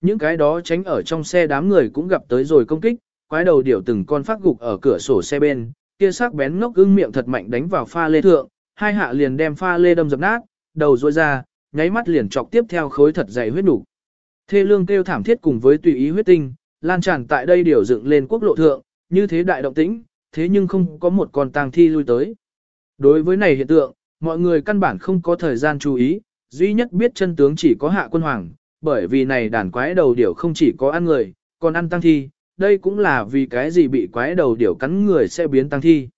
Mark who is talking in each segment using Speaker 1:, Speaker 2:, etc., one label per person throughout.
Speaker 1: Những cái đó tránh ở trong xe đám người cũng gặp tới rồi công kích, quái đầu điểu từng con phát gục ở cửa sổ xe bên, kia sắc bén ngốc ưng miệng thật mạnh đánh vào pha lê thượng, hai hạ liền đem pha lê đâm dập nát, đầu rôi ra, nháy mắt liền chọc tiếp theo khối thật dày huyết đủ. Thê lương kêu thảm thiết cùng với tùy ý huyết tinh, lan tràn tại đây điều dựng lên quốc lộ thượng, như thế đại động tĩnh, thế nhưng không có một con tang thi lui tới. Đối với này hiện tượng, mọi người căn bản không có thời gian chú ý, duy nhất biết chân tướng chỉ có hạ quân hoàng, bởi vì này đàn quái đầu điểu không chỉ có ăn người, còn ăn tăng thi, đây cũng là vì cái gì bị quái đầu điểu cắn người sẽ biến tăng thi.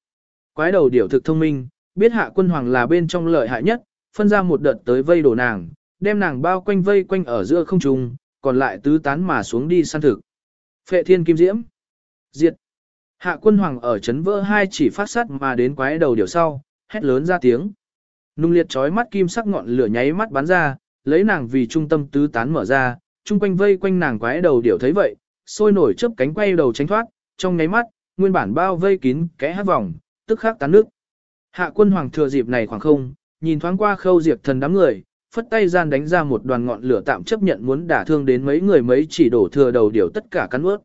Speaker 1: Quái đầu điểu thực thông minh, biết hạ quân hoàng là bên trong lợi hại nhất, phân ra một đợt tới vây đổ nàng, đem nàng bao quanh vây quanh ở giữa không trung, còn lại tứ tán mà xuống đi săn thực. Phệ thiên kim diễm. Diệt. Hạ quân hoàng ở chấn vỡ hai chỉ phát sắt mà đến quái đầu điểu sau, hét lớn ra tiếng. Nung liệt chói mắt kim sắc ngọn lửa nháy mắt bắn ra, lấy nàng vì trung tâm tứ tán mở ra, chung quanh vây quanh nàng quái đầu điểu thấy vậy, sôi nổi chớp cánh quay đầu tránh thoát, trong nháy mắt, nguyên bản bao vây kín kẽ hát vòng, tức khắc tán nước. Hạ quân hoàng thừa dịp này khoảng không, nhìn thoáng qua khâu diệp thần đám người, phất tay gian đánh ra một đoàn ngọn lửa tạm chấp nhận muốn đả thương đến mấy người mấy chỉ đổ thừa đầu điểu tất cả cắn ướt.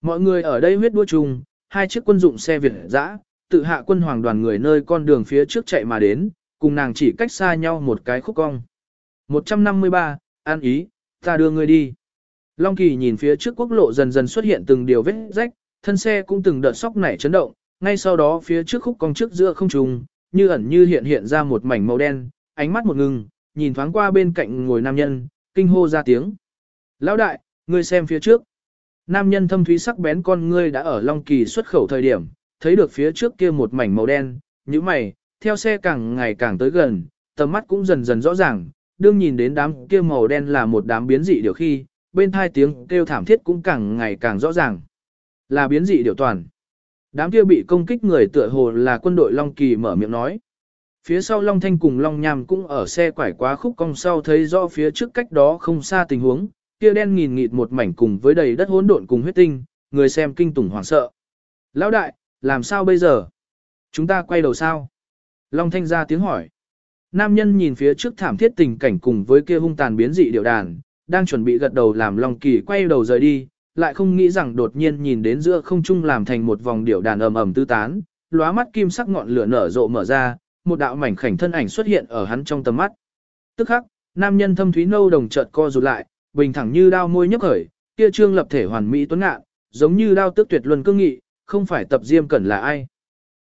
Speaker 1: Mọi người ở đây huyết đua chung, hai chiếc quân dụng xe Việt dã, tự hạ quân hoàng đoàn người nơi con đường phía trước chạy mà đến, cùng nàng chỉ cách xa nhau một cái khúc cong. 153, an ý, ta đưa ngươi đi. Long Kỳ nhìn phía trước quốc lộ dần dần xuất hiện từng điều vết rách, thân xe cũng từng đợt sóc nảy chấn động, ngay sau đó phía trước khúc cong trước giữa không trùng, như ẩn như hiện hiện ra một mảnh màu đen, ánh mắt một ngừng, nhìn thoáng qua bên cạnh ngồi nam nhân, kinh hô ra tiếng. Lão đại, ngươi xem phía trước. Nam nhân thâm thúy sắc bén con ngươi đã ở Long Kỳ xuất khẩu thời điểm, thấy được phía trước kia một mảnh màu đen, như mày, theo xe càng ngày càng tới gần, tầm mắt cũng dần dần rõ ràng, đương nhìn đến đám kia màu đen là một đám biến dị điều khi, bên thai tiếng kêu thảm thiết cũng càng ngày càng rõ ràng. Là biến dị điều toàn. Đám kia bị công kích người tựa hồ là quân đội Long Kỳ mở miệng nói. Phía sau Long Thanh cùng Long Nham cũng ở xe quải quá khúc cong sau thấy rõ phía trước cách đó không xa tình huống, kia đen nghìn nghịt một mảnh cùng với đầy đất hỗn độn cùng huyết tinh, người xem kinh tủng hoảng sợ. Lão đại, làm sao bây giờ? Chúng ta quay đầu sao? Long Thanh ra tiếng hỏi. Nam nhân nhìn phía trước thảm thiết tình cảnh cùng với kia hung tàn biến dị điệu đàn, đang chuẩn bị gật đầu làm Long Kỳ quay đầu rời đi, lại không nghĩ rằng đột nhiên nhìn đến giữa không trung làm thành một vòng điệu đàn ầm ầm tư tán, lóa mắt kim sắc ngọn lửa nở rộ mở ra, một đạo mảnh khảnh thân ảnh xuất hiện ở hắn trong tầm mắt. Tức khắc, nam nhân thâm thúy nâu đồng chợt co rụt lại, bình thẳng như đao môi nhấp khởi, kia trương lập thể hoàn mỹ tuấn ngạn, giống như đao tước tuyệt luân cương nghị, không phải tập diêm cẩn là ai.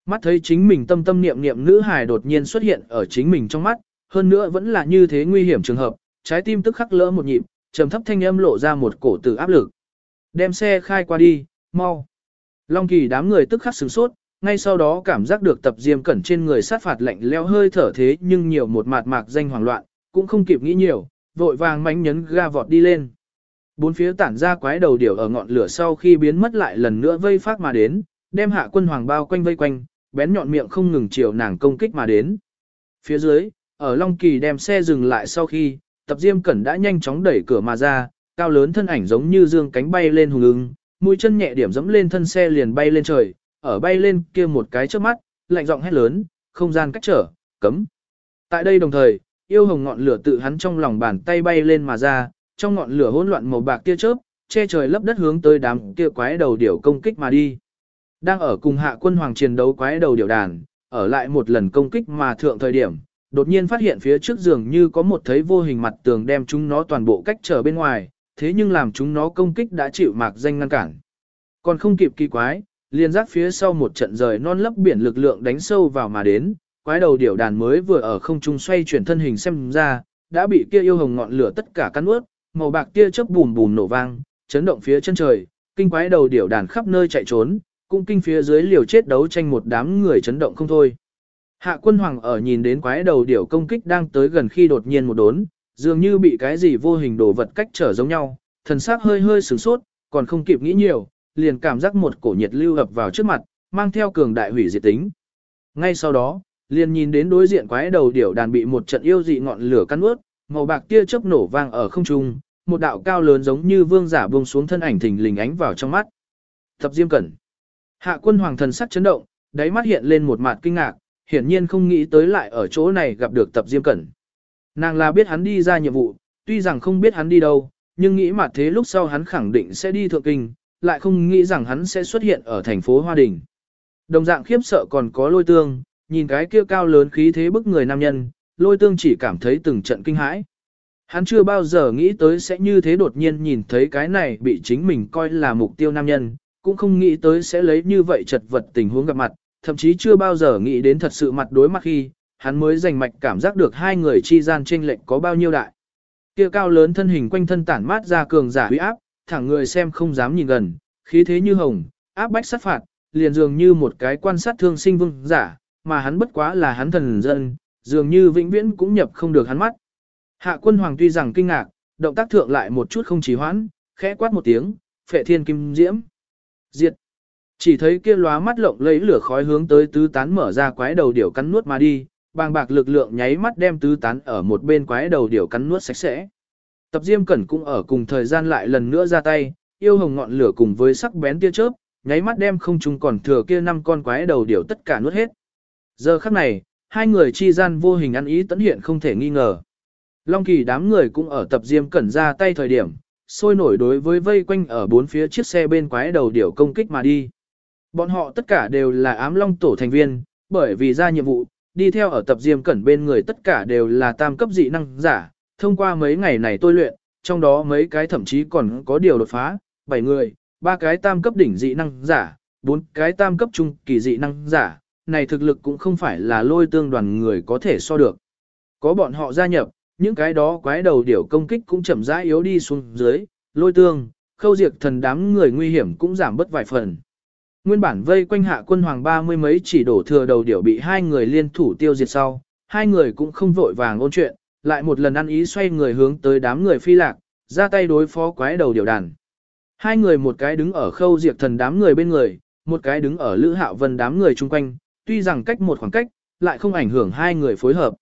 Speaker 1: Mắt thấy chính mình tâm tâm niệm niệm nữ hài đột nhiên xuất hiện ở chính mình trong mắt, hơn nữa vẫn là như thế nguy hiểm trường hợp, trái tim tức khắc lỡ một nhịp, trầm thấp thanh âm lộ ra một cổ tử áp lực. Đem xe khai qua đi, mau. Long kỳ đám người tức khắc sửng sốt, ngay sau đó cảm giác được tập diêm cẩn trên người sát phạt lạnh leo hơi thở thế nhưng nhiều một mạt mạc danh hoảng loạn, cũng không kịp nghĩ nhiều, vội vàng mánh nhấn ga vọt đi lên. Bốn phía tản ra quái đầu điểu ở ngọn lửa sau khi biến mất lại lần nữa vây phát mà đến, đem hạ quân hoàng bao quanh vây quanh, bén nhọn miệng không ngừng chiều nàng công kích mà đến. Phía dưới, ở Long Kỳ đem xe dừng lại sau khi, tập diêm cẩn đã nhanh chóng đẩy cửa mà ra, cao lớn thân ảnh giống như dương cánh bay lên hùng ứng, mũi chân nhẹ điểm dẫm lên thân xe liền bay lên trời, ở bay lên kia một cái trước mắt, lạnh giọng hét lớn, không gian cách trở, cấm. Tại đây đồng thời, yêu hồng ngọn lửa tự hắn trong lòng bàn tay bay lên mà ra, trong ngọn lửa hỗn loạn màu bạc tia chớp, che trời lấp đất hướng tới đám kia quái đầu điểu công kích mà đi. Đang ở cùng hạ quân hoàng chiến đấu quái đầu điểu đàn, ở lại một lần công kích mà thượng thời điểm, đột nhiên phát hiện phía trước giường như có một thấy vô hình mặt tường đem chúng nó toàn bộ cách trở bên ngoài, thế nhưng làm chúng nó công kích đã chịu mạc danh ngăn cản. Còn không kịp kỳ quái, liền giác phía sau một trận rời non lấp biển lực lượng đánh sâu vào mà đến, quái đầu điểu đàn mới vừa ở không trung xoay chuyển thân hình xem ra, đã bị kia yêu hồng ngọn lửa tất cả cắn ướt, màu bạc kia chớp bùm bùm nổ vang, chấn động phía chân trời, kinh quái đầu điểu đàn khắp nơi chạy trốn, cũng kinh phía dưới liều chết đấu tranh một đám người chấn động không thôi. Hạ quân hoàng ở nhìn đến quái đầu điểu công kích đang tới gần khi đột nhiên một đốn, dường như bị cái gì vô hình đồ vật cách trở giống nhau, thần sắc hơi hơi sửng sốt, còn không kịp nghĩ nhiều, liền cảm giác một cổ nhiệt lưu ập vào trước mặt, mang theo cường đại hủy diệt tính. Ngay sau đó, liền nhìn đến đối diện quái đầu điểu đàn bị một trận yêu dị ngọn lửa căn ướt, màu bạc tia chớp nổ vang ở không trung, một đạo cao lớn giống như vương giả buông xuống thân ảnh thình lình ánh vào trong mắt. Thập Diêm Cẩn. Hạ quân hoàng thần sắc chấn động, đáy mắt hiện lên một mặt kinh ngạc, hiển nhiên không nghĩ tới lại ở chỗ này gặp được Tập Diêm Cẩn. Nàng là biết hắn đi ra nhiệm vụ, tuy rằng không biết hắn đi đâu, nhưng nghĩ mặt thế lúc sau hắn khẳng định sẽ đi thượng kinh, lại không nghĩ rằng hắn sẽ xuất hiện ở thành phố Hoa Đình. Đồng dạng khiếp sợ còn có lôi tương, nhìn cái kia cao lớn khí thế bức người nam nhân, lôi tương chỉ cảm thấy từng trận kinh hãi. Hắn chưa bao giờ nghĩ tới sẽ như thế đột nhiên nhìn thấy cái này bị chính mình coi là mục tiêu nam nhân, cũng không nghĩ tới sẽ lấy như vậy chật vật tình huống gặp mặt, thậm chí chưa bao giờ nghĩ đến thật sự mặt đối mặt khi, hắn mới dành mạch cảm giác được hai người chi gian chênh lệch có bao nhiêu đại. Kia cao lớn thân hình quanh thân tản mát ra cường giả uy áp, thẳng người xem không dám nhìn gần, khí thế như hồng, áp bách sát phạt, liền dường như một cái quan sát thương sinh vương giả, mà hắn bất quá là hắn thần dân, dường như vĩnh viễn cũng nhập không được hắn mắt. Hạ quân hoàng tuy rằng kinh ngạc, động tác thượng lại một chút không trì hoãn, khẽ quát một tiếng, phệ thiên kim diễm. Diệt. Chỉ thấy kia lóa mắt lộng lấy lửa khói hướng tới tứ tán mở ra quái đầu điểu cắn nuốt mà đi, bàng bạc lực lượng nháy mắt đem tứ tán ở một bên quái đầu điểu cắn nuốt sạch sẽ. Tập Diêm Cẩn cũng ở cùng thời gian lại lần nữa ra tay, yêu hồng ngọn lửa cùng với sắc bén tia chớp, nháy mắt đem không trung còn thừa kia năm con quái đầu điểu tất cả nuốt hết. Giờ khắc này, hai người chi gian vô hình ăn ý tấn hiện không thể nghi ngờ. Long kỳ đám người cũng ở tập Diêm Cẩn ra tay thời điểm, sôi nổi đối với vây quanh ở bốn phía chiếc xe bên quái đầu điểu công kích mà đi. Bọn họ tất cả đều là ám long tổ thành viên, bởi vì ra nhiệm vụ, đi theo ở tập diêm cẩn bên người tất cả đều là tam cấp dị năng giả, thông qua mấy ngày này tôi luyện, trong đó mấy cái thậm chí còn có điều đột phá, 7 người, ba cái tam cấp đỉnh dị năng giả, bốn cái tam cấp trung kỳ dị năng giả, này thực lực cũng không phải là lôi tương đoàn người có thể so được. Có bọn họ gia nhập, những cái đó quái đầu điểu công kích cũng chậm rãi yếu đi xuống dưới, lôi tương, khâu diệt thần đám người nguy hiểm cũng giảm bớt vài phần. Nguyên bản vây quanh hạ quân hoàng ba mươi mấy chỉ đổ thừa đầu điểu bị hai người liên thủ tiêu diệt sau, hai người cũng không vội vàng ôn chuyện, lại một lần ăn ý xoay người hướng tới đám người phi lạc, ra tay đối phó quái đầu điểu đàn. Hai người một cái đứng ở khâu diệt thần đám người bên người, một cái đứng ở lữ hạo vân đám người chung quanh, tuy rằng cách một khoảng cách, lại không ảnh hưởng hai người phối hợp.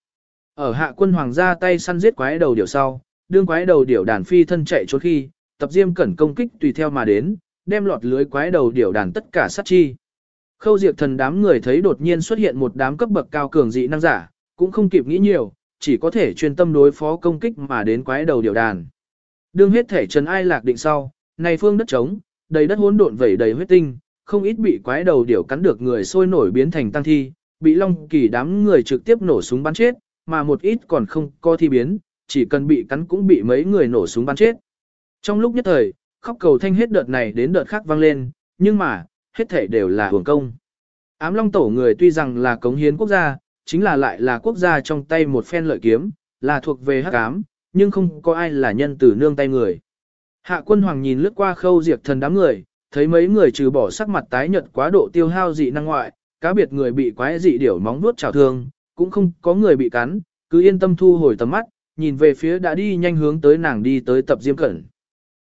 Speaker 1: Ở hạ quân hoàng ra tay săn giết quái đầu điểu sau, đương quái đầu điểu đàn phi thân chạy trốn khi, tập diêm cẩn công kích tùy theo mà đến, đem lọt lưới quái đầu điểu đàn tất cả sát chi. Khâu diệt thần đám người thấy đột nhiên xuất hiện một đám cấp bậc cao cường dị năng giả, cũng không kịp nghĩ nhiều, chỉ có thể chuyên tâm đối phó công kích mà đến quái đầu điểu đàn. Đương hết thể trần ai lạc định sau, này phương đất trống, đầy đất hỗn độn vẩy đầy huyết tinh, không ít bị quái đầu điểu cắn được người sôi nổi biến thành tăng thi, bị long kỳ đám người trực tiếp nổ súng bắn chết, mà một ít còn không co thi biến, chỉ cần bị cắn cũng bị mấy người nổ súng bắn chết. Trong lúc nhất thời, khóc cầu thanh hết đợt này đến đợt khác vang lên, nhưng mà, hết thể đều là hưởng công. Ám long tổ người tuy rằng là cống hiến quốc gia, chính là lại là quốc gia trong tay một phen lợi kiếm, là thuộc về hắc ám, nhưng không có ai là nhân tử nương tay người. Hạ quân hoàng nhìn lướt qua khâu diệt thần đám người, thấy mấy người trừ bỏ sắc mặt tái nhợt quá độ tiêu hao dị năng ngoại, cá biệt người bị quái dị điểu móng nuốt trào thương, cũng không có người bị cắn, cứ yên tâm thu hồi tầm mắt, nhìn về phía đã đi nhanh hướng tới nàng đi tới tập diêm cẩn.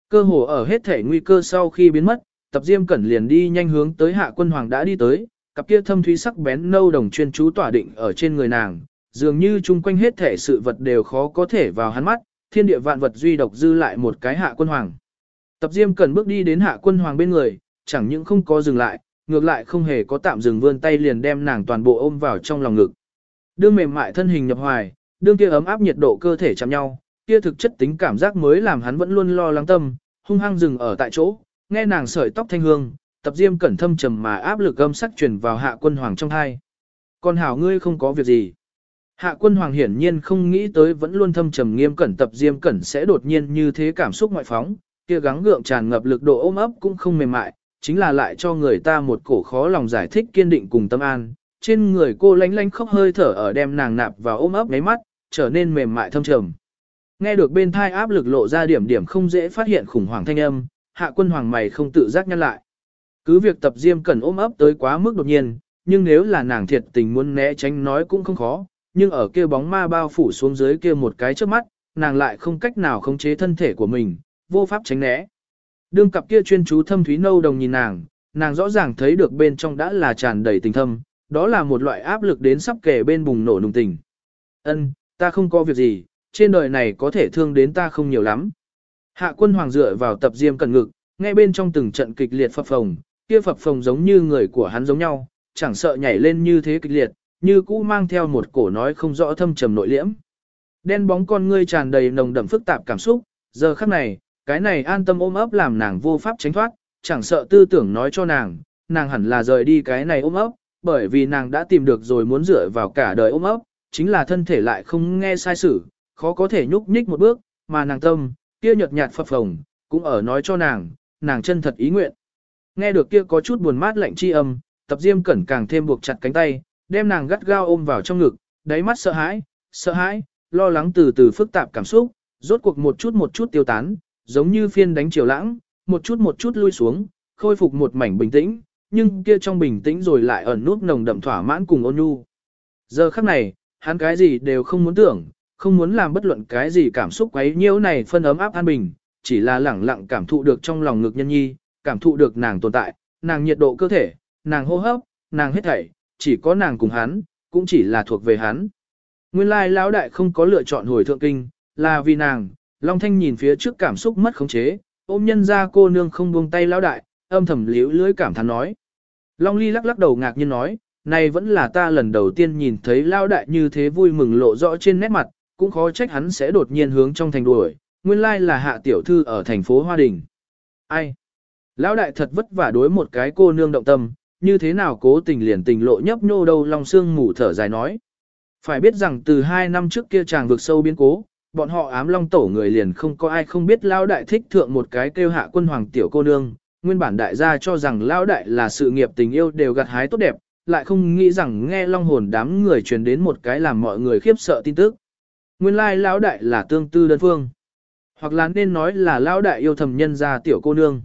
Speaker 1: Cơ hồ ở hết thể nguy cơ sau khi biến mất, tập diêm cẩn liền đi nhanh hướng tới hạ quân hoàng đã đi tới, cặp kia thâm thúy sắc bén nâu đồng chuyên chú tỏa định ở trên người nàng, dường như chung quanh hết thể sự vật đều khó có thể vào hắn mắt, thiên địa vạn vật duy độc dư lại một cái hạ quân hoàng. Tập diêm cẩn bước đi đến hạ quân hoàng bên người, chẳng những không có dừng lại, ngược lại không hề có tạm dừng vươn tay liền đem nàng toàn bộ ôm vào trong lòng ngực. Đương mềm mại thân hình nhập hoài, đương kia ấm áp nhiệt độ cơ thể chạm nhau, kia thực chất tính cảm giác mới làm hắn vẫn luôn lo lắng tâm, hung hăng dừng ở tại chỗ, nghe nàng sợi tóc thanh hương, tập diêm cẩn thâm trầm mà áp lực âm sắc truyền vào hạ quân hoàng trong hai. Còn hảo ngươi không có việc gì. Hạ quân hoàng hiển nhiên không nghĩ tới vẫn luôn thâm trầm nghiêm cẩn tập diêm cẩn sẽ đột nhiên như thế cảm xúc ngoại phóng, kia gắng gượng tràn ngập lực độ ôm ấp cũng không mềm mại, chính là lại cho người ta một cổ khó lòng giải thích kiên định cùng tâm an. Trên người cô lánh lánh khóc hơi thở ở đem nàng nạp và ôm ấp ngáy mắt, trở nên mềm mại thâm trầm. Nghe được bên thai áp lực lộ ra điểm điểm không dễ phát hiện khủng hoảng thanh âm, hạ quân hoàng mày không tự giác nhăn lại. Cứ việc tập diêm cần ôm ấp tới quá mức đột nhiên, nhưng nếu là nàng thiệt tình muốn né tránh nói cũng không khó, nhưng ở kia bóng ma bao phủ xuống dưới kia một cái trước mắt, nàng lại không cách nào khống chế thân thể của mình, vô pháp tránh né. Đương cặp kia chuyên chú thâm thúy nâu đồng nhìn nàng, nàng rõ ràng thấy được bên trong đã là tràn đầy tình thâm, đó là một loại áp lực đến sắp kề bên bùng nổ nùng tình. Ân, ta không có việc gì, trên đời này có thể thương đến ta không nhiều lắm. Hạ quân hoàng dựa vào tập diêm cần ngực, nghe bên trong từng trận kịch liệt phập phồng, kia phập phồng giống như người của hắn giống nhau, chẳng sợ nhảy lên như thế kịch liệt, như cũ mang theo một cổ nói không rõ thâm trầm nội liễm. Đen bóng con ngươi tràn đầy nồng đậm phức tạp cảm xúc, giờ khắc này, cái này an tâm ôm ấp làm nàng vô pháp tránh thoát, chẳng sợ tư tưởng nói cho nàng, nàng hẳn là rời đi cái này ôm ấp, bởi vì nàng đã tìm được rồi muốn dựa vào cả đời ôm ấp, chính là thân thể lại không nghe sai sử, khó có thể nhúc nhích một bước, mà nàng tâm, kia nhợt nhạt phập phồng, cũng ở nói cho nàng, nàng chân thật ý nguyện. Nghe được kia có chút buồn mát lạnh chi âm, tập diêm cẩn càng thêm buộc chặt cánh tay, đem nàng gắt gao ôm vào trong ngực, đáy mắt sợ hãi, sợ hãi, lo lắng từ từ phức tạp cảm xúc, rốt cuộc một chút một chút tiêu tán, giống như phiên đánh chiều lãng, một chút một chút lui xuống, khôi phục một mảnh bình tĩnh, nhưng kia trong bình tĩnh rồi lại ẩn nút nồng đậm thỏa mãn cùng ôn nhu. Giờ khắc này, hắn cái gì đều không muốn tưởng, không muốn làm bất luận cái gì cảm xúc quấy nhiễu này phân ấm áp an bình, chỉ là lẳng lặng cảm thụ được trong lòng ngực nhân nhi, cảm thụ được nàng tồn tại, nàng nhiệt độ cơ thể, nàng hô hấp, nàng hết thảy, chỉ có nàng cùng hắn, cũng chỉ là thuộc về hắn. Nguyên lai lão đại không có lựa chọn hồi thượng kinh, là vì nàng, Long Thanh nhìn phía trước cảm xúc mất khống chế, ôm nhân ra cô nương không buông tay lão đại, âm thầm liễu lưới cảm thán nói. Long Ly lắc lắc đầu ngạc nhiên nói, này vẫn là ta lần đầu tiên nhìn thấy lão đại như thế vui mừng lộ rõ trên nét mặt, cũng khó trách hắn sẽ đột nhiên hướng trong thành đuổi, nguyên lai là hạ tiểu thư ở thành phố Hoa Đình. Ai? Lão đại thật vất vả đối một cái cô nương động tâm, như thế nào cố tình liền tình lộ nhấp nhô đâu long xương mù thở dài nói. Phải biết rằng từ hai năm trước kia chàng vực sâu biến cố, bọn họ ám long tổ người liền không có ai không biết Lão đại thích thượng một cái kêu hạ quân hoàng tiểu cô nương. Nguyên bản đại gia cho rằng Lão đại là sự nghiệp tình yêu đều gặt hái tốt đẹp, lại không nghĩ rằng nghe long hồn đám người truyền đến một cái làm mọi người khiếp sợ tin tức. Nguyên lai Lão đại là tương tư đơn phương. Hoặc là nên nói là Lão đại yêu thầm nhân gia tiểu cô nương.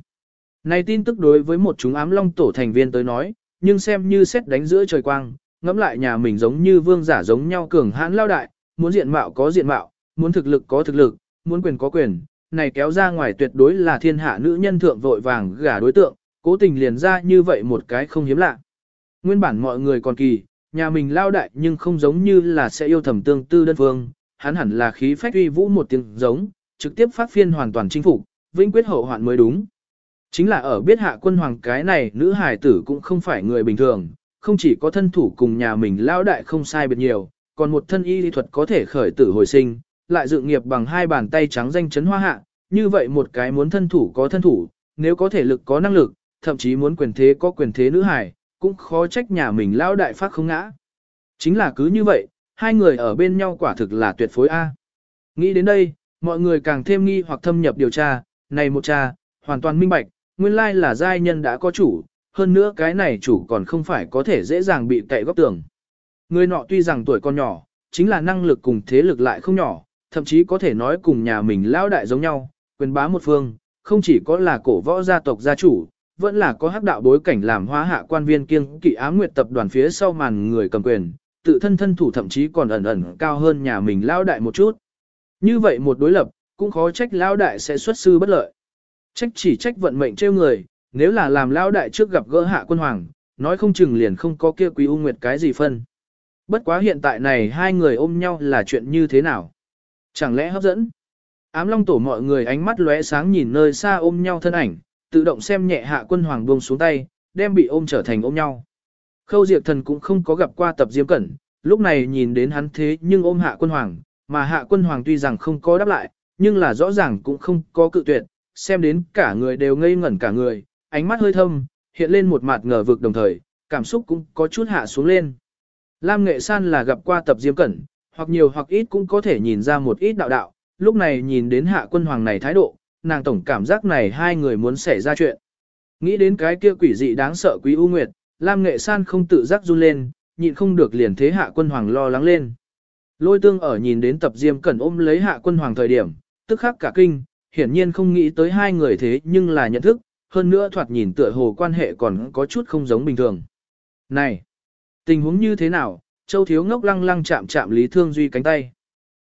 Speaker 1: Này tin tức đối với một chúng ám long tổ thành viên tới nói, nhưng xem như xét đánh giữa trời quang, ngẫm lại nhà mình giống như vương giả giống nhau cường hãn lao đại, muốn diện mạo có diện mạo, muốn thực lực có thực lực, muốn quyền có quyền, này kéo ra ngoài tuyệt đối là thiên hạ nữ nhân thượng vội vàng gả đối tượng, cố tình liền ra như vậy một cái không hiếm lạ. Nguyên bản mọi người còn kỳ, nhà mình lao đại nhưng không giống như là sẽ yêu thầm tương tư đơn phương, hắn hẳn là khí phách uy vũ một tiếng giống, trực tiếp phát phiên hoàn toàn chinh phục, vĩnh quyết hậu hoạn mới đúng. Chính là ở biết hạ quân hoàng cái này nữ hài tử cũng không phải người bình thường, không chỉ có thân thủ cùng nhà mình lao đại không sai biệt nhiều, còn một thân y lý thuật có thể khởi tử hồi sinh, lại dự nghiệp bằng hai bàn tay trắng danh chấn hoa hạ, như vậy một cái muốn thân thủ có thân thủ, nếu có thể lực có năng lực, thậm chí muốn quyền thế có quyền thế nữ hải cũng khó trách nhà mình lão đại phát không ngã. Chính là cứ như vậy, hai người ở bên nhau quả thực là tuyệt phối A. Nghĩ đến đây, mọi người càng thêm nghi hoặc thâm nhập điều tra, này một cha, hoàn toàn minh bạch, nguyên lai là giai nhân đã có chủ, hơn nữa cái này chủ còn không phải có thể dễ dàng bị cậy góc tường. Người nọ tuy rằng tuổi còn nhỏ, chính là năng lực cùng thế lực lại không nhỏ, thậm chí có thể nói cùng nhà mình lão đại giống nhau, quyền bá một phương, không chỉ có là cổ võ gia tộc gia chủ, vẫn là có hắc đạo bối cảnh làm hóa hạ quan viên kiêng kỵ ám nguyệt tập đoàn phía sau màn người cầm quyền, tự thân thân thủ thậm chí còn ẩn ẩn cao hơn nhà mình lão đại một chút. Như vậy một đối lập, cũng khó trách lão đại sẽ xuất sư bất lợi. Trách chỉ trách vận mệnh trêu người, nếu là làm lão đại trước gặp gỡ hạ quân hoàng, nói không chừng liền không có kia quý u nguyệt cái gì phân. Bất quá hiện tại này hai người ôm nhau là chuyện như thế nào? Chẳng lẽ hấp dẫn? Ám long tổ mọi người ánh mắt lóe sáng nhìn nơi xa ôm nhau thân ảnh, tự động xem nhẹ hạ quân hoàng buông xuống tay, đem bị ôm trở thành ôm nhau. Khâu diệt thần cũng không có gặp qua tập diêm cẩn, lúc này nhìn đến hắn thế nhưng ôm hạ quân hoàng, mà hạ quân hoàng tuy rằng không có đáp lại, nhưng là rõ ràng cũng không có cự tuyệt, xem đến cả người đều ngây ngẩn cả người, ánh mắt hơi thâm, hiện lên một mặt ngờ vực đồng thời, cảm xúc cũng có chút hạ xuống lên. Lam Nghệ San là gặp qua tập diêm cẩn, hoặc nhiều hoặc ít cũng có thể nhìn ra một ít đạo đạo, lúc này nhìn đến hạ quân hoàng này thái độ, nàng tổng cảm giác này hai người muốn xảy ra chuyện. Nghĩ đến cái kia quỷ dị đáng sợ quý U Nguyệt, Lam Nghệ San không tự giác run lên, nhịn không được liền thế hạ quân hoàng lo lắng lên. Lôi tương ở nhìn đến tập diêm cẩn ôm lấy hạ quân hoàng thời điểm, tức khắc cả kinh, hiển nhiên không nghĩ tới hai người thế nhưng là nhận thức, hơn nữa thoạt nhìn tựa hồ quan hệ còn có chút không giống bình thường. Này, tình huống như thế nào? Châu Thiếu ngốc lăng lăng chạm chạm Lý Thương Duy cánh tay.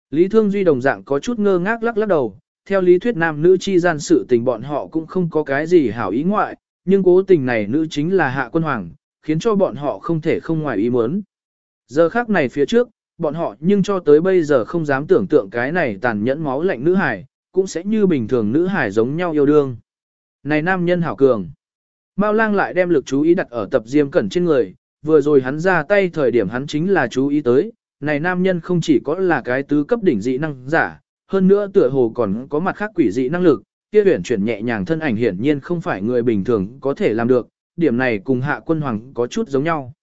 Speaker 1: Lý Thương Duy đồng dạng có chút ngơ ngác lắc lắc đầu, theo lý thuyết nam nữ chi gian sự tình bọn họ cũng không có cái gì hảo ý ngoại, nhưng cố tình này nữ chính là hạ quân hoàng, khiến cho bọn họ không thể không ngoài ý muốn. Giờ khác này phía trước, bọn họ nhưng cho tới bây giờ không dám tưởng tượng cái này tàn nhẫn máu lạnh nữ hải, cũng sẽ như bình thường nữ hải giống nhau yêu đương. Này nam nhân hảo cường. Mao lang lại đem lực chú ý đặt ở tập diêm cẩn trên người, vừa rồi hắn ra tay thời điểm hắn chính là chú ý tới, này nam nhân không chỉ có là cái tứ cấp đỉnh dị năng giả, hơn nữa tựa hồ còn có mặt khác quỷ dị năng lực, kia huyển chuyển nhẹ nhàng thân ảnh hiển nhiên không phải người bình thường có thể làm được, điểm này cùng hạ quân hoàng có chút giống nhau.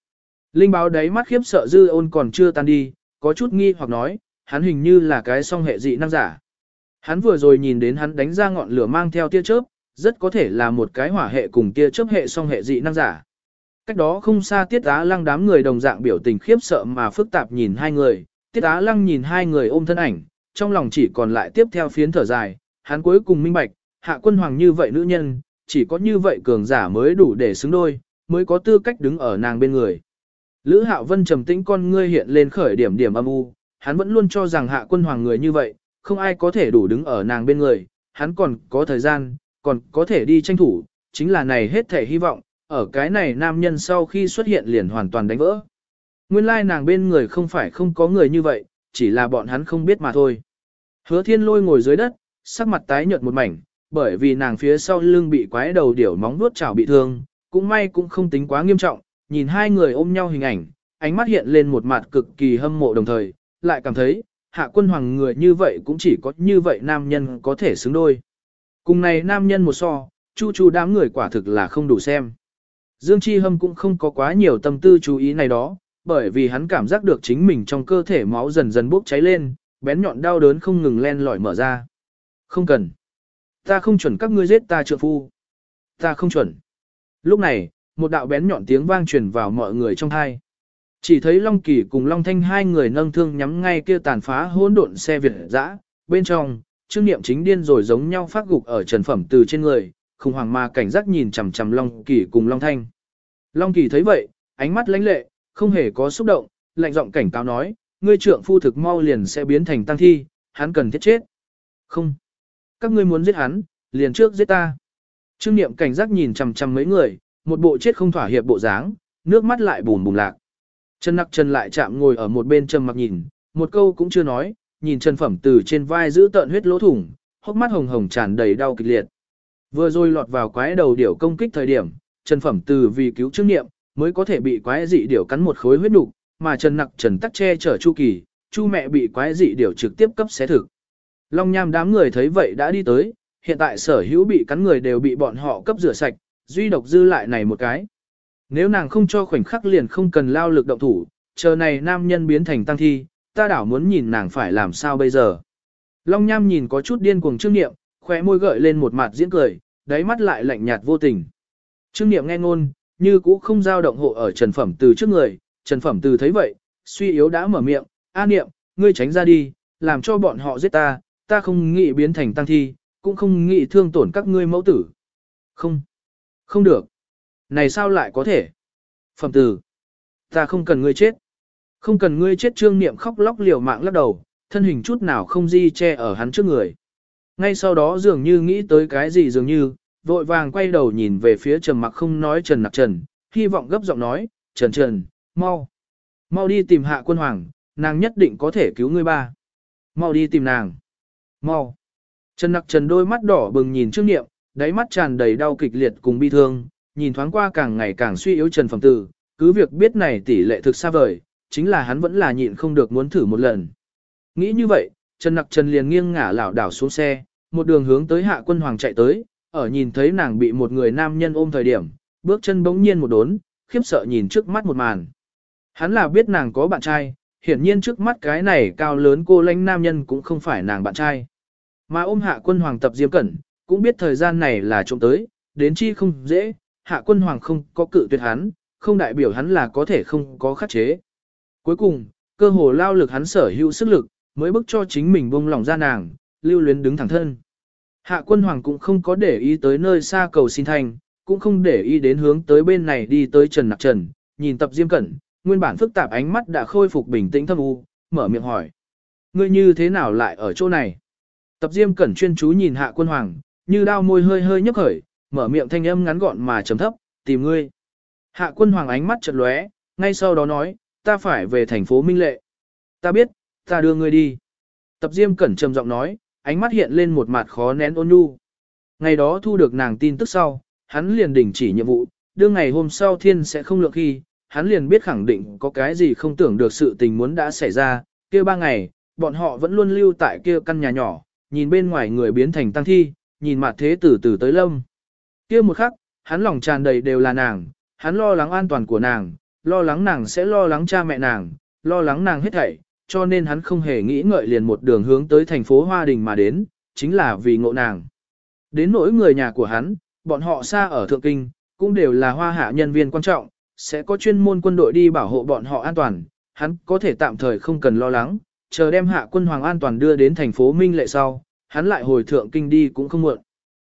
Speaker 1: Linh báo đáy mắt khiếp sợ dư ôn còn chưa tan đi, có chút nghi hoặc nói, hắn hình như là cái song hệ dị năng giả. Hắn vừa rồi nhìn đến hắn đánh ra ngọn lửa mang theo tia chớp, rất có thể là một cái hỏa hệ cùng tia chớp hệ song hệ dị năng giả. Cách đó không xa tiết á lăng đám người đồng dạng biểu tình khiếp sợ mà phức tạp nhìn hai người, tiết á lăng nhìn hai người ôm thân ảnh, trong lòng chỉ còn lại tiếp theo phiến thở dài, hắn cuối cùng minh bạch, hạ quân hoàng như vậy nữ nhân, chỉ có như vậy cường giả mới đủ để xứng đôi, mới có tư cách đứng ở nàng bên người. Lữ Hạo Vân trầm tĩnh con ngươi hiện lên khởi điểm điểm âm u, hắn vẫn luôn cho rằng hạ quân hoàng người như vậy, không ai có thể đủ đứng ở nàng bên người, hắn còn có thời gian, còn có thể đi tranh thủ, chính là này hết thể hy vọng, ở cái này nam nhân sau khi xuất hiện liền hoàn toàn đánh vỡ. Nguyên lai nàng bên người không phải không có người như vậy, chỉ là bọn hắn không biết mà thôi. Hứa thiên lôi ngồi dưới đất, sắc mặt tái nhợt một mảnh, bởi vì nàng phía sau lưng bị quái đầu điểu móng vuốt chảo bị thương, cũng may cũng không tính quá nghiêm trọng, nhìn hai người ôm nhau hình ảnh, ánh mắt hiện lên một mặt cực kỳ hâm mộ đồng thời, lại cảm thấy, hạ quân hoàng người như vậy cũng chỉ có như vậy nam nhân có thể xứng đôi. Cùng này nam nhân một so, chu chu đám người quả thực là không đủ xem. Dương Chi Hâm cũng không có quá nhiều tâm tư chú ý này đó, bởi vì hắn cảm giác được chính mình trong cơ thể máu dần dần bốc cháy lên, bén nhọn đau đớn không ngừng len lỏi mở ra. Không cần. Ta không chuẩn các ngươi giết ta trượng phu. Ta không chuẩn. Lúc này, một đạo bén nhọn tiếng vang truyền vào mọi người trong hai. Chỉ thấy Long Kỳ cùng Long Thanh hai người nâng thương nhắm ngay kia tàn phá hỗn độn xe Việt dã, bên trong, trương niệm chính điên rồi giống nhau phát gục ở trần phẩm từ trên người, khủng hoảng mà cảnh giác nhìn chằm chằm Long Kỳ cùng Long Thanh. Long Kỳ thấy vậy, ánh mắt lãnh lệ, không hề có xúc động, lạnh giọng cảnh cáo nói, ngươi trượng phu thực mau liền sẽ biến thành tăng thi, hắn cần thiết chết. Không. Các ngươi muốn giết hắn, liền trước giết ta. Trương Niệm cảnh giác nhìn chằm chằm mấy người, một bộ chết không thỏa hiệp bộ dáng, nước mắt lại bùn bùn lạc. Trần Nặc Trần lại chạm ngồi ở một bên trầm mặc nhìn, một câu cũng chưa nói, nhìn Trần Phẩm từ trên vai giữ tợn huyết lỗ thủng, hốc mắt hồng hồng tràn đầy đau kịch liệt. Vừa rồi lọt vào quái đầu điểu công kích thời điểm, Trần Phẩm từ vì cứu Trương Niệm, mới có thể bị quái dị điểu cắn một khối huyết nục, mà Trần Nặc Trần tắc che chở Chu Kỳ, Chu mẹ bị quái dị điểu trực tiếp cấp xé thực. Long Nham đám người thấy vậy đã đi tới, hiện tại sở hữu bị cắn người đều bị bọn họ cấp rửa sạch, duy độc dư lại này một cái. Nếu nàng không cho khoảnh khắc liền không cần lao lực động thủ, chờ này nam nhân biến thành tăng thi, ta đảo muốn nhìn nàng phải làm sao bây giờ. Long Nham nhìn có chút điên cuồng trương niệm, khóe môi gợi lên một mặt diễn cười, đáy mắt lại lạnh nhạt vô tình. Trương niệm nghe ngôn, như cũ không giao động hộ ở Trần Phẩm từ trước người, Trần Phẩm từ thấy vậy, suy yếu đã mở miệng, A niệm, ngươi tránh ra đi, làm cho bọn họ giết ta, ta không nghĩ biến thành tăng thi, cũng không nghĩ thương tổn các ngươi mẫu tử. Không, không được. Này sao lại có thể? Phẩm từ, ta không cần ngươi chết. Không cần ngươi chết trương niệm khóc lóc liều mạng lắc đầu, thân hình chút nào không di che ở hắn trước người. Ngay sau đó dường như nghĩ tới cái gì dường như, vội vàng quay đầu nhìn về phía trầm mặc không nói trần nặc trần, hy vọng gấp giọng nói, trần trần, mau. Mau đi tìm hạ quân hoàng, nàng nhất định có thể cứu ngươi ba. Mau đi tìm nàng. Mau. Trần nặc trần đôi mắt đỏ bừng nhìn trương niệm, đáy mắt tràn đầy đau kịch liệt cùng bi thương, nhìn thoáng qua càng ngày càng suy yếu trần phẩm tử, cứ việc biết này tỷ lệ thực xa vời, chính là hắn vẫn là nhịn không được muốn thử một lần. Nghĩ như vậy, Trần Nặc Trần liền nghiêng ngả lảo đảo xuống xe, một đường hướng tới Hạ Quân Hoàng chạy tới, ở nhìn thấy nàng bị một người nam nhân ôm thời điểm, bước chân bỗng nhiên một đốn, khiếp sợ nhìn trước mắt một màn. Hắn là biết nàng có bạn trai, hiển nhiên trước mắt cái này cao lớn cô lãnh nam nhân cũng không phải nàng bạn trai. Mà ôm Hạ Quân Hoàng tập Diêm Cẩn, cũng biết thời gian này là trộm tới, đến chi không dễ, Hạ Quân Hoàng không có cự tuyệt hắn, không đại biểu hắn là có thể không có khắc chế. Cuối cùng, cơ hồ lao lực hắn sở hữu sức lực, mới bức cho chính mình buông lỏng ra nàng, lưu luyến đứng thẳng thân. Hạ quân hoàng cũng không có để ý tới nơi xa cầu xin thành, cũng không để ý đến hướng tới bên này đi tới Trần Nặc Trần, nhìn tập diêm cẩn, nguyên bản phức tạp ánh mắt đã khôi phục bình tĩnh thâm u, mở miệng hỏi. Ngươi như thế nào lại ở chỗ này? Tập diêm cẩn chuyên chú nhìn hạ quân hoàng, như đao môi hơi hơi nhấp khởi, mở miệng thanh âm ngắn gọn mà trầm thấp, tìm ngươi. Hạ quân hoàng ánh mắt chợt lóe, ngay sau đó nói, ta phải về thành phố Minh Lệ. Ta biết, ta đưa ngươi đi. Tập Diêm Cẩn trầm giọng nói, ánh mắt hiện lên một mặt khó nén ôn nhu. Ngày đó thu được nàng tin tức sau, hắn liền đình chỉ nhiệm vụ, đưa ngày hôm sau thiên sẽ không lượng khi, hắn liền biết khẳng định có cái gì không tưởng được sự tình muốn đã xảy ra, kia ba ngày, bọn họ vẫn luôn lưu tại kia căn nhà nhỏ, nhìn bên ngoài người biến thành tăng thi, nhìn mặt thế tử từ tới lâm. kia một khắc, hắn lòng tràn đầy đều là nàng, hắn lo lắng an toàn của nàng, lo lắng nàng sẽ lo lắng cha mẹ nàng, lo lắng nàng hết thảy, cho nên hắn không hề nghĩ ngợi liền một đường hướng tới thành phố Hoa Đình mà đến, chính là vì ngộ nàng. Đến nỗi người nhà của hắn, bọn họ xa ở Thượng Kinh, cũng đều là hoa hạ nhân viên quan trọng, sẽ có chuyên môn quân đội đi bảo hộ bọn họ an toàn, hắn có thể tạm thời không cần lo lắng, chờ đem hạ quân hoàng an toàn đưa đến thành phố Minh Lệ sau, hắn lại hồi Thượng Kinh đi cũng không muộn.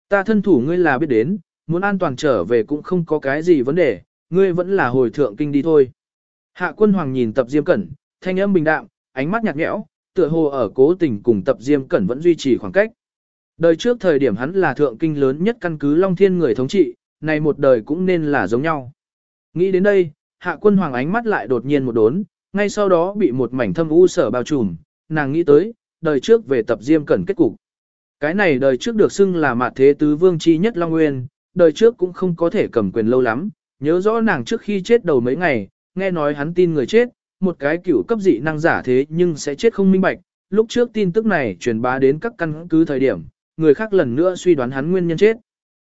Speaker 1: Ta thân thủ ngươi là biết đến, muốn an toàn trở về cũng không có cái gì vấn đề, ngươi vẫn là hồi Thượng Kinh đi thôi. Hạ quân hoàng nhìn tập Diêm Cẩn, thanh âm bình đạm, ánh mắt nhạt nhẽo, tựa hồ ở cố tình cùng tập Diêm Cẩn vẫn duy trì khoảng cách. Đời trước thời điểm hắn là thượng kinh lớn nhất căn cứ Long Thiên người thống trị, này một đời cũng nên là giống nhau. Nghĩ đến đây, hạ quân hoàng ánh mắt lại đột nhiên một đốn, ngay sau đó bị một mảnh thâm u sở bao trùm, nàng nghĩ tới, đời trước về tập diêm cẩn kết cục. Cái này đời trước được xưng là mạt thế tứ vương chi nhất Long Nguyên, đời trước cũng không có thể cầm quyền lâu lắm, nhớ rõ nàng trước khi chết đầu mấy ngày, nghe nói hắn tin người chết, một cái cựu cấp dị năng giả thế nhưng sẽ chết không minh bạch, lúc trước tin tức này truyền bá đến các căn cứ thời điểm, người khác lần nữa suy đoán hắn nguyên nhân chết.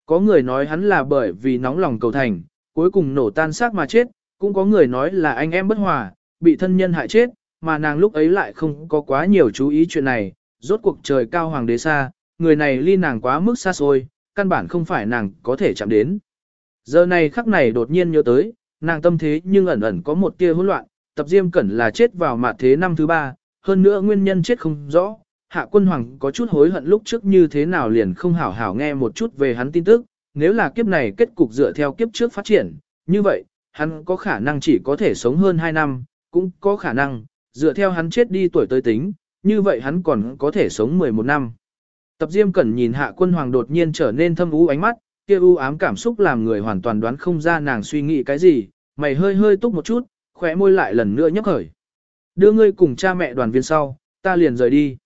Speaker 1: Có người nói hắn là bởi vì nóng lòng cầu thành, cuối cùng nổ tan xác mà chết, cũng có người nói là anh em bất hòa, bị thân nhân hại chết, mà nàng lúc ấy lại không có quá nhiều chú ý chuyện này, rốt cuộc trời cao hoàng đế xa, người này ly nàng quá mức xa xôi, căn bản không phải nàng có thể chạm đến. Giờ này khắc này đột nhiên nhớ tới, nàng tâm thế nhưng ẩn ẩn có một tia hỗn loạn, tập diêm cẩn là chết vào mạt thế năm thứ ba, hơn nữa nguyên nhân chết không rõ, hạ quân hoàng có chút hối hận lúc trước như thế nào liền không hảo hảo nghe một chút về hắn tin tức, nếu là kiếp này kết cục dựa theo kiếp trước phát triển, như vậy, hắn có khả năng chỉ có thể sống hơn 2 năm, cũng có khả năng, dựa theo hắn chết đi tuổi tới tính, như vậy hắn còn có thể sống 11 năm. Tập Diêm Cẩn nhìn hạ quân hoàng đột nhiên trở nên thâm u ánh mắt, kia u ám cảm xúc làm người hoàn toàn đoán không ra nàng suy nghĩ cái gì, mày hơi hơi túc một chút, khóe môi lại lần nữa nhấp khởi. Đưa ngươi cùng cha mẹ đoàn viên sau, ta liền rời đi.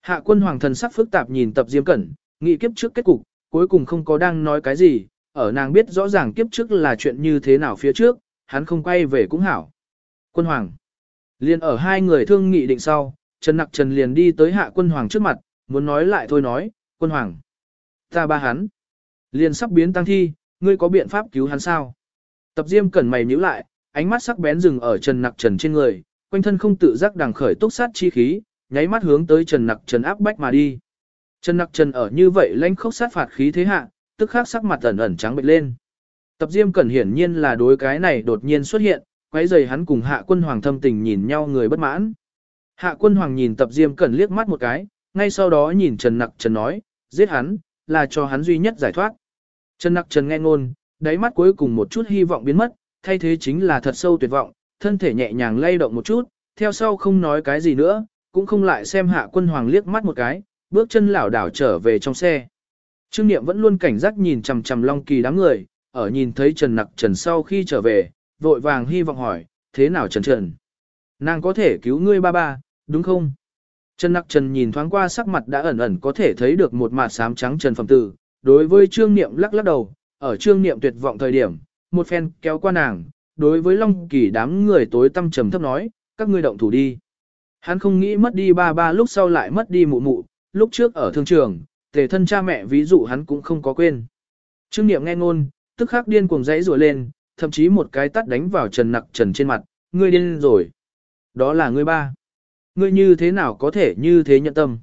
Speaker 1: Hạ quân hoàng thần sắc phức tạp nhìn tập diêm cẩn, nghĩ kiếp trước kết cục, cuối cùng không có đang nói cái gì, ở nàng biết rõ ràng kiếp trước là chuyện như thế nào phía trước, hắn không quay về cũng hảo. Quân hoàng. Liền ở hai người thương nghị định sau, Trần Nặc Trần liền đi tới hạ quân hoàng trước mặt, muốn nói lại thôi nói, quân hoàng. Ta ba hắn. Liền sắp biến tăng thi, ngươi có biện pháp cứu hắn sao? Tập diêm cẩn mày nhíu lại, ánh mắt sắc bén dừng ở Trần Nặc Trần trên người, quanh thân không tự giác đằng khởi túc sát chi khí, nháy mắt hướng tới Trần Nặc Trần áp bách mà đi. Trần Nặc Trần ở như vậy lãnh khốc sát phạt khí thế hạ, tức khắc sắc mặt ẩn ẩn trắng bệch lên. Tập Diêm Cẩn hiển nhiên là đối cái này đột nhiên xuất hiện, quấy giày hắn cùng Hạ Quân Hoàng thâm tình nhìn nhau người bất mãn. Hạ Quân Hoàng nhìn Tập Diêm Cẩn liếc mắt một cái, ngay sau đó nhìn Trần Nặc Trần nói, giết hắn, là cho hắn duy nhất giải thoát. Trần Nặc Trần nghe ngôn, đáy mắt cuối cùng một chút hy vọng biến mất, thay thế chính là thật sâu tuyệt vọng, thân thể nhẹ nhàng lay động một chút, theo sau không nói cái gì nữa, cũng không lại xem hạ quân hoàng liếc mắt một cái, bước chân lảo đảo trở về trong xe. Trương Niệm vẫn luôn cảnh giác nhìn chằm chằm Long Kỳ đám người, ở nhìn thấy Trần Nặc Trần sau khi trở về, vội vàng hy vọng hỏi, thế nào Trần Trần? Nàng có thể cứu ngươi ba ba, đúng không? Trần Nặc Trần nhìn thoáng qua sắc mặt đã ẩn ẩn có thể thấy được một mặt xám trắng Trần Phẩm Tử, đối với Trương Niệm lắc lắc đầu, ở Trương Niệm tuyệt vọng thời điểm, một phen kéo qua nàng, đối với Long Kỳ đám người tối tâm trầm thấp nói, các ngươi động thủ đi. Hắn không nghĩ mất đi ba ba lúc sau lại mất đi mụ mụ, lúc trước ở thương trường, tề thân cha mẹ ví dụ hắn cũng không có quên. Trương Niệm nghe ngôn, tức khắc điên cuồng dãy rủa lên, thậm chí một cái tắt đánh vào Trần Nặc Trần trên mặt, ngươi điên rồi. Đó là ngươi ba. Ngươi như thế nào có thể như thế nhận tâm?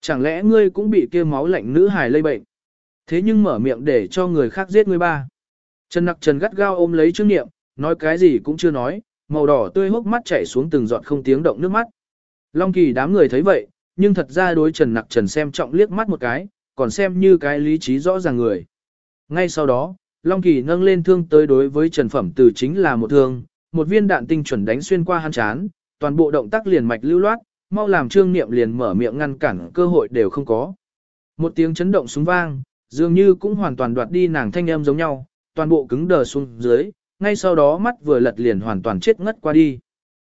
Speaker 1: Chẳng lẽ ngươi cũng bị kia máu lạnh nữ hài lây bệnh? Thế nhưng mở miệng để cho người khác giết ngươi ba. Trần Nặc Trần gắt gao ôm lấy Trương Niệm, nói cái gì cũng chưa nói, màu đỏ tươi hốc mắt chảy xuống từng giọt không tiếng động nước mắt. Long Kỳ đám người thấy vậy, nhưng thật ra đối Trần Nặc Trần xem trọng liếc mắt một cái, còn xem như cái lý trí rõ ràng người. Ngay sau đó, Long Kỳ nâng lên thương tới đối với Trần Phẩm Từ chính là một thương, một viên đạn tinh chuẩn đánh xuyên qua hắn chán, toàn bộ động tác liền mạch lưu loát, mau làm Trương Niệm liền mở miệng ngăn cản cơ hội đều không có. Một tiếng chấn động súng vang, dường như cũng hoàn toàn đoạt đi nàng thanh âm giống nhau, toàn bộ cứng đờ xuống dưới, ngay sau đó mắt vừa lật liền hoàn toàn chết ngất qua đi.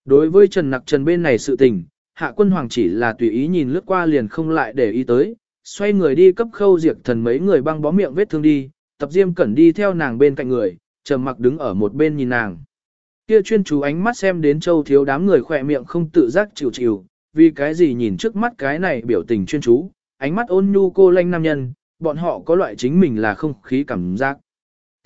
Speaker 1: Đối với Trần Nặc Trần bên này sự tình, hạ quân hoàng chỉ là tùy ý nhìn lướt qua liền không lại để ý tới, xoay người đi cấp khâu diệt thần mấy người băng bó miệng vết thương đi, tập diêm cẩn đi theo nàng bên cạnh người, trầm mặc đứng ở một bên nhìn nàng. Kia chuyên chú ánh mắt xem đến châu thiếu đám người khỏe miệng không tự giác chịu chịu, vì cái gì nhìn trước mắt cái này biểu tình chuyên chú, ánh mắt ôn nhu cô lanh nam nhân, bọn họ có loại chính mình là không khí cảm giác.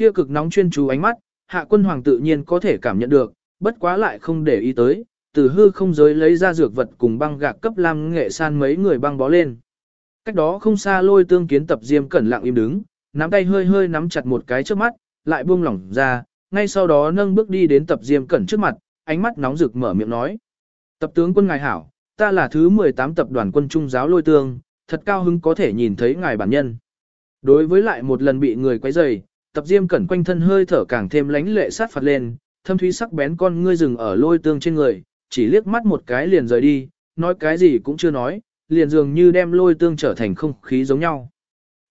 Speaker 1: Kia cực nóng chuyên chú ánh mắt, hạ quân hoàng tự nhiên có thể cảm nhận được, bất quá lại không để ý tới, từ hư không giới lấy ra dược vật cùng băng gạc cấp lam nghệ san mấy người băng bó lên. Cách đó không xa lôi tương kiến tập diêm cẩn lặng im đứng, nắm tay hơi hơi nắm chặt một cái trước mắt, lại buông lỏng ra, ngay sau đó nâng bước đi đến tập diêm cẩn trước mặt, ánh mắt nóng rực mở miệng nói. Tập tướng quân ngài hảo, ta là thứ 18 tập đoàn quân trung giáo lôi tương, thật cao hứng có thể nhìn thấy ngài bản nhân. Đối với lại một lần bị người quấy rầy, tập diêm cẩn quanh thân hơi thở càng thêm lánh lệ sát phạt lên, thâm thúy sắc bén con ngươi rừng ở lôi tương trên người, chỉ liếc mắt một cái liền rời đi, nói cái gì cũng chưa nói, liền dường như đem lôi tương trở thành không khí giống nhau.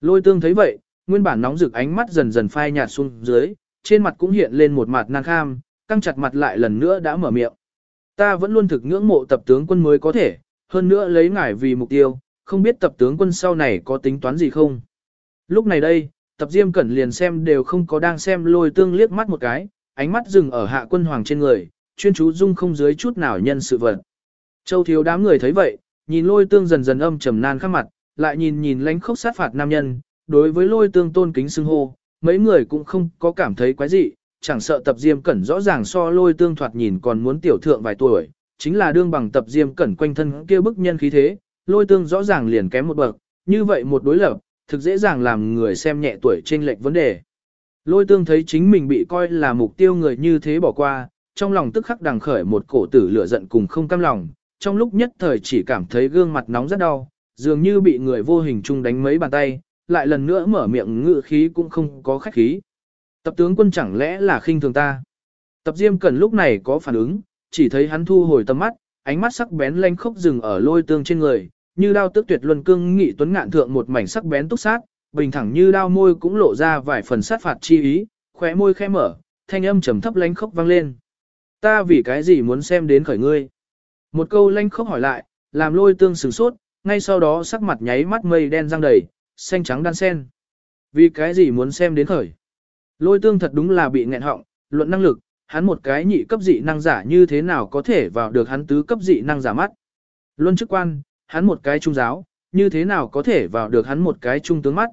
Speaker 1: Lôi tương thấy vậy, nguyên bản nóng rực ánh mắt dần dần phai nhạt xuống dưới, trên mặt cũng hiện lên một mặt nang kham, căng chặt mặt lại lần nữa đã mở miệng. Ta vẫn luôn thực ngưỡng mộ tập tướng quân mới có thể, hơn nữa lấy ngài vì mục tiêu, không biết tập tướng quân sau này có tính toán gì không. Lúc này đây, tập diêm cẩn liền xem đều không có đang xem lôi tương liếc mắt một cái, ánh mắt dừng ở hạ quân hoàng trên người, chuyên chú dung không dưới chút nào nhân sự vật. Châu thiếu đám người thấy vậy, nhìn lôi tương dần dần âm trầm nan khắc mặt, lại nhìn nhìn lánh khốc sát phạt nam nhân, đối với lôi tương tôn kính xưng hô, mấy người cũng không có cảm thấy quái gì, chẳng sợ tập diêm cẩn rõ ràng so lôi tương thoạt nhìn còn muốn tiểu thượng vài tuổi, chính là đương bằng tập diêm cẩn quanh thân kia bức nhân khí thế, lôi tương rõ ràng liền kém một bậc, như vậy một đối lập, thực dễ dàng làm người xem nhẹ tuổi trên lệch vấn đề. Lôi tương thấy chính mình bị coi là mục tiêu người như thế bỏ qua, trong lòng tức khắc đằng khởi một cổ tử lửa giận cùng không cam lòng, trong lúc nhất thời chỉ cảm thấy gương mặt nóng rất đau, dường như bị người vô hình chung đánh mấy bàn tay, lại lần nữa mở miệng ngự khí cũng không có khách khí. Tập tướng quân chẳng lẽ là khinh thường ta? Tập Diêm Cẩn lúc này có phản ứng, chỉ thấy hắn thu hồi tầm mắt, ánh mắt sắc bén lanh khốc dừng ở lôi tương trên người, như đao tức tuyệt luân cương nghị tuấn ngạn thượng một mảnh sắc bén túc sát, bình thẳng như đao môi cũng lộ ra vài phần sát phạt chi ý, khóe môi khẽ mở, thanh âm trầm thấp lanh khốc vang lên. Ta vì cái gì muốn xem đến khởi ngươi? Một câu lanh khốc hỏi lại, làm lôi tương sửng sốt, ngay sau đó sắc mặt nháy mắt mây đen răng đầy, xanh trắng đan sen. Vì cái gì muốn xem đến khởi? Lôi tương thật đúng là bị nghẹn họng, luận năng lực, hắn một cái nhị cấp dị năng giả như thế nào có thể vào được hắn tứ cấp dị năng giả mắt. Luân chức quan, hắn một cái trung giáo, như thế nào có thể vào được hắn một cái trung tướng mắt.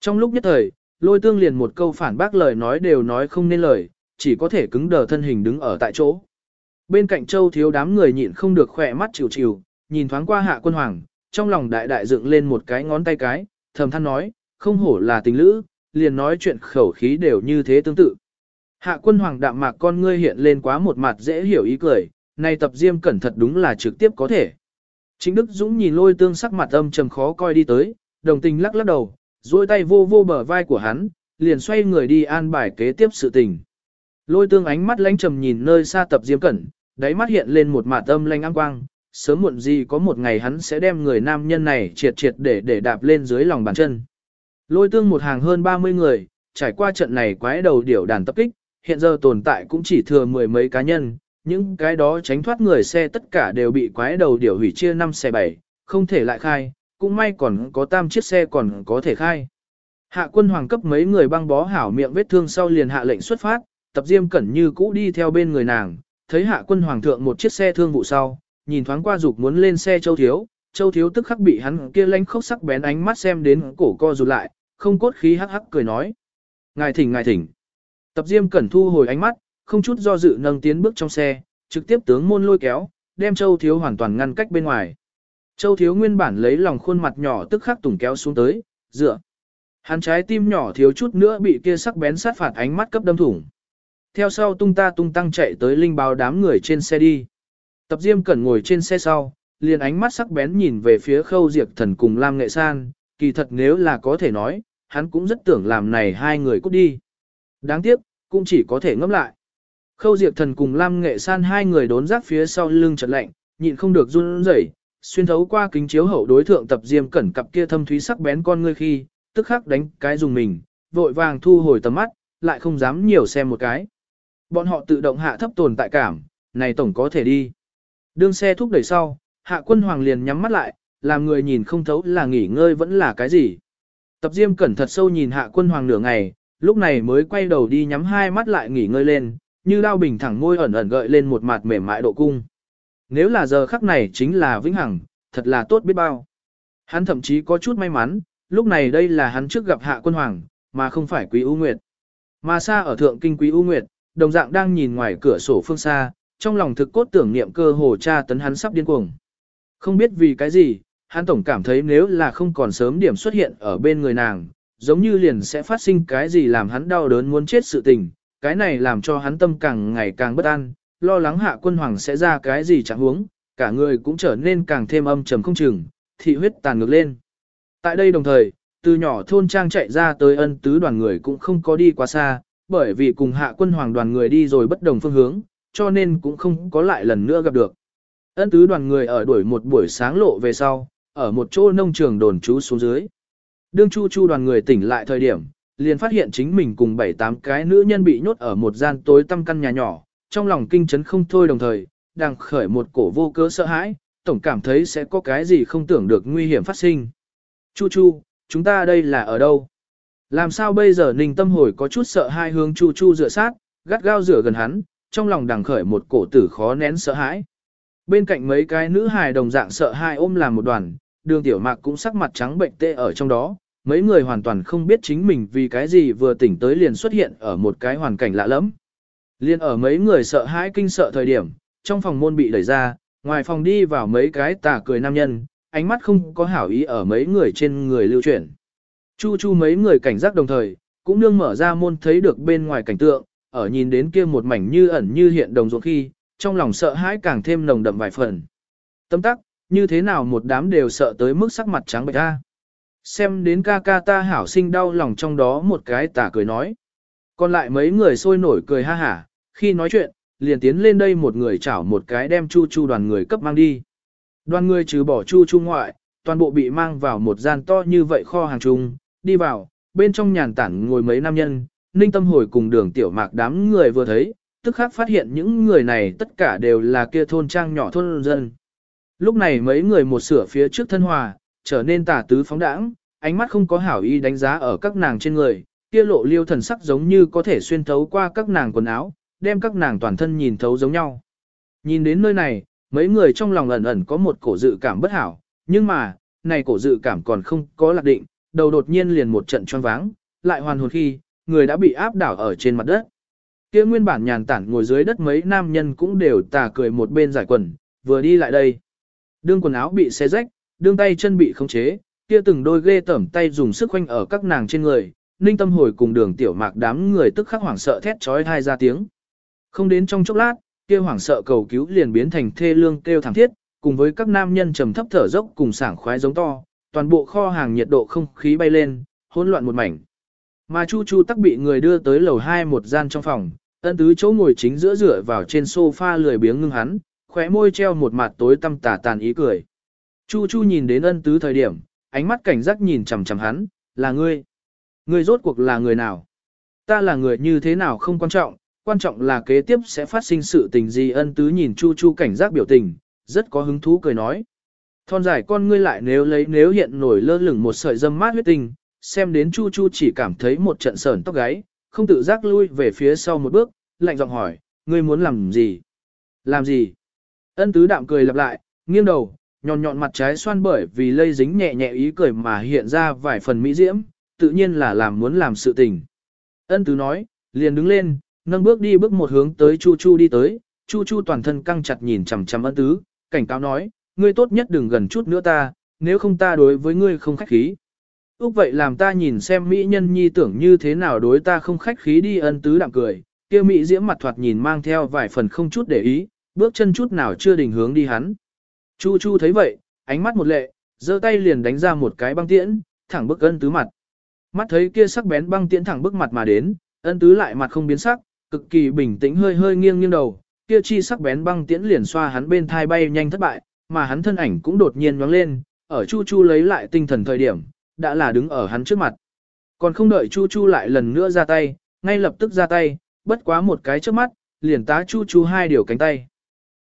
Speaker 1: Trong lúc nhất thời, lôi tương liền một câu phản bác lời nói đều nói không nên lời, chỉ có thể cứng đờ thân hình đứng ở tại chỗ. Bên cạnh châu thiếu đám người nhịn không được khỏe mắt chịu chịu, nhìn thoáng qua hạ quân hoàng, trong lòng đại đại dựng lên một cái ngón tay cái, thầm than nói, không hổ là tình lữ, liền nói chuyện khẩu khí đều như thế tương tự. Hạ quân hoàng đạm mạc con ngươi hiện lên quá một mặt dễ hiểu ý cười, này tập diêm cẩn thật đúng là trực tiếp có thể. Chính Đức Dũng nhìn lôi tương sắc mặt âm trầm khó coi đi tới, đồng tình lắc lắc đầu, duỗi tay vô vô bờ vai của hắn, liền xoay người đi an bài kế tiếp sự tình. Lôi tương ánh mắt lánh trầm nhìn nơi xa tập diêm cẩn, đáy mắt hiện lên một mạt âm lanh áng quang, sớm muộn gì có một ngày hắn sẽ đem người nam nhân này triệt triệt để để đạp lên dưới lòng bàn chân. Lôi tương một hàng hơn 30 người, trải qua trận này quái đầu điểu đàn tập kích, hiện giờ tồn tại cũng chỉ thừa mười mấy cá nhân, những cái đó tránh thoát người xe tất cả đều bị quái đầu điểu hủy chia 5 xe 7, không thể lại khai, cũng may còn có tam chiếc xe còn có thể khai. Hạ quân hoàng cấp mấy người băng bó hảo miệng vết thương sau liền hạ lệnh xuất phát, tập diêm cẩn như cũ đi theo bên người nàng, thấy hạ quân hoàng thượng một chiếc xe thương vụ sau, nhìn thoáng qua dục muốn lên xe châu thiếu, châu thiếu tức khắc bị hắn kia lánh khốc sắc bén ánh mắt xem đến cổ co rụt lại, không cốt khí hắc hắc cười nói. Ngài thỉnh ngài thỉnh. Tập diêm cẩn thu hồi ánh mắt, không chút do dự nâng tiến bước trong xe, trực tiếp tướng môn lôi kéo, đem châu thiếu hoàn toàn ngăn cách bên ngoài. Châu thiếu nguyên bản lấy lòng khuôn mặt nhỏ tức khắc tùng kéo xuống tới, dựa. Hắn trái tim nhỏ thiếu chút nữa bị kia sắc bén sát phạt ánh mắt cấp đâm thủng. Theo sau tung ta tung tăng chạy tới linh báo đám người trên xe đi. Tập Diêm Cẩn ngồi trên xe sau, liền ánh mắt sắc bén nhìn về phía khâu diệt thần cùng Lam Nghệ San, kỳ thật nếu là có thể nói, hắn cũng rất tưởng làm này hai người cút đi. Đáng tiếc, cũng chỉ có thể ngẫm lại. Khâu diệt thần cùng Lam Nghệ San hai người đốn rác phía sau lưng chợt lạnh, nhịn không được run rẩy, xuyên thấu qua kính chiếu hậu đối thượng Tập Diêm Cẩn cặp kia thâm thúy sắc bén con ngươi khi, tức khắc đánh cái dùng mình, vội vàng thu hồi tầm mắt, lại không dám nhiều xem một cái. Bọn họ tự động hạ thấp tồn tại cảm, này tổng có thể đi. Đương xe thúc đẩy sau, hạ quân hoàng liền nhắm mắt lại, làm người nhìn không thấu là nghỉ ngơi vẫn là cái gì. Tập diêm cẩn thật sâu nhìn hạ quân hoàng nửa ngày, lúc này mới quay đầu đi nhắm hai mắt lại nghỉ ngơi lên, như đao bình thẳng môi ẩn ẩn gợi lên một mặt mềm mại độ cung. Nếu là giờ khắc này chính là vĩnh hằng, thật là tốt biết bao. Hắn thậm chí có chút may mắn, lúc này đây là hắn trước gặp hạ quân hoàng, mà không phải quý ưu Nguyệt. Mà xa ở thượng kinh quý ưu Nguyệt, đồng dạng đang nhìn ngoài cửa sổ phương xa, trong lòng thực cốt tưởng niệm cơ hồ cha tấn hắn sắp điên cuồng. Không biết vì cái gì, hắn tổng cảm thấy nếu là không còn sớm điểm xuất hiện ở bên người nàng, giống như liền sẽ phát sinh cái gì làm hắn đau đớn muốn chết sự tình, cái này làm cho hắn tâm càng ngày càng bất an, lo lắng hạ quân hoàng sẽ ra cái gì chẳng huống, cả người cũng trở nên càng thêm âm trầm không chừng, thị huyết tàn ngược lên. Tại đây đồng thời, từ nhỏ thôn trang chạy ra tới ân tứ đoàn người cũng không có đi quá xa, bởi vì cùng hạ quân hoàng đoàn người đi rồi bất đồng phương hướng, cho nên cũng không có lại lần nữa gặp được. Ân tứ đoàn người ở đuổi một buổi sáng lộ về sau, ở một chỗ nông trường đồn trú xuống dưới. Đương chu chu đoàn người tỉnh lại thời điểm, liền phát hiện chính mình cùng bảy tám cái nữ nhân bị nhốt ở một gian tối tăm căn nhà nhỏ, trong lòng kinh chấn không thôi đồng thời, đang khởi một cổ vô cớ sợ hãi, tổng cảm thấy sẽ có cái gì không tưởng được nguy hiểm phát sinh. Chu chu, chúng ta đây là ở đâu? Làm sao bây giờ ninh tâm hồi có chút sợ hai hướng chu chu dựa sát, gắt gao rửa gần hắn, trong lòng đằng khởi một cổ tử khó nén sợ hãi. Bên cạnh mấy cái nữ hài đồng dạng sợ hai ôm làm một đoàn, đường tiểu mạc cũng sắc mặt trắng bệnh tê ở trong đó, mấy người hoàn toàn không biết chính mình vì cái gì vừa tỉnh tới liền xuất hiện ở một cái hoàn cảnh lạ lẫm. Liên ở mấy người sợ hãi kinh sợ thời điểm, trong phòng môn bị đẩy ra, ngoài phòng đi vào mấy cái tà cười nam nhân, ánh mắt không có hảo ý ở mấy người trên người lưu chuyển. Chu chu mấy người cảnh giác đồng thời, cũng nương mở ra môn thấy được bên ngoài cảnh tượng, ở nhìn đến kia một mảnh như ẩn như hiện đồng ruộng khi, trong lòng sợ hãi càng thêm nồng đậm vài phần. Tâm tắc, như thế nào một đám đều sợ tới mức sắc mặt trắng bệch ra. Xem đến ca ca ta hảo sinh đau lòng trong đó một cái tà cười nói. Còn lại mấy người sôi nổi cười ha hả, khi nói chuyện, liền tiến lên đây một người chảo một cái đem chu chu đoàn người cấp mang đi. Đoàn người trừ bỏ chu chu ngoại, toàn bộ bị mang vào một gian to như vậy kho hàng chung, đi vào, bên trong nhàn tản ngồi mấy nam nhân, ninh tâm hồi cùng đường tiểu mạc đám người vừa thấy, tức khắc phát hiện những người này tất cả đều là kia thôn trang nhỏ thôn dân. Lúc này mấy người một sửa phía trước thân hòa, trở nên tà tứ phóng đãng, ánh mắt không có hảo ý đánh giá ở các nàng trên người, kia lộ liêu thần sắc giống như có thể xuyên thấu qua các nàng quần áo, đem các nàng toàn thân nhìn thấu giống nhau. Nhìn đến nơi này, mấy người trong lòng ẩn ẩn có một cổ dự cảm bất hảo, nhưng mà, này cổ dự cảm còn không có lạc định, đầu đột nhiên liền một trận choáng váng, lại hoàn hồn khi, người đã bị áp đảo ở trên mặt đất. Kia nguyên bản nhàn tản ngồi dưới đất mấy nam nhân cũng đều tà cười một bên giải quần, vừa đi lại đây. Đương quần áo bị xé rách, đương tay chân bị khống chế, kia từng đôi ghê tẩm tay dùng sức khoanh ở các nàng trên người, ninh tâm hồi cùng đường tiểu mạc đám người tức khắc hoảng sợ thét trói thai ra tiếng. Không đến trong chốc lát, kia hoảng sợ cầu cứu liền biến thành thê lương kêu thảm thiết, cùng với các nam nhân trầm thấp thở dốc cùng sảng khoái giống to, toàn bộ kho hàng nhiệt độ không khí bay lên, hỗn loạn một mảnh. Mà Chu Chu tắc bị người đưa tới lầu 2 một gian trong phòng, ân tứ chỗ ngồi chính giữa rửa vào trên sofa lười biếng ngưng hắn, khóe môi treo một mặt tối tăm tà tàn ý cười. Chu Chu nhìn đến ân tứ thời điểm, ánh mắt cảnh giác nhìn chằm chằm hắn, là ngươi. Ngươi rốt cuộc là người nào? Ta là người như thế nào không quan trọng, quan trọng là kế tiếp sẽ phát sinh sự tình gì ân tứ nhìn Chu Chu cảnh giác biểu tình, rất có hứng thú cười nói. Thon dài con ngươi lại nếu lấy nếu hiện nổi lơ lửng một sợi dâm mát huyết tình, xem đến Chu Chu chỉ cảm thấy một trận sờn tóc gáy, không tự giác lui về phía sau một bước, lạnh giọng hỏi, ngươi muốn làm gì? Làm gì? Ân tứ đạm cười lặp lại, nghiêng đầu, nhọn nhọn mặt trái xoan bởi vì lây dính nhẹ nhẹ ý cười mà hiện ra vài phần mỹ diễm, tự nhiên là làm muốn làm sự tình. Ân tứ nói, liền đứng lên, nâng bước đi bước một hướng tới Chu Chu đi tới, Chu Chu toàn thân căng chặt nhìn chằm chằm ân tứ, cảnh cáo nói, ngươi tốt nhất đừng gần chút nữa ta, nếu không ta đối với ngươi không khách khí. Úc vậy làm ta nhìn xem mỹ nhân nhi tưởng như thế nào đối ta không khách khí đi ân tứ đạm cười, kia mỹ diễm mặt thoạt nhìn mang theo vài phần không chút để ý, bước chân chút nào chưa định hướng đi hắn. Chu Chu thấy vậy, ánh mắt một lệ, giơ tay liền đánh ra một cái băng tiễn, thẳng bức ân tứ mặt. Mắt thấy kia sắc bén băng tiễn thẳng bức mặt mà đến, ân tứ lại mặt không biến sắc, cực kỳ bình tĩnh hơi hơi nghiêng nghiêng đầu, kia chi sắc bén băng tiễn liền xoa hắn bên thai bay nhanh thất bại, mà hắn thân ảnh cũng đột nhiên nhoáng lên, ở Chu Chu lấy lại tinh thần thời điểm, đã là đứng ở hắn trước mặt. Còn không đợi Chu Chu lại lần nữa ra tay, ngay lập tức ra tay, bất quá một cái trước mắt, liền tá Chu Chu hai điều cánh tay.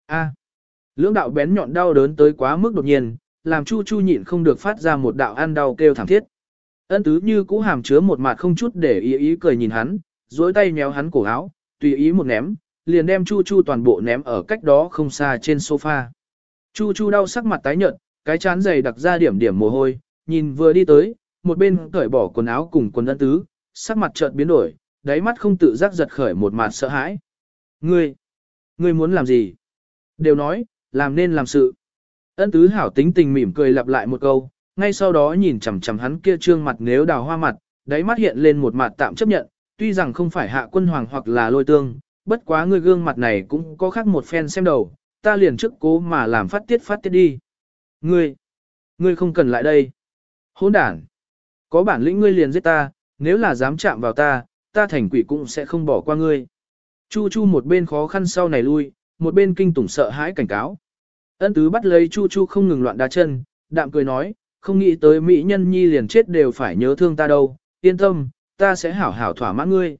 Speaker 1: A. Lưỡng đạo bén nhọn đau đớn tới quá mức đột nhiên, làm Chu Chu nhịn không được phát ra một đạo ăn đau kêu thảm thiết. Ân tứ như cũ hàm chứa một mặt không chút để ý ý cười nhìn hắn, duỗi tay nhéo hắn cổ áo, tùy ý một ném, liền đem Chu Chu toàn bộ ném ở cách đó không xa trên sofa. Chu Chu đau sắc mặt tái nhợt, cái chán dày đặc ra điểm điểm mồ hôi, nhìn vừa đi tới, một bên cởi bỏ quần áo cùng quần ân tứ, sắc mặt chợt biến đổi, đáy mắt không tự giác giật khởi một mặt sợ hãi. Ngươi, ngươi muốn làm gì? Đều nói, làm nên làm sự. Ân tứ hảo tính tình mỉm cười lặp lại một câu, ngay sau đó nhìn chằm chằm hắn kia trương mặt nếu đào hoa mặt, đáy mắt hiện lên một mặt tạm chấp nhận, tuy rằng không phải hạ quân hoàng hoặc là lôi tương, bất quá người gương mặt này cũng có khác một phen xem đầu, ta liền trước cố mà làm phát tiết phát tiết đi. Ngươi, ngươi không cần lại đây. Hỗn đản, có bản lĩnh ngươi liền giết ta, nếu là dám chạm vào ta, ta thành quỷ cũng sẽ không bỏ qua ngươi. Chu Chu một bên khó khăn sau này lui, một bên kinh tủng sợ hãi cảnh cáo. Ân tứ bắt lấy Chu Chu không ngừng loạn đá chân, đạm cười nói, không nghĩ tới mỹ nhân nhi liền chết đều phải nhớ thương ta đâu, yên tâm, ta sẽ hảo hảo thỏa mãn ngươi.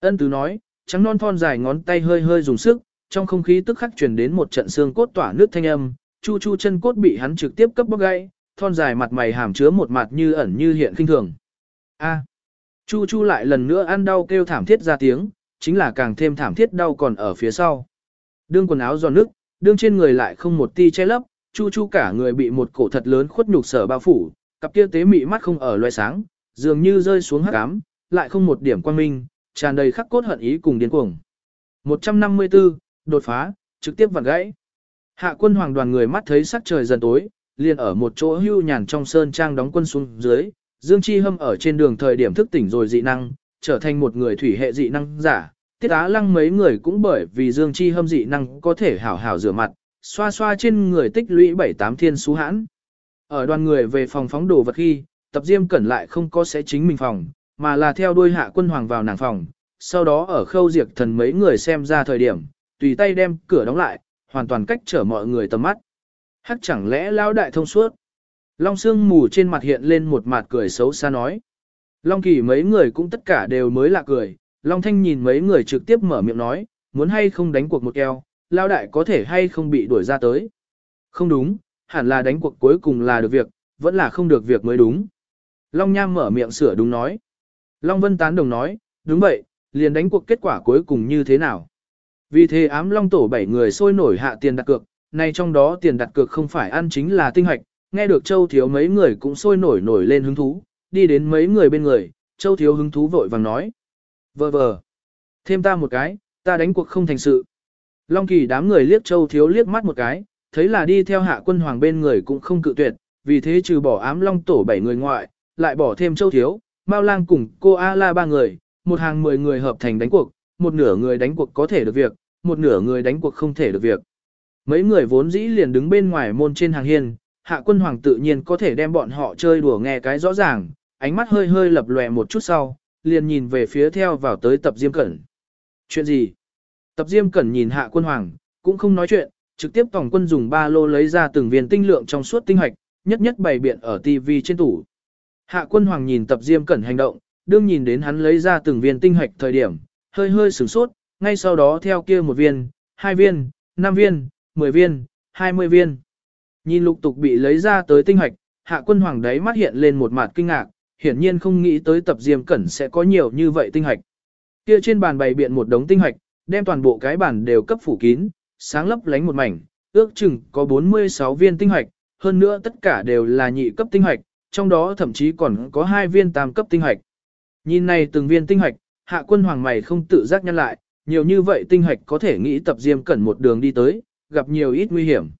Speaker 1: Ân tứ nói, trắng non thon dài ngón tay hơi hơi dùng sức, trong không khí tức khắc truyền đến một trận xương cốt tỏa nước thanh âm, chu chu chân cốt bị hắn trực tiếp cấp bóc gãy, thon dài mặt mày hàm chứa một mặt như ẩn như hiện kinh thường. A. Chu chu lại lần nữa ăn đau kêu thảm thiết ra tiếng, chính là càng thêm thảm thiết đau còn ở phía sau. Đương quần áo giòn nước, đương trên người lại không một ti che lấp, chu chu cả người bị một cổ thật lớn khuất nhục sở bao phủ, cặp kia tế mị mắt không ở loài sáng, dường như rơi xuống hắc ám, lại không một điểm quan minh, tràn đầy khắc cốt hận ý cùng điên cuồng. 154, đột phá, trực tiếp vặn gãy. Hạ quân hoàng đoàn người mắt thấy sắc trời dần tối, liền ở một chỗ hưu nhàn trong sơn trang đóng quân xuống dưới, Dương Chi Hâm ở trên đường thời điểm thức tỉnh rồi dị năng, trở thành một người thủy hệ dị năng giả. Tiết Á Lăng mấy người cũng bởi vì Dương Chi Hâm dị năng có thể hảo hảo rửa mặt, xoa xoa trên người tích lũy bảy tám thiên xú hãn. Ở đoàn người về phòng phóng đồ vật khi, tập diêm cẩn lại không có sẽ chính mình phòng, mà là theo đuôi hạ quân hoàng vào nàng phòng, sau đó ở khâu diệt thần mấy người xem ra thời điểm, tùy tay đem cửa đóng lại, hoàn toàn cách trở mọi người tầm mắt. Hắc chẳng lẽ lao đại thông suốt. Long Sương mù trên mặt hiện lên một mặt cười xấu xa nói. Long Kỳ mấy người cũng tất cả đều mới lạ cười, Long Thanh nhìn mấy người trực tiếp mở miệng nói, muốn hay không đánh cuộc một keo, lao đại có thể hay không bị đuổi ra tới. Không đúng, hẳn là đánh cuộc cuối cùng là được việc, vẫn là không được việc mới đúng. Long Nham mở miệng sửa đúng nói. Long Vân tán đồng nói, đúng vậy, liền đánh cuộc kết quả cuối cùng như thế nào. Vì thế ám Long tổ bảy người sôi nổi hạ tiền đặt cược, nay trong đó tiền đặt cược không phải ăn chính là tinh hoạch, nghe được Châu Thiếu mấy người cũng sôi nổi nổi lên hứng thú, đi đến mấy người bên người, Châu Thiếu hứng thú vội vàng nói. Vờ vờ, thêm ta một cái, ta đánh cuộc không thành sự. Long Kỳ đám người liếc Châu Thiếu liếc mắt một cái, thấy là đi theo hạ quân hoàng bên người cũng không cự tuyệt, vì thế trừ bỏ ám Long tổ bảy người ngoại, lại bỏ thêm Châu Thiếu, Mao Lang cùng cô A La ba người, một hàng mười người hợp thành đánh cuộc, một nửa người đánh cuộc có thể được việc, một nửa người đánh cuộc không thể được việc. Mấy người vốn dĩ liền đứng bên ngoài môn trên hàng hiên, hạ quân hoàng tự nhiên có thể đem bọn họ chơi đùa nghe cái rõ ràng, ánh mắt hơi hơi lập lòe một chút sau, liền nhìn về phía theo vào tới tập diêm cẩn. Chuyện gì? Tập diêm cẩn nhìn hạ quân hoàng, cũng không nói chuyện, trực tiếp tổng quân dùng ba lô lấy ra từng viên tinh lượng trong suốt tinh hoạch, nhất nhất bày biện ở TV trên tủ. Hạ quân hoàng nhìn tập diêm cẩn hành động, đương nhìn đến hắn lấy ra từng viên tinh hoạch thời điểm, hơi hơi sửng sốt, ngay sau đó theo kia một viên, hai viên, năm viên, mười viên, hai mươi viên. Nhìn lục tục bị lấy ra tới tinh hoạch, hạ quân hoàng đấy mắt hiện lên một mặt kinh ngạc, hiển nhiên không nghĩ tới tập diêm cẩn sẽ có nhiều như vậy tinh hạch. Kia trên bàn bày biện một đống tinh hạch, đem toàn bộ cái bàn đều cấp phủ kín, sáng lấp lánh một mảnh, ước chừng có 46 viên tinh hạch, hơn nữa tất cả đều là nhị cấp tinh hạch, trong đó thậm chí còn có hai viên tam cấp tinh hạch. Nhìn này từng viên tinh hạch, hạ quân hoàng mày không tự giác nhân lại, nhiều như vậy tinh hạch có thể nghĩ tập diêm cẩn một đường đi tới, gặp nhiều ít nguy hiểm.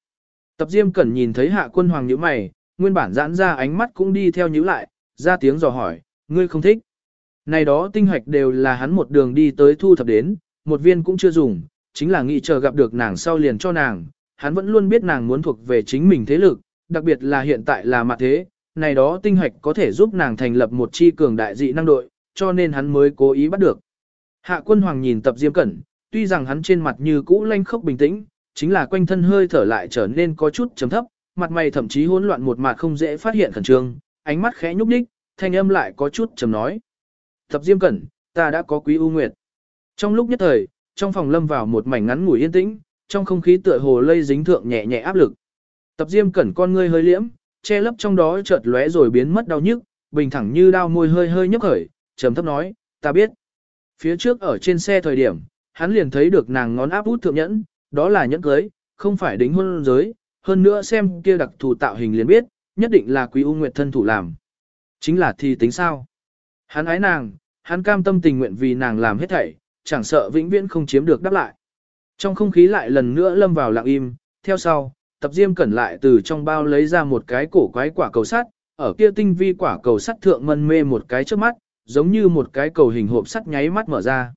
Speaker 1: Tập diêm cẩn nhìn thấy hạ quân hoàng nhíu mày, nguyên bản giãn ra ánh mắt cũng đi theo nhíu lại, ra tiếng dò hỏi, ngươi không thích. Này đó tinh hoạch đều là hắn một đường đi tới thu thập đến, một viên cũng chưa dùng, chính là nghĩ chờ gặp được nàng sau liền cho nàng, hắn vẫn luôn biết nàng muốn thuộc về chính mình thế lực, đặc biệt là hiện tại là mặt thế, này đó tinh hoạch có thể giúp nàng thành lập một chi cường đại dị năng đội, cho nên hắn mới cố ý bắt được. Hạ quân hoàng nhìn tập diêm cẩn, tuy rằng hắn trên mặt như cũ lanh khốc bình tĩnh, chính là quanh thân hơi thở lại trở nên có chút chấm thấp, mặt mày thậm chí hỗn loạn một mặt không dễ phát hiện khẩn trương, ánh mắt khẽ nhúc nhích, thanh âm lại có chút trầm nói. Tập diêm cẩn, ta đã có quý ưu nguyệt. Trong lúc nhất thời, trong phòng lâm vào một mảnh ngắn ngủi yên tĩnh, trong không khí tựa hồ lây dính thượng nhẹ nhẹ áp lực. Tập diêm cẩn con ngươi hơi liễm, che lấp trong đó chợt lóe rồi biến mất đau nhức, bình thẳng như đao môi hơi hơi nhấp khởi, trầm thấp nói, ta biết. Phía trước ở trên xe thời điểm, hắn liền thấy được nàng ngón áp út thượng nhẫn, đó là nhẫn cưới, không phải đính hôn giới, hơn nữa xem kia đặc thù tạo hình liền biết, nhất định là quý U Nguyệt thân thủ làm. Chính là thì tính sao? Hắn ái nàng, hắn cam tâm tình nguyện vì nàng làm hết thảy, chẳng sợ vĩnh viễn không chiếm được đáp lại. Trong không khí lại lần nữa lâm vào lặng im, theo sau, tập diêm cẩn lại từ trong bao lấy ra một cái cổ quái quả cầu sắt, ở kia tinh vi quả cầu sắt thượng mân mê một cái trước mắt, giống như một cái cầu hình hộp sắt nháy mắt mở ra.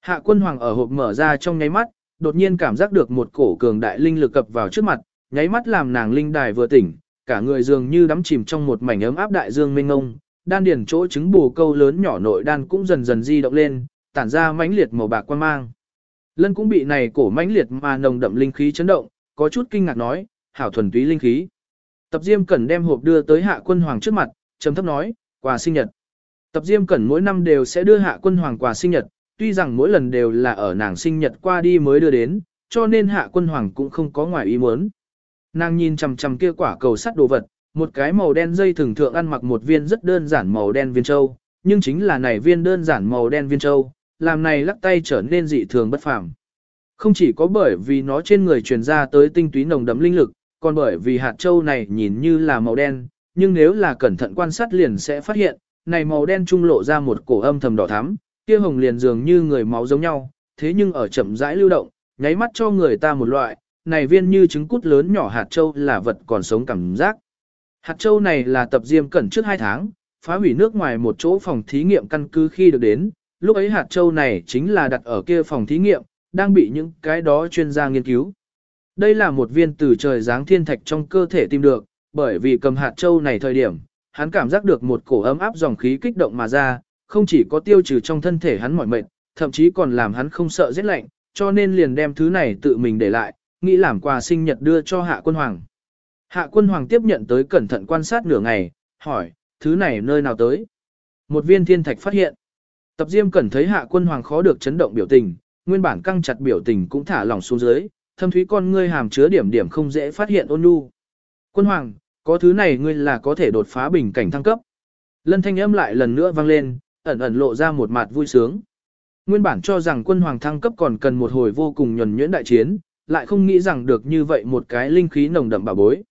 Speaker 1: Hạ quân hoàng ở hộp mở ra trong nháy mắt, đột nhiên cảm giác được một cổ cường đại linh lực cập vào trước mặt, nháy mắt làm nàng linh đài vừa tỉnh, cả người dường như đắm chìm trong một mảnh ấm áp đại dương mênh ngông, đan điển chỗ trứng bù câu lớn nhỏ nội đan cũng dần dần di động lên, tản ra mãnh liệt màu bạc quan mang. Lân cũng bị này cổ mãnh liệt mà nồng đậm linh khí chấn động, có chút kinh ngạc nói, hảo thuần túy linh khí. Tập Diêm Cẩn đem hộp đưa tới Hạ Quân Hoàng trước mặt, trầm thấp nói, quà sinh nhật. Tập Diêm Cẩn mỗi năm đều sẽ đưa Hạ Quân Hoàng quà sinh nhật, tuy rằng mỗi lần đều là ở nàng sinh nhật qua đi mới đưa đến, cho nên Hạ Quân Hoàng cũng không có ngoài ý muốn. Nàng nhìn chằm chằm kia quả cầu sắt đồ vật, một cái màu đen dây thường thượng ăn mặc một viên rất đơn giản màu đen viên châu, nhưng chính là này viên đơn giản màu đen viên châu, làm này lắc tay trở nên dị thường bất phàm. Không chỉ có bởi vì nó trên người truyền ra tới tinh túy nồng đậm linh lực, còn bởi vì hạt châu này nhìn như là màu đen, nhưng nếu là cẩn thận quan sát liền sẽ phát hiện, này màu đen trung lộ ra một cổ âm thầm đỏ thắm, kia hồng liền dường như người máu giống nhau, thế nhưng ở chậm rãi lưu động, nháy mắt cho người ta một loại, này viên như trứng cút lớn nhỏ hạt châu là vật còn sống cảm giác. Hạt châu này là tập diêm cẩn trước 2 tháng, phá hủy nước ngoài một chỗ phòng thí nghiệm căn cứ khi được đến, lúc ấy hạt châu này chính là đặt ở kia phòng thí nghiệm, đang bị những cái đó chuyên gia nghiên cứu. Đây là một viên từ trời giáng thiên thạch trong cơ thể tìm được, bởi vì cầm hạt châu này thời điểm, hắn cảm giác được một cổ ấm áp dòng khí kích động mà ra, không chỉ có tiêu trừ trong thân thể hắn mỏi mệt, thậm chí còn làm hắn không sợ rét lạnh, cho nên liền đem thứ này tự mình để lại, nghĩ làm quà sinh nhật đưa cho hạ quân hoàng. Hạ quân hoàng tiếp nhận tới cẩn thận quan sát nửa ngày, hỏi, thứ này nơi nào tới? Một viên thiên thạch phát hiện. Tập Diêm Cẩn thấy hạ quân hoàng khó được chấn động biểu tình, nguyên bản căng chặt biểu tình cũng thả lỏng xuống dưới, thâm thúy con ngươi hàm chứa điểm điểm không dễ phát hiện ôn nhu. Quân hoàng, có thứ này ngươi là có thể đột phá bình cảnh thăng cấp. Lân thanh âm lại lần nữa vang lên, ẩn ẩn lộ ra một mặt vui sướng. Nguyên bản cho rằng quân hoàng thăng cấp còn cần một hồi vô cùng nhuần nhuyễn đại chiến, lại không nghĩ rằng được như vậy một cái linh khí nồng đậm bảo bối.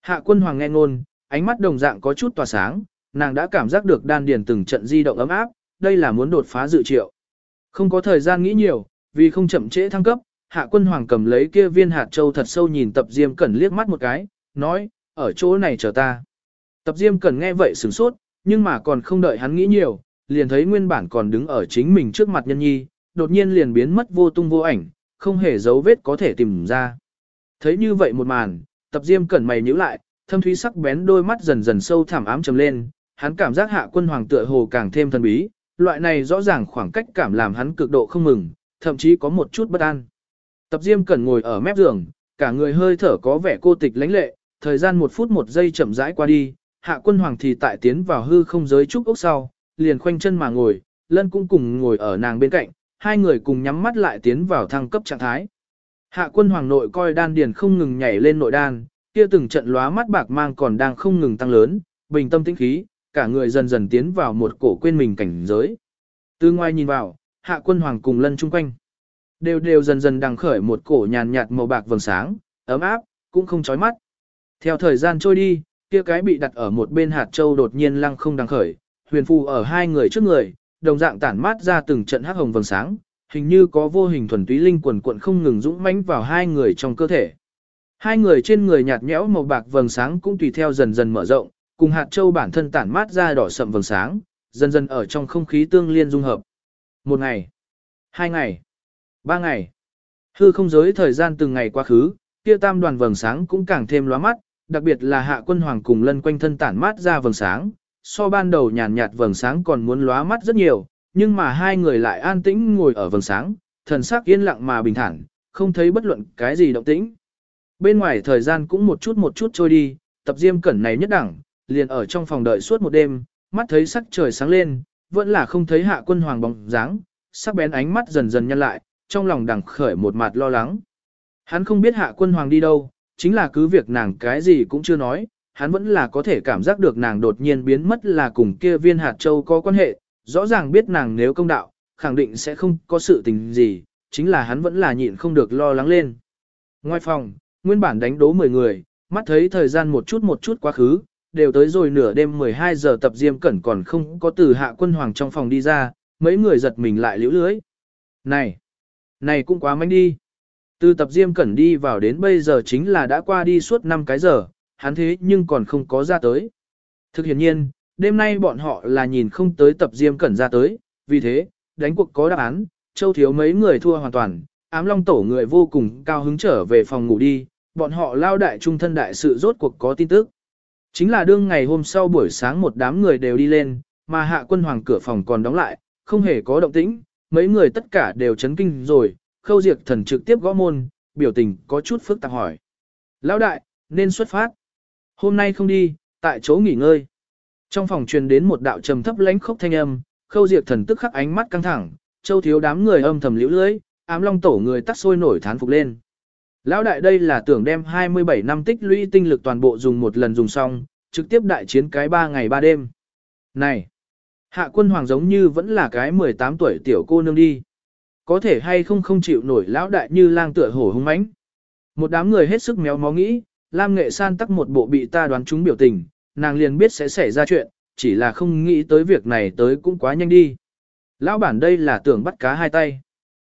Speaker 1: Hạ quân hoàng nghe ngôn, ánh mắt đồng dạng có chút tỏa sáng, nàng đã cảm giác được đan điền từng trận di động ấm áp, đây là muốn đột phá dự triệu. Không có thời gian nghĩ nhiều, vì không chậm trễ thăng cấp, hạ quân hoàng cầm lấy kia viên hạt châu thật sâu nhìn tập diêm cẩn liếc mắt một cái, nói, ở chỗ này chờ ta. Tập diêm cẩn nghe vậy sửng sốt, nhưng mà còn không đợi hắn nghĩ nhiều, liền thấy nguyên bản còn đứng ở chính mình trước mặt nhân nhi, đột nhiên liền biến mất vô tung vô ảnh, không hề dấu vết có thể tìm ra. Thấy như vậy một màn, tập diêm cẩn mày nhíu lại, thâm thúy sắc bén đôi mắt dần dần sâu thẳm ám trầm lên, hắn cảm giác hạ quân hoàng tựa hồ càng thêm thần bí, loại này rõ ràng khoảng cách cảm làm hắn cực độ không mừng, thậm chí có một chút bất an. Tập Diêm Cẩn ngồi ở mép giường, cả người hơi thở có vẻ cô tịch lãnh lệ, thời gian một phút một giây chậm rãi qua đi, Hạ Quân Hoàng thì tại tiến vào hư không giới trúc ốc sau, liền khoanh chân mà ngồi, Lân cũng cùng ngồi ở nàng bên cạnh, hai người cùng nhắm mắt lại tiến vào thăng cấp trạng thái. Hạ Quân Hoàng nội coi đan điền không ngừng nhảy lên nội đan, kia từng trận lóa mắt bạc mang còn đang không ngừng tăng lớn, bình tâm tĩnh khí, cả người dần dần tiến vào một cổ quên mình cảnh giới. Từ ngoài nhìn vào, hạ quân hoàng cùng lân chung quanh. Đều đều dần dần đằng khởi một cổ nhàn nhạt màu bạc vầng sáng, ấm áp, cũng không chói mắt. Theo thời gian trôi đi, kia cái bị đặt ở một bên hạt châu đột nhiên lăng không đằng khởi, huyền phù ở hai người trước người, đồng dạng tản mát ra từng trận hắc hồng vầng sáng, hình như có vô hình thuần túy linh quần cuộn không ngừng dũng mãnh vào hai người trong cơ thể. Hai người trên người nhạt nhẽo màu bạc vầng sáng cũng tùy theo dần dần mở rộng, cùng hạt châu bản thân tản mát ra đỏ sậm vầng sáng, dần dần ở trong không khí tương liên dung hợp. Một ngày, hai ngày, ba ngày. Hư không giới thời gian từng ngày quá khứ, kia tam đoàn vầng sáng cũng càng thêm lóa mắt, đặc biệt là hạ quân hoàng cùng lân quanh thân tản mát ra vầng sáng, so ban đầu nhàn nhạt vầng sáng còn muốn lóa mắt rất nhiều, nhưng mà hai người lại an tĩnh ngồi ở vầng sáng, thần sắc yên lặng mà bình thản, không thấy bất luận cái gì động tĩnh. Bên ngoài thời gian cũng một chút một chút trôi đi, tập diêm cẩn này nhất đẳng, liền ở trong phòng đợi suốt một đêm, mắt thấy sắc trời sáng lên, vẫn là không thấy hạ quân hoàng bóng dáng, sắc bén ánh mắt dần dần nhăn lại, trong lòng đằng khởi một mặt lo lắng. Hắn không biết hạ quân hoàng đi đâu, chính là cứ việc nàng cái gì cũng chưa nói, hắn vẫn là có thể cảm giác được nàng đột nhiên biến mất là cùng kia viên hạt châu có quan hệ, rõ ràng biết nàng nếu công đạo, khẳng định sẽ không có sự tình gì, chính là hắn vẫn là nhịn không được lo lắng lên. Ngoài phòng, nguyên bản đánh đố 10 người, mắt thấy thời gian một chút một chút quá khứ, đều tới rồi nửa đêm 12 giờ tập diêm cẩn còn không có từ hạ quân hoàng trong phòng đi ra, mấy người giật mình lại liễu lưới. Này, này cũng quá manh đi. Từ tập diêm cẩn đi vào đến bây giờ chính là đã qua đi suốt 5 cái giờ, hắn thế nhưng còn không có ra tới. Thực hiện nhiên, đêm nay bọn họ là nhìn không tới tập diêm cẩn ra tới, vì thế, đánh cuộc có đáp án, châu thiếu mấy người thua hoàn toàn, ám long tổ người vô cùng cao hứng trở về phòng ngủ đi, bọn họ lao đại trung thân đại sự rốt cuộc có tin tức. Chính là đương ngày hôm sau buổi sáng một đám người đều đi lên, mà hạ quân hoàng cửa phòng còn đóng lại, không hề có động tĩnh, mấy người tất cả đều chấn kinh rồi, khâu diệt thần trực tiếp gõ môn, biểu tình có chút phức tạp hỏi. Lão đại, nên xuất phát. Hôm nay không đi, tại chỗ nghỉ ngơi. Trong phòng truyền đến một đạo trầm thấp lãnh khốc thanh âm, khâu diệt thần tức khắc ánh mắt căng thẳng, châu thiếu đám người âm thầm liễu lưới, ám long tổ người tắt sôi nổi thán phục lên. Lão đại đây là tưởng đem 27 năm tích lũy tinh lực toàn bộ dùng một lần dùng xong, trực tiếp đại chiến cái 3 ngày 3 đêm. Này, hạ quân hoàng giống như vẫn là cái 18 tuổi tiểu cô nương đi. Có thể hay không không chịu nổi lão đại như lang tựa hổ hung mãnh. Một đám người hết sức méo mó nghĩ, Lam Nghệ San tắc một bộ bị ta đoán trúng biểu tình, nàng liền biết sẽ xảy ra chuyện, chỉ là không nghĩ tới việc này tới cũng quá nhanh đi. Lão bản đây là tưởng bắt cá hai tay.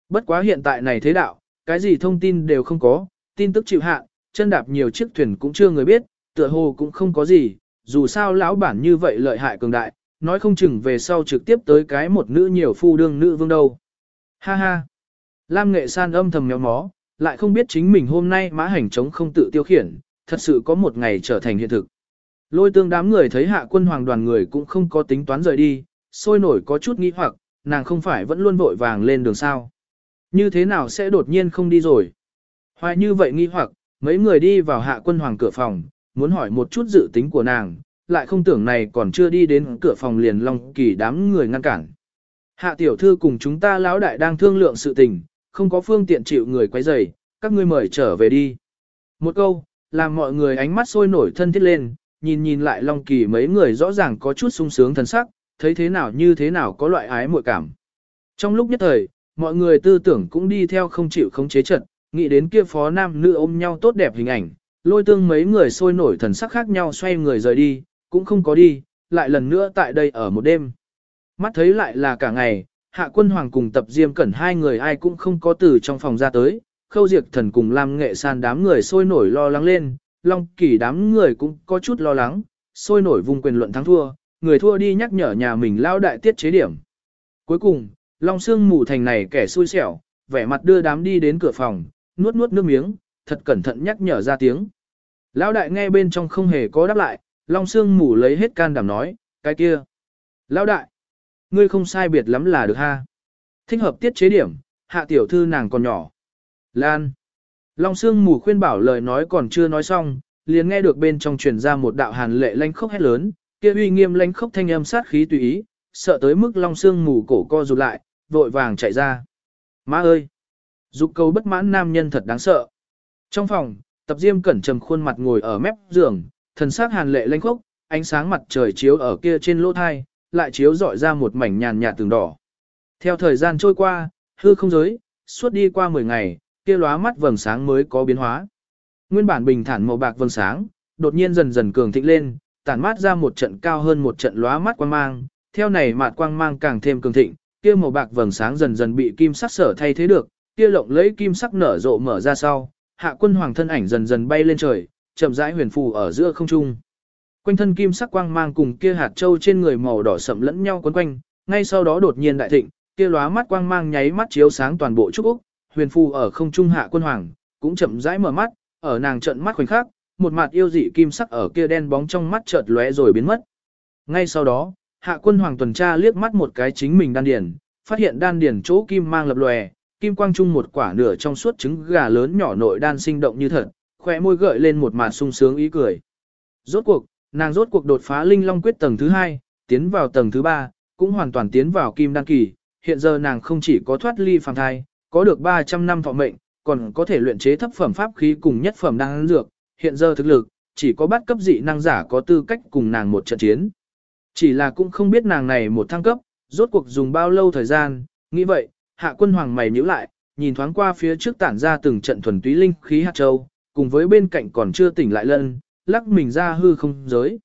Speaker 1: Bất quá hiện tại này thế đạo, cái gì thông tin đều không có, tin tức chịu hạn, chân đạp nhiều chiếc thuyền cũng chưa người biết, tựa hồ cũng không có gì, dù sao lão bản như vậy lợi hại cường đại, nói không chừng về sau trực tiếp tới cái một nữ nhiều phu đương nữ vương đâu. Ha ha. Lam nghệ san âm thầm nhóm mó, lại không biết chính mình hôm nay mã hành chống không tự tiêu khiển, thật sự có một ngày trở thành hiện thực. Lôi tương đám người thấy hạ quân hoàng đoàn người cũng không có tính toán rời đi, sôi nổi có chút nghi hoặc, nàng không phải vẫn luôn vội vàng lên đường sao. Như thế nào sẽ đột nhiên không đi rồi? Hoài như vậy nghi hoặc, mấy người đi vào hạ quân hoàng cửa phòng, muốn hỏi một chút dự tính của nàng, lại không tưởng này còn chưa đi đến cửa phòng liền long kỳ đám người ngăn cản. Hạ tiểu thư cùng chúng ta lão đại đang thương lượng sự tình, không có phương tiện chịu người quấy rầy, các ngươi mời trở về đi. Một câu, làm mọi người ánh mắt sôi nổi thân thiết lên, nhìn nhìn lại Long Kỳ mấy người rõ ràng có chút sung sướng thần sắc, thấy thế nào như thế nào có loại ái muội cảm. Trong lúc nhất thời, mọi người tư tưởng cũng đi theo không chịu khống chế trận, nghĩ đến kia phó nam nữ ôm nhau tốt đẹp hình ảnh, lôi tương mấy người sôi nổi thần sắc khác nhau xoay người rời đi, cũng không có đi, lại lần nữa tại đây ở một đêm. Mắt thấy lại là cả ngày, hạ quân hoàng cùng tập diêm cẩn hai người ai cũng không có từ trong phòng ra tới, khâu diệt thần cùng làm nghệ san đám người sôi nổi lo lắng lên, long kỳ đám người cũng có chút lo lắng, sôi nổi vùng quyền luận thắng thua, người thua đi nhắc nhở nhà mình lao đại tiết chế điểm. Cuối cùng, long xương mù thành này kẻ xui xẻo, vẻ mặt đưa đám đi đến cửa phòng, nuốt nuốt nước miếng, thật cẩn thận nhắc nhở ra tiếng. Lão đại nghe bên trong không hề có đáp lại, long xương mù lấy hết can đảm nói, cái kia. Lão đại, ngươi không sai biệt lắm là được ha. Thích hợp tiết chế điểm, hạ tiểu thư nàng còn nhỏ. Lan. Long Sương mù khuyên bảo lời nói còn chưa nói xong, liền nghe được bên trong truyền ra một đạo hàn lệ lanh khốc hét lớn, kia uy nghiêm lanh khốc thanh âm sát khí tùy ý, sợ tới mức Long Sương mù cổ co rụt lại, vội vàng chạy ra. Má ơi! Dục cầu bất mãn nam nhân thật đáng sợ. Trong phòng, tập diêm cẩn trầm khuôn mặt ngồi ở mép giường, thần sắc hàn lệ lanh khốc, ánh sáng mặt trời chiếu ở kia trên lỗ thai, lại chiếu dọi ra một mảnh nhàn nhạt tường đỏ. Theo thời gian trôi qua, hư không giới, suốt đi qua 10 ngày, kia lóa mắt vầng sáng mới có biến hóa. Nguyên bản bình thản màu bạc vầng sáng, đột nhiên dần dần cường thịnh lên, tản mát ra một trận cao hơn một trận lóa mắt quang mang, theo này mạt quang mang càng thêm cường thịnh, kia màu bạc vầng sáng dần dần bị kim sắc sở thay thế được, kia lộng lấy kim sắc nở rộ mở ra sau, hạ quân hoàng thân ảnh dần dần bay lên trời, chậm rãi huyền phù ở giữa không trung. Quanh thân kim sắc quang mang cùng kia hạt châu trên người màu đỏ sậm lẫn nhau quấn quanh, ngay sau đó đột nhiên đại thịnh, kia lóa mắt quang mang nháy mắt chiếu sáng toàn bộ trúc úc, huyền phù ở không trung hạ quân hoàng, cũng chậm rãi mở mắt, ở nàng trận mắt khoảnh khắc, một mặt yêu dị kim sắc ở kia đen bóng trong mắt chợt lóe rồi biến mất. Ngay sau đó, hạ quân hoàng tuần tra liếc mắt một cái chính mình đan điền, phát hiện đan điền chỗ kim mang lập lòe, kim quang trung một quả nửa trong suốt trứng gà lớn nhỏ nội đan sinh động như thật, khóe môi gợi lên một màn sung sướng ý cười. Rốt cuộc, nàng rốt cuộc đột phá linh long quyết tầng thứ hai, tiến vào tầng thứ ba, cũng hoàn toàn tiến vào kim đan kỳ. Hiện giờ nàng không chỉ có thoát ly phàm thai, có được 300 năm thọ mệnh, còn có thể luyện chế thấp phẩm pháp khí cùng nhất phẩm đan dược, hiện giờ thực lực, chỉ có bắt cấp dị năng giả có tư cách cùng nàng một trận chiến. Chỉ là cũng không biết nàng này một thăng cấp, rốt cuộc dùng bao lâu thời gian, nghĩ vậy, hạ quân hoàng mày nhíu lại, nhìn thoáng qua phía trước tản ra từng trận thuần túy linh khí hạt châu, cùng với bên cạnh còn chưa tỉnh lại lân, lắc mình ra hư không giới.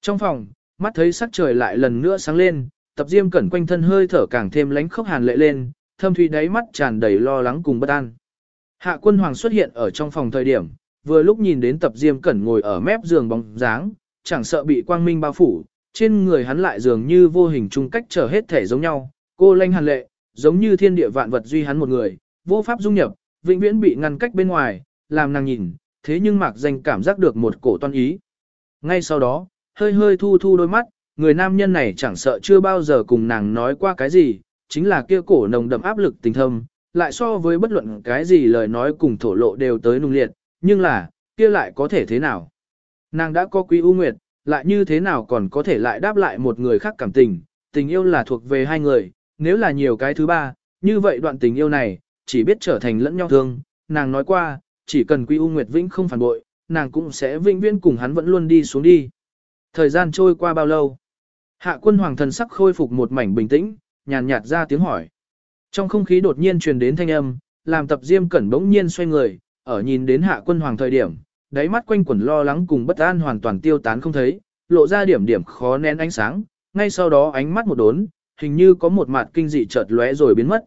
Speaker 1: Trong phòng, mắt thấy sắc trời lại lần nữa sáng lên, tập diêm cẩn quanh thân hơi thở càng thêm lánh khốc hàn lệ lên, thâm thủy đáy mắt tràn đầy lo lắng cùng bất an. Hạ quân hoàng xuất hiện ở trong phòng thời điểm, vừa lúc nhìn đến tập diêm cẩn ngồi ở mép giường bóng dáng, chẳng sợ bị quang minh bao phủ, trên người hắn lại dường như vô hình chung cách trở hết thể giống nhau, cô lanh hàn lệ, giống như thiên địa vạn vật duy hắn một người, vô pháp dung nhập, vĩnh viễn bị ngăn cách bên ngoài, làm nàng nhìn, thế nhưng mạc danh cảm giác được một cổ toan ý. Ngay sau đó, hơi hơi thu thu đôi mắt, người nam nhân này chẳng sợ chưa bao giờ cùng nàng nói qua cái gì, chính là kia cổ nồng đậm áp lực tình thâm, lại so với bất luận cái gì lời nói cùng thổ lộ đều tới nung liệt, nhưng là, kia lại có thể thế nào? Nàng đã có quý ưu nguyệt, lại như thế nào còn có thể lại đáp lại một người khác cảm tình, tình yêu là thuộc về hai người, nếu là nhiều cái thứ ba, như vậy đoạn tình yêu này, chỉ biết trở thành lẫn nhau thương, nàng nói qua, chỉ cần quý u nguyệt vĩnh không phản bội, nàng cũng sẽ vĩnh viễn cùng hắn vẫn luôn đi xuống đi. Thời gian trôi qua bao lâu? Hạ quân hoàng thần sắc khôi phục một mảnh bình tĩnh, nhàn nhạt ra tiếng hỏi. Trong không khí đột nhiên truyền đến thanh âm, làm tập diêm cẩn bỗng nhiên xoay người, ở nhìn đến hạ quân hoàng thời điểm, đáy mắt quanh quẩn lo lắng cùng bất an hoàn toàn tiêu tán không thấy, lộ ra điểm điểm khó nén ánh sáng, ngay sau đó ánh mắt một đốn, hình như có một mặt kinh dị chợt lóe rồi biến mất.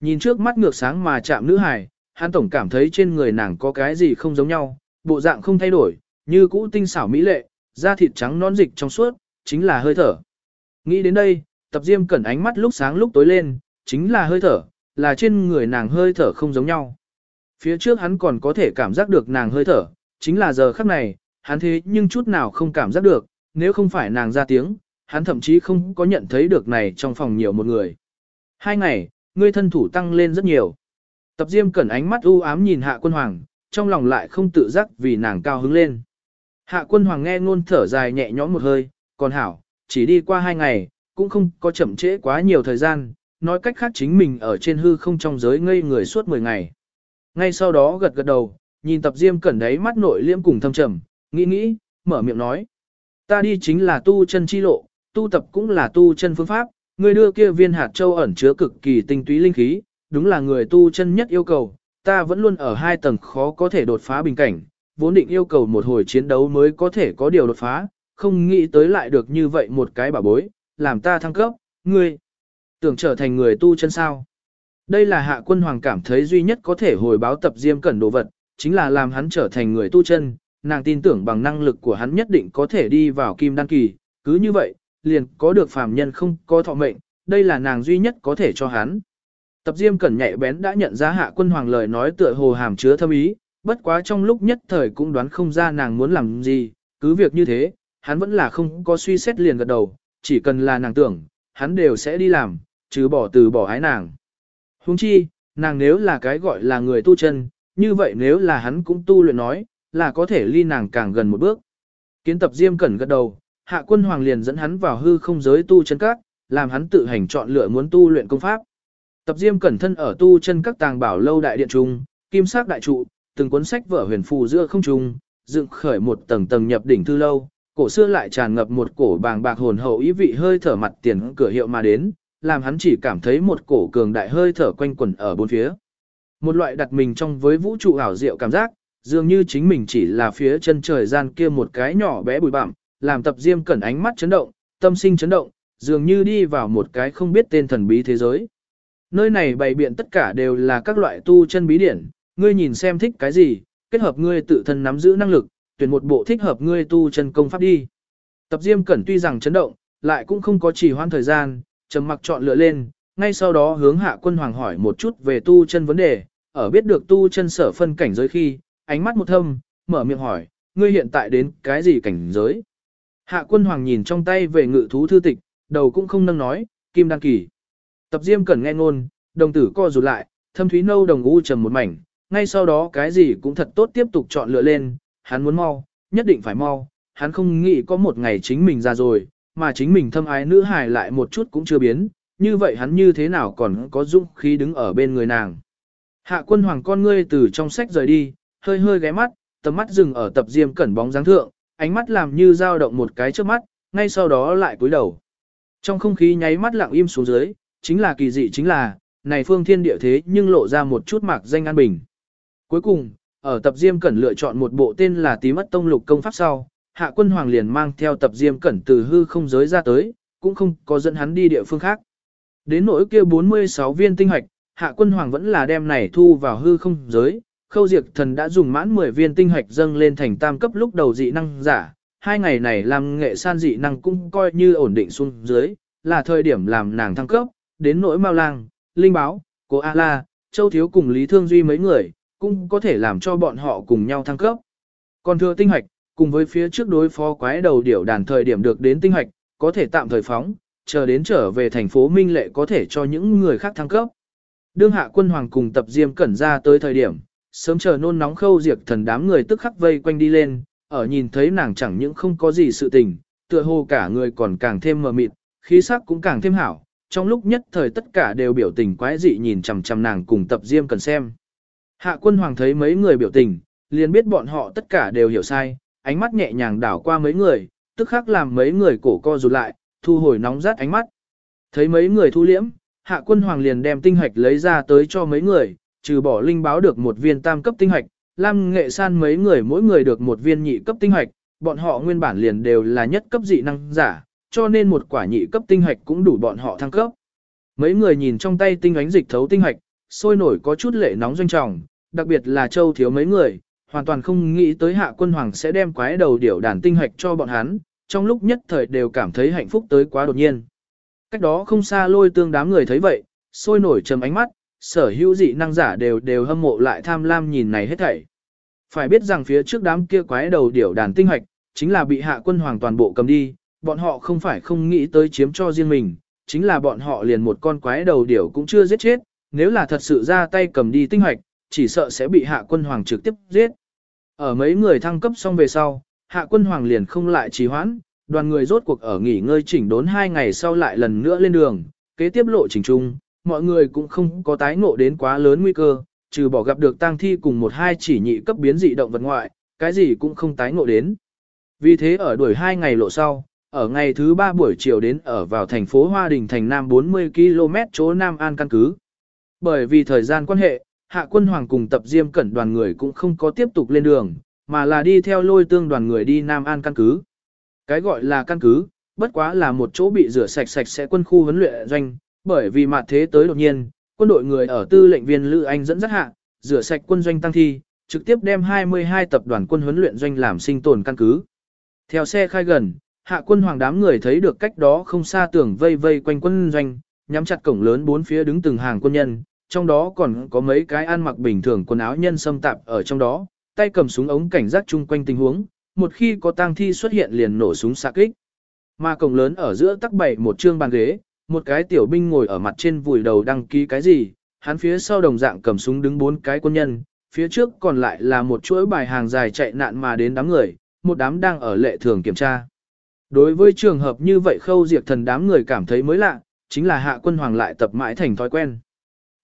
Speaker 1: Nhìn trước mắt ngược sáng mà chạm nữ hài, hắn tổng cảm thấy trên người nàng có cái gì không giống nhau, bộ dạng không thay đổi, như cũ tinh xảo mỹ lệ, da thịt trắng non dịch trong suốt, chính là hơi thở. Nghĩ đến đây, tập diêm cẩn ánh mắt lúc sáng lúc tối lên, chính là hơi thở, là trên người nàng hơi thở không giống nhau. Phía trước hắn còn có thể cảm giác được nàng hơi thở, chính là giờ khắc này, hắn thế nhưng chút nào không cảm giác được, nếu không phải nàng ra tiếng, hắn thậm chí không có nhận thấy được này trong phòng nhiều một người. Hai ngày, ngươi thân thủ tăng lên rất nhiều. Tập diêm cẩn ánh mắt u ám nhìn hạ quân hoàng, trong lòng lại không tự giác vì nàng cao hứng lên. Hạ quân hoàng nghe ngôn thở dài nhẹ nhõm một hơi, còn hảo, chỉ đi qua hai ngày, cũng không có chậm trễ quá nhiều thời gian, nói cách khác chính mình ở trên hư không trong giới ngây người suốt 10 ngày. Ngay sau đó gật gật đầu, nhìn tập diêm cẩn đấy mắt nội liêm cùng thâm trầm, nghĩ nghĩ, mở miệng nói. Ta đi chính là tu chân chi lộ, tu tập cũng là tu chân phương pháp, người đưa kia viên hạt châu ẩn chứa cực kỳ tinh túy linh khí, đúng là người tu chân nhất yêu cầu, ta vẫn luôn ở hai tầng khó có thể đột phá bình cảnh, vốn định yêu cầu một hồi chiến đấu mới có thể có điều đột phá, không nghĩ tới lại được như vậy một cái bảo bối, làm ta thăng cấp, ngươi tưởng trở thành người tu chân sao. Đây là hạ quân hoàng cảm thấy duy nhất có thể hồi báo tập diêm cẩn đồ vật, chính là làm hắn trở thành người tu chân, nàng tin tưởng bằng năng lực của hắn nhất định có thể đi vào kim đăng kỳ, cứ như vậy, liền có được phàm nhân không có thọ mệnh, đây là nàng duy nhất có thể cho hắn. Tập diêm cẩn nhạy bén đã nhận ra hạ quân hoàng lời nói tựa hồ hàm chứa thâm ý, bất quá trong lúc nhất thời cũng đoán không ra nàng muốn làm gì, cứ việc như thế, hắn vẫn là không có suy xét liền gật đầu, chỉ cần là nàng tưởng, hắn đều sẽ đi làm, chứ bỏ từ bỏ ái nàng. Huống chi, nàng nếu là cái gọi là người tu chân, như vậy nếu là hắn cũng tu luyện nói, là có thể ly nàng càng gần một bước. Kiến tập Diêm Cẩn gật đầu, hạ quân hoàng liền dẫn hắn vào hư không giới tu chân các, làm hắn tự hành chọn lựa muốn tu luyện công pháp. Tập Diêm Cẩn thân ở tu chân các tàng bảo lâu đại điện trung, kim sắc đại trụ, từng cuốn sách vở huyền phù giữa không trung, dựng khởi một tầng tầng nhập đỉnh thư lâu, cổ xưa lại tràn ngập một cổ bàng bạc hồn hậu ý vị hơi thở mặt tiền cửa hiệu mà đến, làm hắn chỉ cảm thấy một cổ cường đại hơi thở quanh quẩn ở bốn phía. Một loại đặt mình trong với vũ trụ ảo diệu cảm giác, dường như chính mình chỉ là phía chân trời gian kia một cái nhỏ bé bụi bặm, làm tập diêm cẩn ánh mắt chấn động, tâm sinh chấn động, dường như đi vào một cái không biết tên thần bí thế giới. Nơi này bày biện tất cả đều là các loại tu chân bí điển, ngươi nhìn xem thích cái gì, kết hợp ngươi tự thân nắm giữ năng lực, tuyển một bộ thích hợp ngươi tu chân công pháp đi. Tập Diêm Cẩn tuy rằng chấn động, lại cũng không có trì hoãn thời gian, trầm mặc chọn lựa lên, ngay sau đó hướng Hạ Quân Hoàng hỏi một chút về tu chân vấn đề, ở biết được tu chân sở phân cảnh giới khi, ánh mắt một thâm, mở miệng hỏi, ngươi hiện tại đến cái gì cảnh giới? Hạ Quân Hoàng nhìn trong tay về ngự thú thư tịch, đầu cũng không nâng nói, kim đăng kỳ. Tập Diêm Cẩn nghe ngôn, đồng tử co rụt lại, thâm thúy nâu đồng u trầm một mảnh, ngay sau đó cái gì cũng thật tốt tiếp tục chọn lựa lên, hắn muốn mau, nhất định phải mau, hắn không nghĩ có một ngày chính mình ra rồi, mà chính mình thâm ái nữ hài lại một chút cũng chưa biến, như vậy hắn như thế nào còn có dũng khí đứng ở bên người nàng. Hạ quân hoàng con ngươi từ trong sách rời đi, hơi hơi ghé mắt, tầm mắt dừng ở tập diêm cẩn bóng dáng thượng, ánh mắt làm như dao động một cái trước mắt, ngay sau đó lại cúi đầu. Trong không khí nháy mắt lặng im xuống dưới, chính là kỳ dị chính là, này phương thiên địa thế nhưng lộ ra một chút mạc danh an bình. Cuối cùng, ở tập Diêm Cẩn lựa chọn một bộ tên là Tí mất tông lục công pháp sau, hạ quân hoàng liền mang theo tập diêm cẩn từ hư không giới ra tới, cũng không có dẫn hắn đi địa phương khác. Đến nỗi kia 46 viên tinh hoạch, hạ quân hoàng vẫn là đem này thu vào hư không giới, khâu diệt thần đã dùng mãn 10 viên tinh hoạch dâng lên thành tam cấp lúc đầu dị năng giả. Hai ngày này làm nghệ san dị năng cũng coi như ổn định xuống dưới, là thời điểm làm nàng thăng cấp, đến nỗi mau lang, linh báo, cô A-la, châu thiếu cùng Lý Thương Duy mấy người, cũng có thể làm cho bọn họ cùng nhau thăng cấp. Còn thừa tinh hoạch, cùng với phía trước đối phó quái đầu điểu đàn thời điểm được đến tinh hoạch, có thể tạm thời phóng, chờ đến trở về thành phố Minh Lệ có thể cho những người khác thăng cấp. Đương hạ quân hoàng cùng tập diêm cẩn ra tới thời điểm, sớm chờ nôn nóng khâu diệt thần đám người tức khắc vây quanh đi lên, ở nhìn thấy nàng chẳng những không có gì sự tình, tựa hồ cả người còn càng thêm mờ mịt, khí sắc cũng càng thêm hảo, trong lúc nhất thời tất cả đều biểu tình quái dị nhìn chằm chằm nàng cùng tập diêm cần xem. Hạ quân hoàng thấy mấy người biểu tình, liền biết bọn họ tất cả đều hiểu sai, ánh mắt nhẹ nhàng đảo qua mấy người, tức khắc làm mấy người cổ co rụt lại, thu hồi nóng rát ánh mắt. Thấy mấy người thu liễm, hạ quân hoàng liền đem tinh hạch lấy ra tới cho mấy người, trừ bỏ linh báo được một viên tam cấp tinh hạch, lam nghệ san mấy người mỗi người được một viên nhị cấp tinh hạch, bọn họ nguyên bản liền đều là nhất cấp dị năng giả, cho nên một quả nhị cấp tinh hạch cũng đủ bọn họ thăng cấp. Mấy người nhìn trong tay tinh ánh dịch thấu tinh hạch, sôi nổi có chút lệ nóng doanh trọng, đặc biệt là châu thiếu mấy người, hoàn toàn không nghĩ tới hạ quân hoàng sẽ đem quái đầu điểu đàn tinh hạch cho bọn hắn, trong lúc nhất thời đều cảm thấy hạnh phúc tới quá đột nhiên. Cách đó không xa lôi tương đám người thấy vậy, sôi nổi trầm ánh mắt, sở hữu dị năng giả đều đều hâm mộ lại tham lam nhìn này hết thảy. Phải biết rằng phía trước đám kia quái đầu điểu đàn tinh hạch, chính là bị hạ quân hoàng toàn bộ cầm đi, bọn họ không phải không nghĩ tới chiếm cho riêng mình, chính là bọn họ liền một con quái đầu điểu cũng chưa giết chết, nếu là thật sự ra tay cầm đi tinh hoạch, chỉ sợ sẽ bị hạ quân hoàng trực tiếp giết. Ở mấy người thăng cấp xong về sau, hạ quân hoàng liền không lại trì hoãn, đoàn người rốt cuộc ở nghỉ ngơi chỉnh đốn hai ngày sau lại lần nữa lên đường, kế tiếp lộ trình chung, mọi người cũng không có tái ngộ đến quá lớn nguy cơ, trừ bỏ gặp được tang thi cùng một hai chỉ nhị cấp biến dị động vật ngoại, cái gì cũng không tái ngộ đến. Vì thế ở đuổi hai ngày lộ sau, ở ngày thứ ba buổi chiều đến ở vào thành phố Hoa Đình thành Nam 40 km chỗ Nam An căn cứ. Bởi vì thời gian quan hệ, Hạ quân hoàng cùng tập diêm cẩn đoàn người cũng không có tiếp tục lên đường, mà là đi theo lôi tương đoàn người đi Nam An căn cứ. Cái gọi là căn cứ, bất quá là một chỗ bị rửa sạch sạch sẽ quân khu huấn luyện doanh, bởi vì mặt thế tới đột nhiên, quân đội người ở tư lệnh viên Lữ Anh dẫn dắt hạ, rửa sạch quân doanh tăng thi, trực tiếp đem 22 tập đoàn quân huấn luyện doanh làm sinh tồn căn cứ. Theo xe khai gần, hạ quân hoàng đám người thấy được cách đó không xa tưởng vây vây quanh quân doanh, nhắm chặt cổng lớn bốn phía đứng từng hàng quân nhân, trong đó còn có mấy cái ăn mặc bình thường quần áo nhân xâm tạp ở trong đó, tay cầm súng ống cảnh giác chung quanh tình huống, một khi có tang thi xuất hiện liền nổ súng xạ kích. Mà cổng lớn ở giữa tắc bảy một trương bàn ghế, một cái tiểu binh ngồi ở mặt trên vùi đầu đăng ký cái gì, hắn phía sau đồng dạng cầm súng đứng bốn cái quân nhân, phía trước còn lại là một chuỗi bài hàng dài chạy nạn mà đến đám người, một đám đang ở lệ thường kiểm tra. Đối với trường hợp như vậy khâu diệt thần đám người cảm thấy mới lạ, chính là hạ quân hoàng lại tập mãi thành thói quen.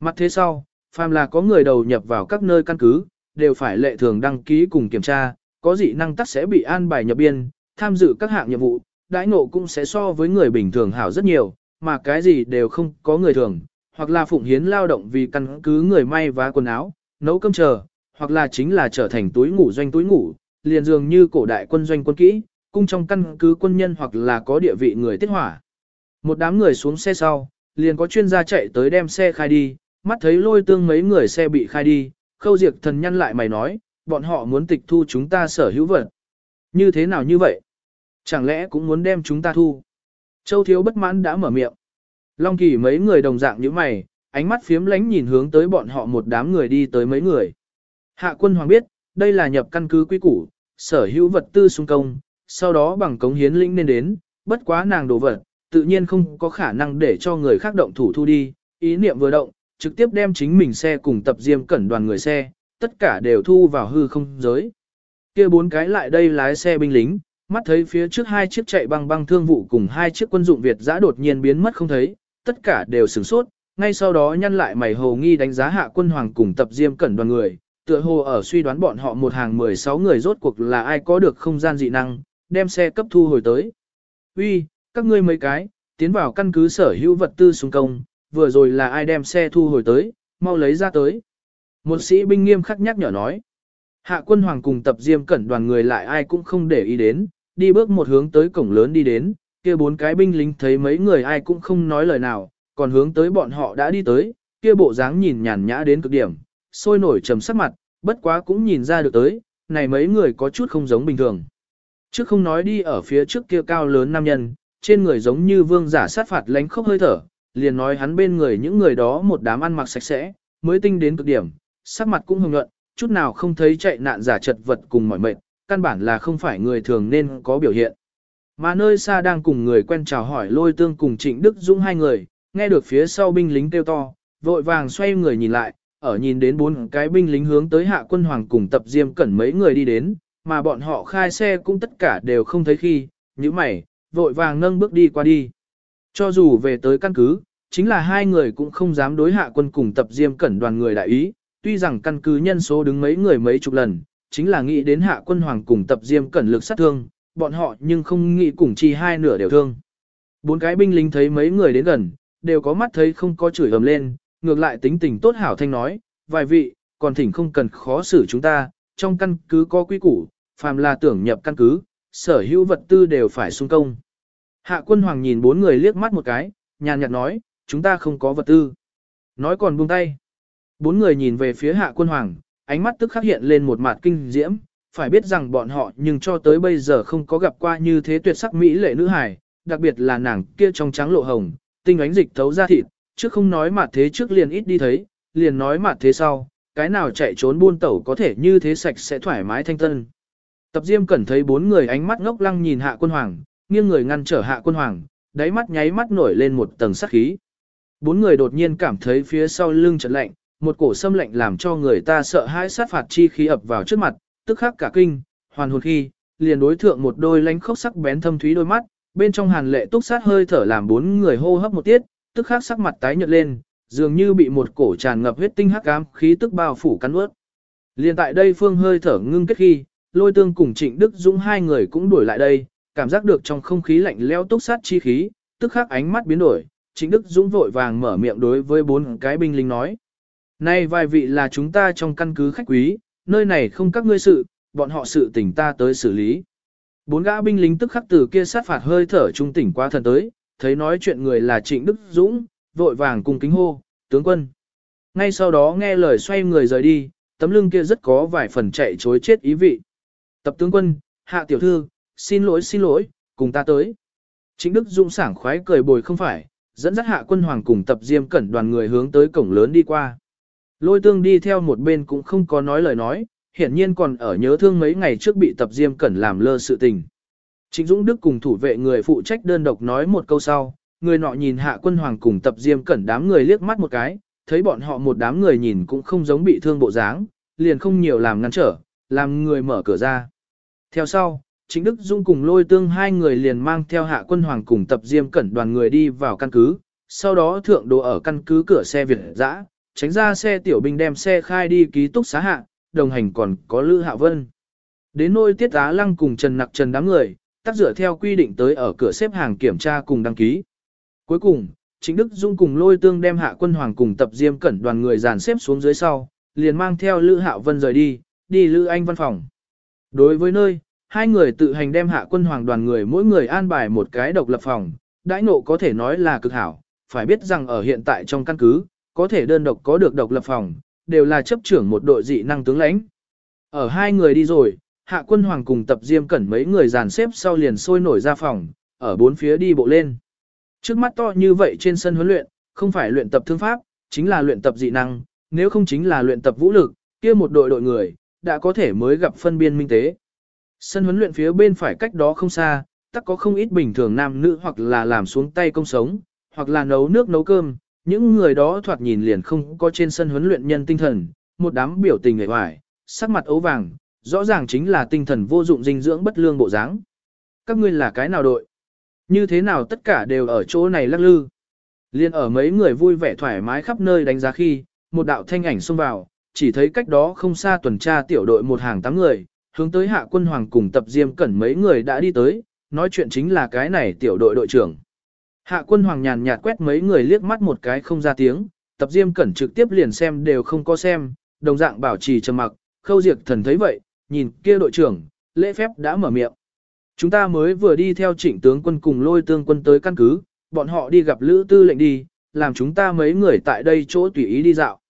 Speaker 1: Mặt thế sau, phàm là có người đầu nhập vào các nơi căn cứ, đều phải lệ thường đăng ký cùng kiểm tra, có dị năng tắc sẽ bị an bài nhập biên, tham dự các hạng nhiệm vụ, đãi ngộ cũng sẽ so với người bình thường hảo rất nhiều, mà cái gì đều không có người thường, hoặc là phụng hiến lao động vì căn cứ người may vá quần áo, nấu cơm chờ, hoặc là chính là trở thành túi ngủ doanh túi ngủ, liền dường như cổ đại quân doanh quân kỹ, cung trong căn cứ quân nhân hoặc là có địa vị người tiết hỏa. Một đám người xuống xe sau, liền có chuyên gia chạy tới đem xe khai đi, mắt thấy lôi tương mấy người xe bị khai đi, khâu diệt thần nhân lại mày nói, bọn họ muốn tịch thu chúng ta sở hữu vật. Như thế nào như vậy? Chẳng lẽ cũng muốn đem chúng ta thu? Châu thiếu bất mãn đã mở miệng. Long kỳ mấy người đồng dạng như mày, ánh mắt phiếm lánh nhìn hướng tới bọn họ một đám người đi tới mấy người. Hạ quân hoàng biết, đây là nhập căn cứ quy củ, sở hữu vật tư xung công, sau đó bằng cống hiến lĩnh nên đến, bất quá nàng đồ vật, tự nhiên không có khả năng để cho người khác động thủ thu đi, ý niệm vừa động, trực tiếp đem chính mình xe cùng tập diêm cẩn đoàn người xe, tất cả đều thu vào hư không giới. kia bốn cái lại đây lái xe binh lính, mắt thấy phía trước hai chiếc chạy băng băng thương vụ cùng hai chiếc quân dụng Việt giã đột nhiên biến mất không thấy, tất cả đều sửng sốt, ngay sau đó nhăn lại mày hồ nghi đánh giá hạ quân hoàng cùng tập diêm cẩn đoàn người, tựa hồ ở suy đoán bọn họ một hàng 16 người rốt cuộc là ai có được không gian dị năng, đem xe cấp thu hồi tới. Uy, các ngươi mấy cái, tiến vào căn cứ sở hữu vật tư xuống công, vừa rồi là ai đem xe thu hồi tới, mau lấy ra tới. Một sĩ binh nghiêm khắc nhắc nhở nói. Hạ quân hoàng cùng tập diêm cẩn đoàn người lại ai cũng không để ý đến, đi bước một hướng tới cổng lớn đi đến, kia bốn cái binh lính thấy mấy người ai cũng không nói lời nào, còn hướng tới bọn họ đã đi tới, kia bộ dáng nhìn nhàn nhã đến cực điểm, sôi nổi trầm sắc mặt, bất quá cũng nhìn ra được tới, này mấy người có chút không giống bình thường. Trước không nói đi ở phía trước kia cao lớn nam nhân, trên người giống như vương giả sát phạt lánh khốc hơi thở, liền nói hắn bên người những người đó một đám ăn mặc sạch sẽ, mới tinh đến cực điểm, sắc mặt cũng hồng nhuận, chút nào không thấy chạy nạn giả chật vật cùng mỏi mệt, căn bản là không phải người thường nên có biểu hiện. Mà nơi xa đang cùng người quen chào hỏi lôi tương cùng trịnh Đức Dũng hai người, nghe được phía sau binh lính kêu to, vội vàng xoay người nhìn lại, ở nhìn đến bốn cái binh lính hướng tới hạ quân hoàng cùng tập diêm cẩn mấy người đi đến, mà bọn họ khai xe cũng tất cả đều không thấy khi, như mày, vội vàng nâng bước đi qua đi. Cho dù về tới căn cứ, chính là hai người cũng không dám đối hạ quân cùng tập diêm cẩn đoàn người đại ý, tuy rằng căn cứ nhân số đứng mấy người mấy chục lần, chính là nghĩ đến hạ quân hoàng cùng tập diêm cẩn lực sát thương, bọn họ nhưng không nghĩ cùng chi hai nửa đều thương. Bốn cái binh lính thấy mấy người đến gần, đều có mắt thấy không có chửi ầm lên, ngược lại tính tình tốt hảo thanh nói, vài vị, còn thỉnh không cần khó xử chúng ta, trong căn cứ có quy củ, phàm là tưởng nhập căn cứ, sở hữu vật tư đều phải xung công. Hạ quân hoàng nhìn bốn người liếc mắt một cái, nhàn nhạt nói, chúng ta không có vật tư. Nói còn buông tay. Bốn người nhìn về phía hạ quân hoàng, ánh mắt tức khắc hiện lên một mặt kinh diễm, phải biết rằng bọn họ nhưng cho tới bây giờ không có gặp qua như thế tuyệt sắc mỹ lệ nữ hài, đặc biệt là nàng kia trong trắng lộ hồng, tinh ánh dịch thấu ra thịt, chứ không nói mặt thế trước liền ít đi thấy, liền nói mặt thế sau, cái nào chạy trốn buôn tẩu có thể như thế sạch sẽ thoải mái thanh tân. Tập Diêm Cẩn thấy bốn người ánh mắt ngốc lăng nhìn Hạ Quân Hoàng, nghiêng người ngăn trở Hạ Quân Hoàng, đáy mắt nháy mắt nổi lên một tầng sắc khí. Bốn người đột nhiên cảm thấy phía sau lưng chợt lạnh, một cổ xâm lạnh làm cho người ta sợ hãi sát phạt chi khí ập vào trước mặt, tức khắc cả kinh, hoàn hồn khi, liền đối thượng một đôi lánh khốc sắc bén thâm thúy đôi mắt, bên trong hàn lệ túc sát hơi thở làm bốn người hô hấp một tiết, tức khắc sắc mặt tái nhợt lên, dường như bị một cổ tràn ngập huyết tinh hắc ám khí tức bao phủ cắn ướt. Liên tại đây phương hơi thở ngưng kết khi, lôi tương cùng trịnh Đức Dũng hai người cũng đuổi lại đây, cảm giác được trong không khí lạnh lẽo túc sát chi khí, tức khắc ánh mắt biến đổi, trịnh Đức Dũng vội vàng mở miệng đối với bốn cái binh lính nói. Nay vài vị là chúng ta trong căn cứ khách quý, nơi này không các ngươi sự, bọn họ sự tỉnh ta tới xử lý. Bốn gã binh lính tức khắc từ kia sát phạt hơi thở trung tỉnh qua thần tới, thấy nói chuyện người là Trịnh Đức Dũng, vội vàng cùng kính hô, tướng quân. Ngay sau đó nghe lời xoay người rời đi, tấm lưng kia rất có vài phần chạy chối chết ý vị. Tập tướng quân, hạ tiểu thư, xin lỗi xin lỗi, cùng ta tới. chính Đức Dũng sảng khoái cười bồi không phải, dẫn dắt hạ quân hoàng cùng tập diêm cẩn đoàn người hướng tới cổng lớn đi qua. Lôi tương đi theo một bên cũng không có nói lời nói, hiển nhiên còn ở nhớ thương mấy ngày trước bị tập diêm cẩn làm lơ sự tình. Trịnh Dũng Đức cùng thủ vệ người phụ trách đơn độc nói một câu sau, người nọ nhìn hạ quân hoàng cùng tập diêm cẩn đám người liếc mắt một cái, thấy bọn họ một đám người nhìn cũng không giống bị thương bộ dáng, liền không nhiều làm ngăn trở, làm người mở cửa ra. Theo sau, chính Đức Dung cùng lôi tương hai người liền mang theo hạ quân hoàng cùng tập diêm cẩn đoàn người đi vào căn cứ, sau đó thượng đồ ở căn cứ cửa xe Việt dã, tránh ra xe tiểu binh đem xe khai đi ký túc xá hạ, đồng hành còn có Lữ Hạ Vân. Đến nôi tiết á lăng cùng Trần Nặc Trần đám người, tác dựa theo quy định tới ở cửa xếp hàng kiểm tra cùng đăng ký. Cuối cùng, chính Đức Dung cùng lôi tương đem hạ quân hoàng cùng tập diêm cẩn đoàn người dàn xếp xuống dưới sau, liền mang theo Lữ Hạo Vân rời đi, đi Lữ Anh văn phòng. Đối với nơi, hai người tự hành đem hạ quân hoàng đoàn người mỗi người an bài một cái độc lập phòng, đãi nộ có thể nói là cực hảo, phải biết rằng ở hiện tại trong căn cứ, có thể đơn độc có được độc lập phòng, đều là chấp trưởng một đội dị năng tướng lãnh. Ở hai người đi rồi, hạ quân hoàng cùng tập diêm cẩn mấy người dàn xếp sau liền sôi nổi ra phòng, ở bốn phía đi bộ lên. Trước mắt to như vậy trên sân huấn luyện, không phải luyện tập thương pháp, chính là luyện tập dị năng, nếu không chính là luyện tập vũ lực, kia một đội đội người, đã có thể mới gặp phân biên minh tế. Sân huấn luyện phía bên phải cách đó không xa, tắc có không ít bình thường nam nữ hoặc là làm xuống tay công sống, hoặc là nấu nước nấu cơm, những người đó thoạt nhìn liền không có trên sân huấn luyện nhân tinh thần, một đám biểu tình nghệ hoài, sắc mặt ấu vàng, rõ ràng chính là tinh thần vô dụng dinh dưỡng bất lương bộ dáng. Các ngươi là cái nào đội? Như thế nào tất cả đều ở chỗ này lắc lư? Liên ở mấy người vui vẻ thoải mái khắp nơi đánh giá khi, một đạo thanh ảnh xông vào, chỉ thấy cách đó không xa tuần tra tiểu đội một hàng tám người, hướng tới hạ quân hoàng cùng tập diêm cẩn mấy người đã đi tới, nói chuyện chính là cái này tiểu đội đội trưởng. Hạ quân hoàng nhàn nhạt quét mấy người liếc mắt một cái không ra tiếng, tập diêm cẩn trực tiếp liền xem đều không có xem, đồng dạng bảo trì trầm mặc, khâu diệt thần thấy vậy, nhìn kia đội trưởng, lễ phép đã mở miệng. Chúng ta mới vừa đi theo trịnh tướng quân cùng lôi tương quân tới căn cứ, bọn họ đi gặp lữ tư lệnh đi, làm chúng ta mấy người tại đây chỗ tùy ý đi dạo.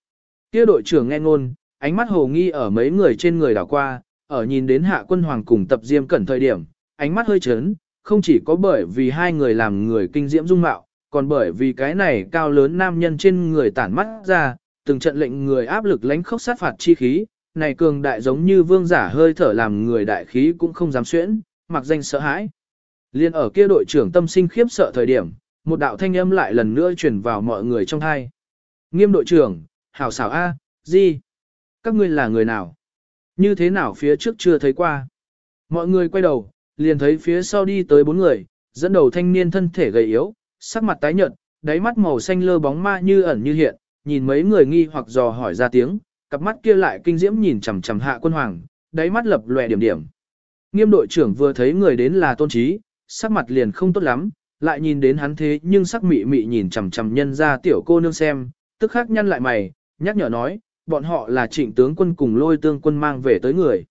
Speaker 1: Kia đội trưởng nghe ngôn, ánh mắt hồ nghi ở mấy người trên người đảo qua, ở nhìn đến hạ quân hoàng cùng tập diêm cẩn thời điểm, ánh mắt hơi chấn, không chỉ có bởi vì hai người làm người kinh diễm dung mạo, còn bởi vì cái này cao lớn nam nhân trên người tản mắt ra, từng trận lệnh người áp lực lánh khốc sát phạt chi khí, này cường đại giống như vương giả hơi thở làm người đại khí cũng không dám xuyễn, mặc danh sợ hãi. Liên ở kia đội trưởng tâm sinh khiếp sợ thời điểm, một đạo thanh âm lại lần nữa truyền vào mọi người trong thai. Nghiêm đội trưởng, hảo xảo A, gì? Các ngươi là người nào? Như thế nào phía trước chưa thấy qua? Mọi người quay đầu, liền thấy phía sau đi tới bốn người, dẫn đầu thanh niên thân thể gầy yếu, sắc mặt tái nhợt, đáy mắt màu xanh lơ bóng ma như ẩn như hiện, nhìn mấy người nghi hoặc dò hỏi ra tiếng, cặp mắt kia lại kinh diễm nhìn chằm chằm hạ quân hoàng, đáy mắt lập lòe điểm điểm. Nghiêm đội trưởng vừa thấy người đến là tôn trí, sắc mặt liền không tốt lắm, lại nhìn đến hắn thế nhưng sắc mị mị nhìn chằm chằm nhân ra tiểu cô nương xem, tức khắc nhăn lại mày, nhắc nhở nói, bọn họ là trịnh tướng quân cùng lôi tương quân mang về tới người.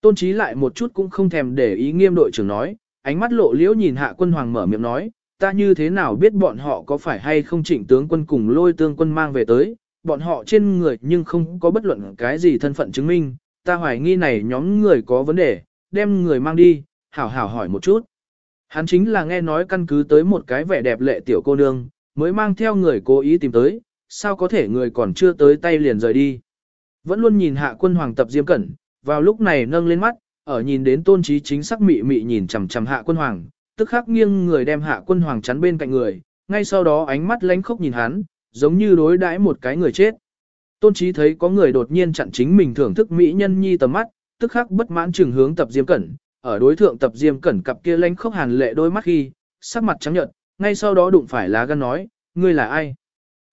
Speaker 1: Tôn trí lại một chút cũng không thèm để ý nghiêm đội trưởng nói, ánh mắt lộ liễu nhìn hạ quân hoàng mở miệng nói, ta như thế nào biết bọn họ có phải hay không trịnh tướng quân cùng lôi tương quân mang về tới, bọn họ trên người nhưng không có bất luận cái gì thân phận chứng minh, ta hoài nghi này nhóm người có vấn đề, đem người mang đi, hảo hảo hỏi một chút. Hắn chính là nghe nói căn cứ tới một cái vẻ đẹp lệ tiểu cô nương, mới mang theo người cố ý tìm tới, sao có thể người còn chưa tới tay liền rời đi. Vẫn luôn nhìn hạ quân hoàng tập diêm cẩn, vào lúc này nâng lên mắt, ở nhìn đến tôn trí chính sắc mị mị nhìn chằm chằm hạ quân hoàng, tức khắc nghiêng người đem hạ quân hoàng chắn bên cạnh người, ngay sau đó ánh mắt lánh khóc nhìn hắn, giống như đối đãi một cái người chết. Tôn trí thấy có người đột nhiên chặn chính mình thưởng thức mỹ nhân nhi tầm mắt, tức khắc bất mãn trừng hướng tập diêm cẩn, ở đối thượng tập diêm cẩn cặp kia lánh khóc hàn lệ đôi mắt khi, sắc mặt trắng nhợt, ngay sau đó đụng phải lá gan nói, ngươi là ai?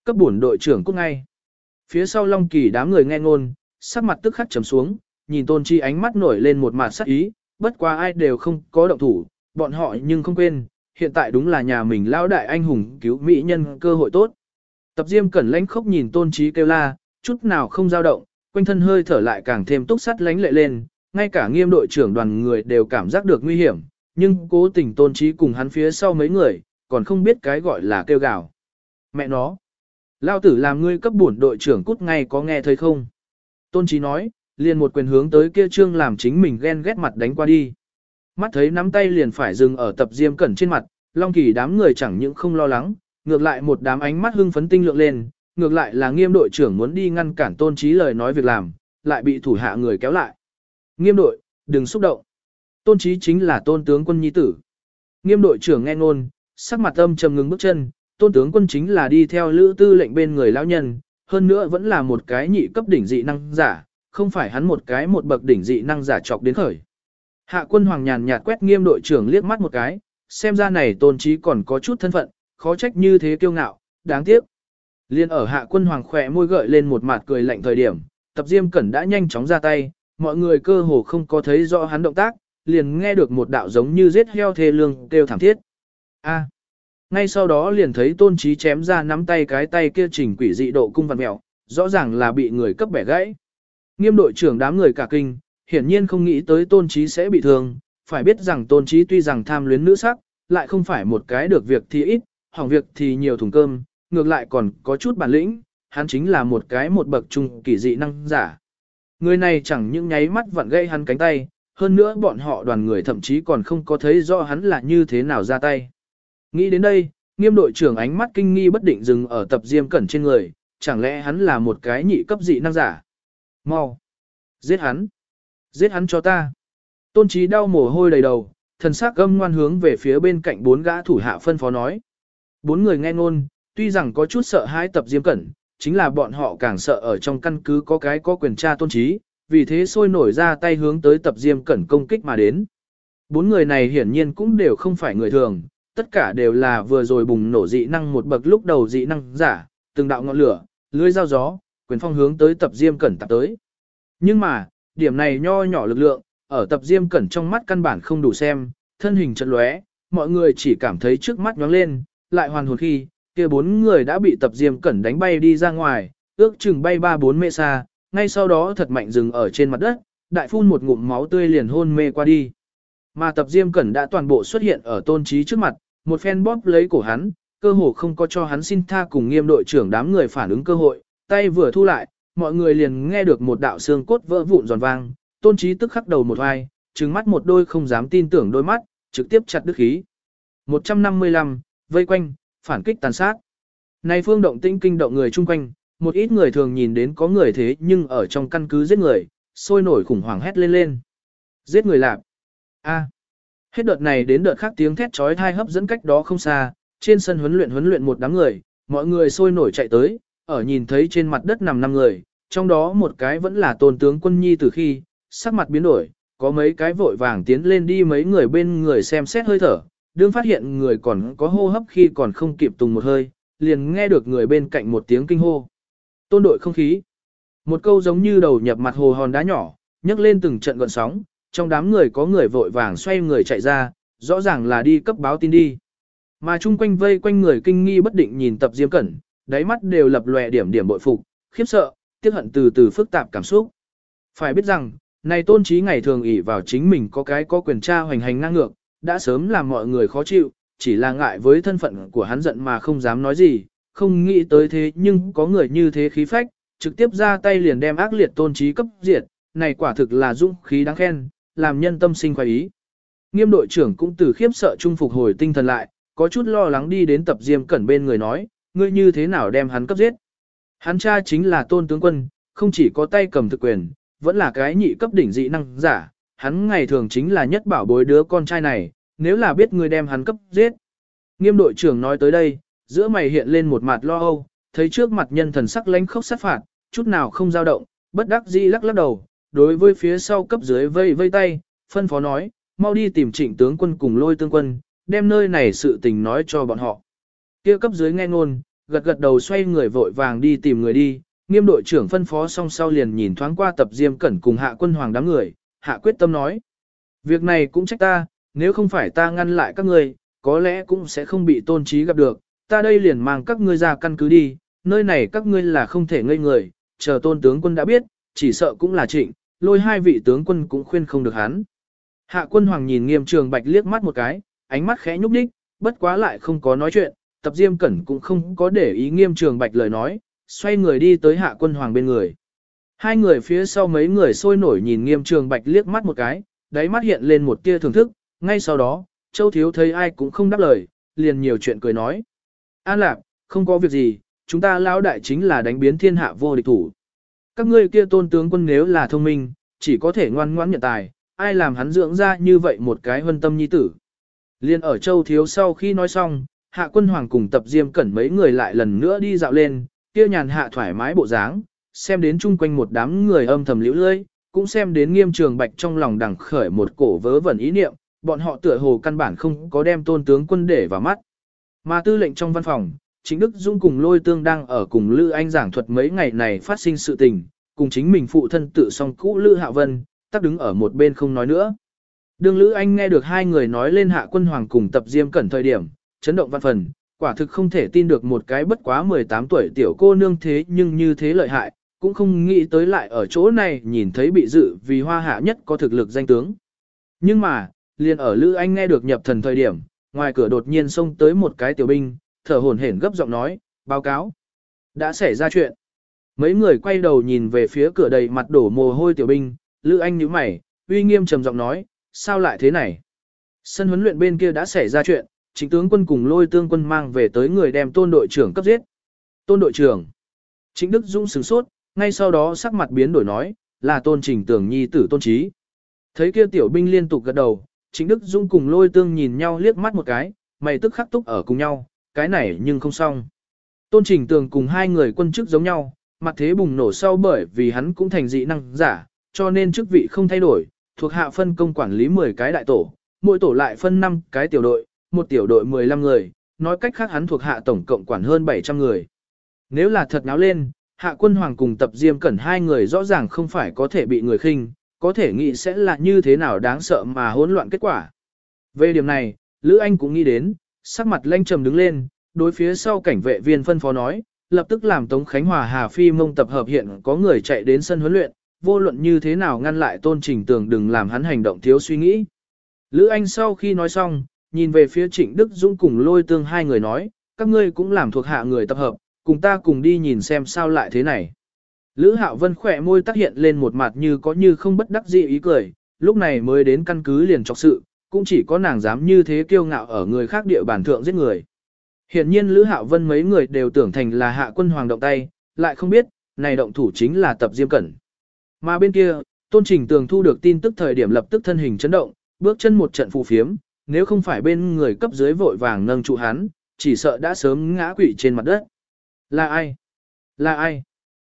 Speaker 1: Cấp bổn đội trưởng cút ngay. Phía sau Long Kỳ đám người nghe ngôn, sắc mặt tức khắc trầm xuống, nhìn tôn chi ánh mắt nổi lên một mạt sắc ý, bất quá ai đều không có động thủ, bọn họ nhưng không quên, hiện tại đúng là nhà mình lão đại anh hùng cứu mỹ nhân cơ hội tốt. Tập Diêm Cẩn lãnh khốc nhìn Tôn Chí kêu la, chút nào không dao động, quanh thân hơi thở lại càng thêm túc sắt lánh lệ lên, ngay cả nghiêm đội trưởng đoàn người đều cảm giác được nguy hiểm, nhưng cố tình Tôn trí cùng hắn phía sau mấy người, còn không biết cái gọi là kêu gào. Mẹ nó, lao tử làm ngươi cấp bổn đội trưởng cút ngay có nghe thấy không? Tôn trí nói, liền một quyền hướng tới kia trương làm chính mình ghen ghét mặt đánh qua đi. Mắt thấy nắm tay liền phải dừng ở tập diêm cẩn trên mặt, Long Kỳ đám người chẳng những không lo lắng, ngược lại một đám ánh mắt hưng phấn tinh lượng lên, ngược lại là nghiêm đội trưởng muốn đi ngăn cản tôn trí lời nói việc làm, lại bị thủ hạ người kéo lại. Nghiêm đội, đừng xúc động. Tôn trí chính là tôn tướng quân nhi tử. Nghiêm đội trưởng nghe ngôn, sắc mặt âm trầm ngừng bước chân, tôn tướng quân chính là đi theo lữ tư lệnh bên người lão nhân, hơn nữa vẫn là một cái nhị cấp đỉnh dị năng giả, không phải hắn một cái một bậc đỉnh dị năng giả chọc đến khởi. Hạ quân hoàng nhàn nhạt quét nghiêm đội trưởng liếc mắt một cái, xem ra này tôn trí còn có chút thân phận, khó trách như thế kiêu ngạo, đáng tiếc. Liên ở hạ quân hoàng khỏe môi gợi lên một mặt cười lạnh thời điểm, tập diêm cẩn đã nhanh chóng ra tay, mọi người cơ hồ không có thấy rõ hắn động tác, liền nghe được một đạo giống như giết heo thê lương kêu thảm thiết. A. Ngay sau đó liền thấy tôn trí chém ra nắm tay cái tay kia chỉnh quỷ dị độ cung vặn mẹo, rõ ràng là bị người cấp bẻ gãy. Nghiêm đội trưởng đám người cả kinh, hiển nhiên không nghĩ tới tôn trí sẽ bị thương, phải biết rằng tôn trí tuy rằng tham luyến nữ sắc, lại không phải một cái được việc thì ít, hỏng việc thì nhiều thùng cơm, ngược lại còn có chút bản lĩnh, hắn chính là một cái một bậc trung kỳ dị năng giả. Người này chẳng những nháy mắt vặn gây hắn cánh tay, hơn nữa bọn họ đoàn người thậm chí còn không có thấy rõ hắn là như thế nào ra tay. Nghĩ đến đây, nghiêm đội trưởng ánh mắt kinh nghi bất định dừng ở tập diêm cẩn trên người, chẳng lẽ hắn là một cái nhị cấp dị năng giả? Mau! Giết hắn! Giết hắn cho ta! Tôn trí đau mồ hôi đầy đầu, thần sắc gâm ngoan hướng về phía bên cạnh bốn gã thủ hạ phân phó nói. Bốn người nghe ngôn, tuy rằng có chút sợ hãi tập diêm cẩn, chính là bọn họ càng sợ ở trong căn cứ có cái có quyền tra tôn trí, vì thế sôi nổi ra tay hướng tới tập diêm cẩn công kích mà đến. Bốn người này hiển nhiên cũng đều không phải người thường, tất cả đều là vừa rồi bùng nổ dị năng một bậc lúc đầu dị năng giả, từng đạo ngọn lửa, lưới dao gió, quyền phong hướng tới tập diêm cẩn tập tới. Nhưng mà, điểm này nho nhỏ lực lượng, ở tập diêm cẩn trong mắt căn bản không đủ xem, thân hình chật lóe, mọi người chỉ cảm thấy trước mắt nhóng lên, lại hoàn hồn khi, kia bốn người đã bị tập diêm cẩn đánh bay đi ra ngoài, ước chừng bay ba bốn mê xa, ngay sau đó thật mạnh dừng ở trên mặt đất, đại phun một ngụm máu tươi liền hôn mê qua đi. Mà tập diêm cẩn đã toàn bộ xuất hiện ở tôn trí trước mặt, một phen bóp lấy cổ hắn, cơ hồ không có cho hắn xin tha cùng nghiêm đội trưởng đám người phản ứng cơ hội, tay vừa thu lại, mọi người liền nghe được một đạo xương cốt vỡ vụn giòn vang, tôn trí tức khắc đầu một hoài, trừng mắt một đôi không dám tin tưởng đôi mắt, trực tiếp chặt đứt khí. 155, vây quanh, phản kích tàn sát. Này phương động tĩnh kinh động người chung quanh, một ít người thường nhìn đến có người thế nhưng ở trong căn cứ giết người, sôi nổi khủng hoảng hét lên lên. Giết người lạp. A. Hết đợt này đến đợt khác tiếng thét chói tai hấp dẫn cách đó không xa, trên sân huấn luyện huấn luyện một đám người, mọi người sôi nổi chạy tới, ở nhìn thấy trên mặt đất nằm năm người, trong đó một cái vẫn là tôn tướng quân nhi từ khi, sắc mặt biến đổi, có mấy cái vội vàng tiến lên đi mấy người bên người xem xét hơi thở, đương phát hiện người còn có hô hấp khi còn không kịp tùng một hơi, liền nghe được người bên cạnh một tiếng kinh hô. Tôn đội không khí. Một câu giống như đầu nhập mặt hồ hòn đá nhỏ, nhấc lên từng trận gọn sóng, trong đám người có người vội vàng xoay người chạy ra, rõ ràng là đi cấp báo tin đi. Mà chung quanh vây quanh người kinh nghi bất định nhìn tập diêm cẩn, đáy mắt đều lập lòe điểm điểm bội phục, khiếp sợ, tiếc hận từ từ phức tạp cảm xúc. Phải biết rằng, này tôn trí ngày thường ỷ vào chính mình có cái có quyền tra hoành hành ngang ngược, đã sớm làm mọi người khó chịu, chỉ là ngại với thân phận của hắn giận mà không dám nói gì, không nghĩ tới thế nhưng có người như thế khí phách, trực tiếp ra tay liền đem ác liệt tôn trí cấp diệt, này quả thực là dũng khí đáng khen, làm nhân tâm sinh khoái ý. Nghiêm đội trưởng cũng từ khiếp sợ trung phục hồi tinh thần lại, có chút lo lắng đi đến tập diêm cẩn bên người nói, ngươi như thế nào đem hắn cấp giết. Hắn cha chính là tôn tướng quân, không chỉ có tay cầm thực quyền, vẫn là cái nhị cấp đỉnh dị năng giả, hắn ngày thường chính là nhất bảo bối đứa con trai này, nếu là biết ngươi đem hắn cấp giết. Nghiêm đội trưởng nói tới đây, giữa mày hiện lên một mặt lo âu, thấy trước mặt nhân thần sắc lánh khốc sát phạt, chút nào không dao động, bất đắc dĩ lắc lắc đầu, đối với phía sau cấp dưới vây vây tay, phân phó nói, mau đi tìm trịnh tướng quân cùng lôi tương quân, đem nơi này sự tình nói cho bọn họ. Kia cấp dưới nghe ngôn, gật gật đầu xoay người vội vàng đi tìm người đi, nghiêm đội trưởng phân phó xong sau liền nhìn thoáng qua tập diêm cẩn cùng hạ quân hoàng đám người, hạ quyết tâm nói. Việc này cũng trách ta, nếu không phải ta ngăn lại các ngươi, có lẽ cũng sẽ không bị tôn trí gặp được, ta đây liền mang các ngươi ra căn cứ đi, nơi này các ngươi là không thể ngây người, chờ tôn tướng quân đã biết, chỉ sợ cũng là trịnh, lôi hai vị tướng quân cũng khuyên không được hắn. Hạ quân hoàng nhìn nghiêm trường bạch liếc mắt một cái, ánh mắt khẽ nhúc đích, bất quá lại không có nói chuyện, tập diêm cẩn cũng không có để ý nghiêm trường bạch lời nói, xoay người đi tới hạ quân hoàng bên người. Hai người phía sau mấy người sôi nổi nhìn nghiêm trường bạch liếc mắt một cái, đáy mắt hiện lên một tia thưởng thức, ngay sau đó, châu thiếu thấy ai cũng không đáp lời, liền nhiều chuyện cười nói. An lạc, không có việc gì, chúng ta lão đại chính là đánh biến thiên hạ vô địch thủ. Các ngươi kia tôn tướng quân nếu là thông minh, chỉ có thể ngoan ngoãn nhận tài, ai làm hắn dưỡng ra như vậy một cái hân tâm nhi tử. Liên ở châu thiếu sau khi nói xong, hạ quân hoàng cùng tập diêm cẩn mấy người lại lần nữa đi dạo lên, kia nhàn hạ thoải mái bộ dáng, xem đến chung quanh một đám người âm thầm liễu lơi, cũng xem đến nghiêm trường bạch trong lòng đằng khởi một cổ vớ vẩn ý niệm, bọn họ tựa hồ căn bản không có đem tôn tướng quân để vào mắt. Mà tư lệnh trong văn phòng, chính Đức Dung cùng lôi tương đang ở cùng Lư Anh giảng thuật mấy ngày này phát sinh sự tình, cùng chính mình phụ thân tự song cũ Lư Hạ Vân, tắc đứng ở một bên không nói nữa. Đường Lữ Anh nghe được hai người nói lên hạ quân hoàng cùng tập diêm cẩn thời điểm, chấn động văn phần, quả thực không thể tin được một cái bất quá 18 tuổi tiểu cô nương thế nhưng như thế lợi hại, cũng không nghĩ tới lại ở chỗ này nhìn thấy bị dự vì hoa hạ nhất có thực lực danh tướng. Nhưng mà, liền ở Lữ Anh nghe được nhập thần thời điểm, ngoài cửa đột nhiên xông tới một cái tiểu binh, thở hổn hển gấp giọng nói, báo cáo. Đã xảy ra chuyện. Mấy người quay đầu nhìn về phía cửa đầy mặt đổ mồ hôi tiểu binh, Lữ Anh nhíu mày, uy nghiêm trầm giọng nói, sao lại thế này? Sân huấn luyện bên kia đã xảy ra chuyện, chính tướng quân cùng lôi tương quân mang về tới người đem tôn đội trưởng cấp giết. Tôn đội trưởng. Chính Đức Dũng sửng sốt, ngay sau đó sắc mặt biến đổi nói, là tôn trình tưởng nhi tử tôn trí. Thấy kia tiểu binh liên tục gật đầu, chính Đức dung cùng lôi tương nhìn nhau liếc mắt một cái, mày tức khắc túc ở cùng nhau, cái này nhưng không xong. Tôn trình tường cùng hai người quân chức giống nhau, mặt thế bùng nổ sau bởi vì hắn cũng thành dị năng giả, cho nên chức vị không thay đổi, thuộc hạ phân công quản lý 10 cái đại tổ, mỗi tổ lại phân 5 cái tiểu đội, một tiểu đội 15 người, nói cách khác hắn thuộc hạ tổng cộng quản hơn 700 người. Nếu là thật náo lên, hạ quân hoàng cùng tập diêm cẩn hai người rõ ràng không phải có thể bị người khinh, có thể nghĩ sẽ là như thế nào đáng sợ mà hỗn loạn kết quả. Về điểm này, Lữ Anh cũng nghĩ đến, sắc mặt lanh trầm đứng lên, đối phía sau cảnh vệ viên phân phó nói, lập tức làm Tống Khánh Hòa Hà Phi mông tập hợp hiện có người chạy đến sân huấn luyện, vô luận như thế nào ngăn lại tôn trình tường đừng làm hắn hành động thiếu suy nghĩ. Lữ Anh sau khi nói xong, nhìn về phía Trịnh Đức Dũng cùng lôi tương hai người nói, các ngươi cũng làm thuộc hạ người tập hợp, cùng ta cùng đi nhìn xem sao lại thế này. Lữ Hạo Vân khỏe môi tác hiện lên một mặt như có như không bất đắc dĩ ý cười, lúc này mới đến căn cứ liền trọc sự, cũng chỉ có nàng dám như thế kiêu ngạo ở người khác địa bàn thượng giết người. Hiện nhiên Lữ Hạo Vân mấy người đều tưởng thành là hạ quân hoàng động tay, lại không biết, này động thủ chính là tập diêm cẩn. Mà bên kia, Tôn Trình Tường thu được tin tức thời điểm lập tức thân hình chấn động, bước chân một trận phù phiếm, nếu không phải bên người cấp dưới vội vàng nâng trụ hắn, chỉ sợ đã sớm ngã quỵ trên mặt đất. Là ai? Là ai?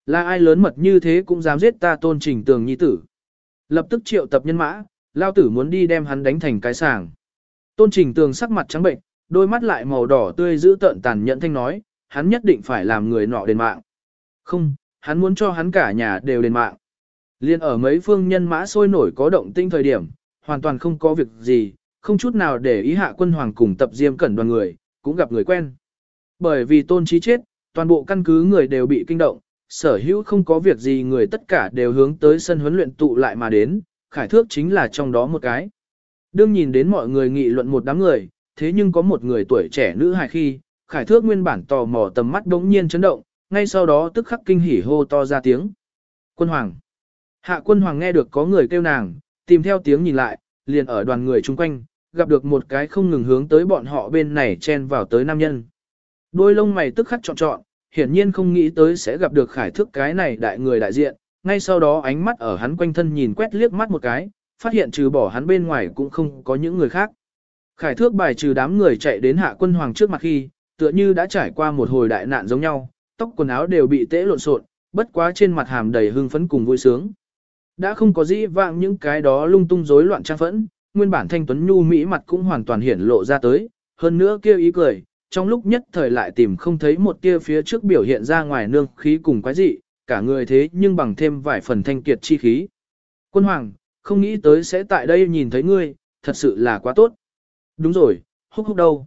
Speaker 1: Là ai lớn mật như thế cũng dám giết ta Tôn Trình Tường nhi tử? Lập tức triệu tập nhân mã, lao tử muốn đi đem hắn đánh thành cái sàng. Tôn Trình Tường sắc mặt trắng bệnh, đôi mắt lại màu đỏ tươi giữ tợn tàn nhẫn thanh nói, hắn nhất định phải làm người nọ đền mạng. Không, hắn muốn cho hắn cả nhà đều đền mạng. Liên ở mấy phương nhân mã sôi nổi có động tinh thời điểm, hoàn toàn không có việc gì, không chút nào để ý hạ quân hoàng cùng tập diêm cẩn đoàn người, cũng gặp người quen. Bởi vì tôn trí chết, toàn bộ căn cứ người đều bị kinh động, sở hữu không có việc gì người tất cả đều hướng tới sân huấn luyện tụ lại mà đến, khải thước chính là trong đó một cái. Đương nhìn đến mọi người nghị luận một đám người, thế nhưng có một người tuổi trẻ nữ hài khi, khải thước nguyên bản tò mò tầm mắt đống nhiên chấn động, ngay sau đó tức khắc kinh hỉ hô to ra tiếng. Quân hoàng. Hạ quân hoàng nghe được có người kêu nàng, tìm theo tiếng nhìn lại, liền ở đoàn người chung quanh, gặp được một cái không ngừng hướng tới bọn họ bên này chen vào tới nam nhân. Đôi lông mày tức khắc trọn trọn, hiển nhiên không nghĩ tới sẽ gặp được khải thức cái này đại người đại diện, ngay sau đó ánh mắt ở hắn quanh thân nhìn quét liếc mắt một cái, phát hiện trừ bỏ hắn bên ngoài cũng không có những người khác. Khải thước bài trừ đám người chạy đến hạ quân hoàng trước mặt khi, tựa như đã trải qua một hồi đại nạn giống nhau, tóc quần áo đều bị tễ lộn xộn, bất quá trên mặt hàm đầy hưng phấn cùng vui sướng. Đã không có dĩ vãng những cái đó lung tung rối loạn trang phẫn, nguyên bản thanh tuấn nhu mỹ mặt cũng hoàn toàn hiển lộ ra tới, hơn nữa kêu ý cười, trong lúc nhất thời lại tìm không thấy một tia phía trước biểu hiện ra ngoài nương khí cùng quái dị, cả người thế nhưng bằng thêm vài phần thanh kiệt chi khí. Quân hoàng, không nghĩ tới sẽ tại đây nhìn thấy ngươi, thật sự là quá tốt. Đúng rồi, húc húc đâu.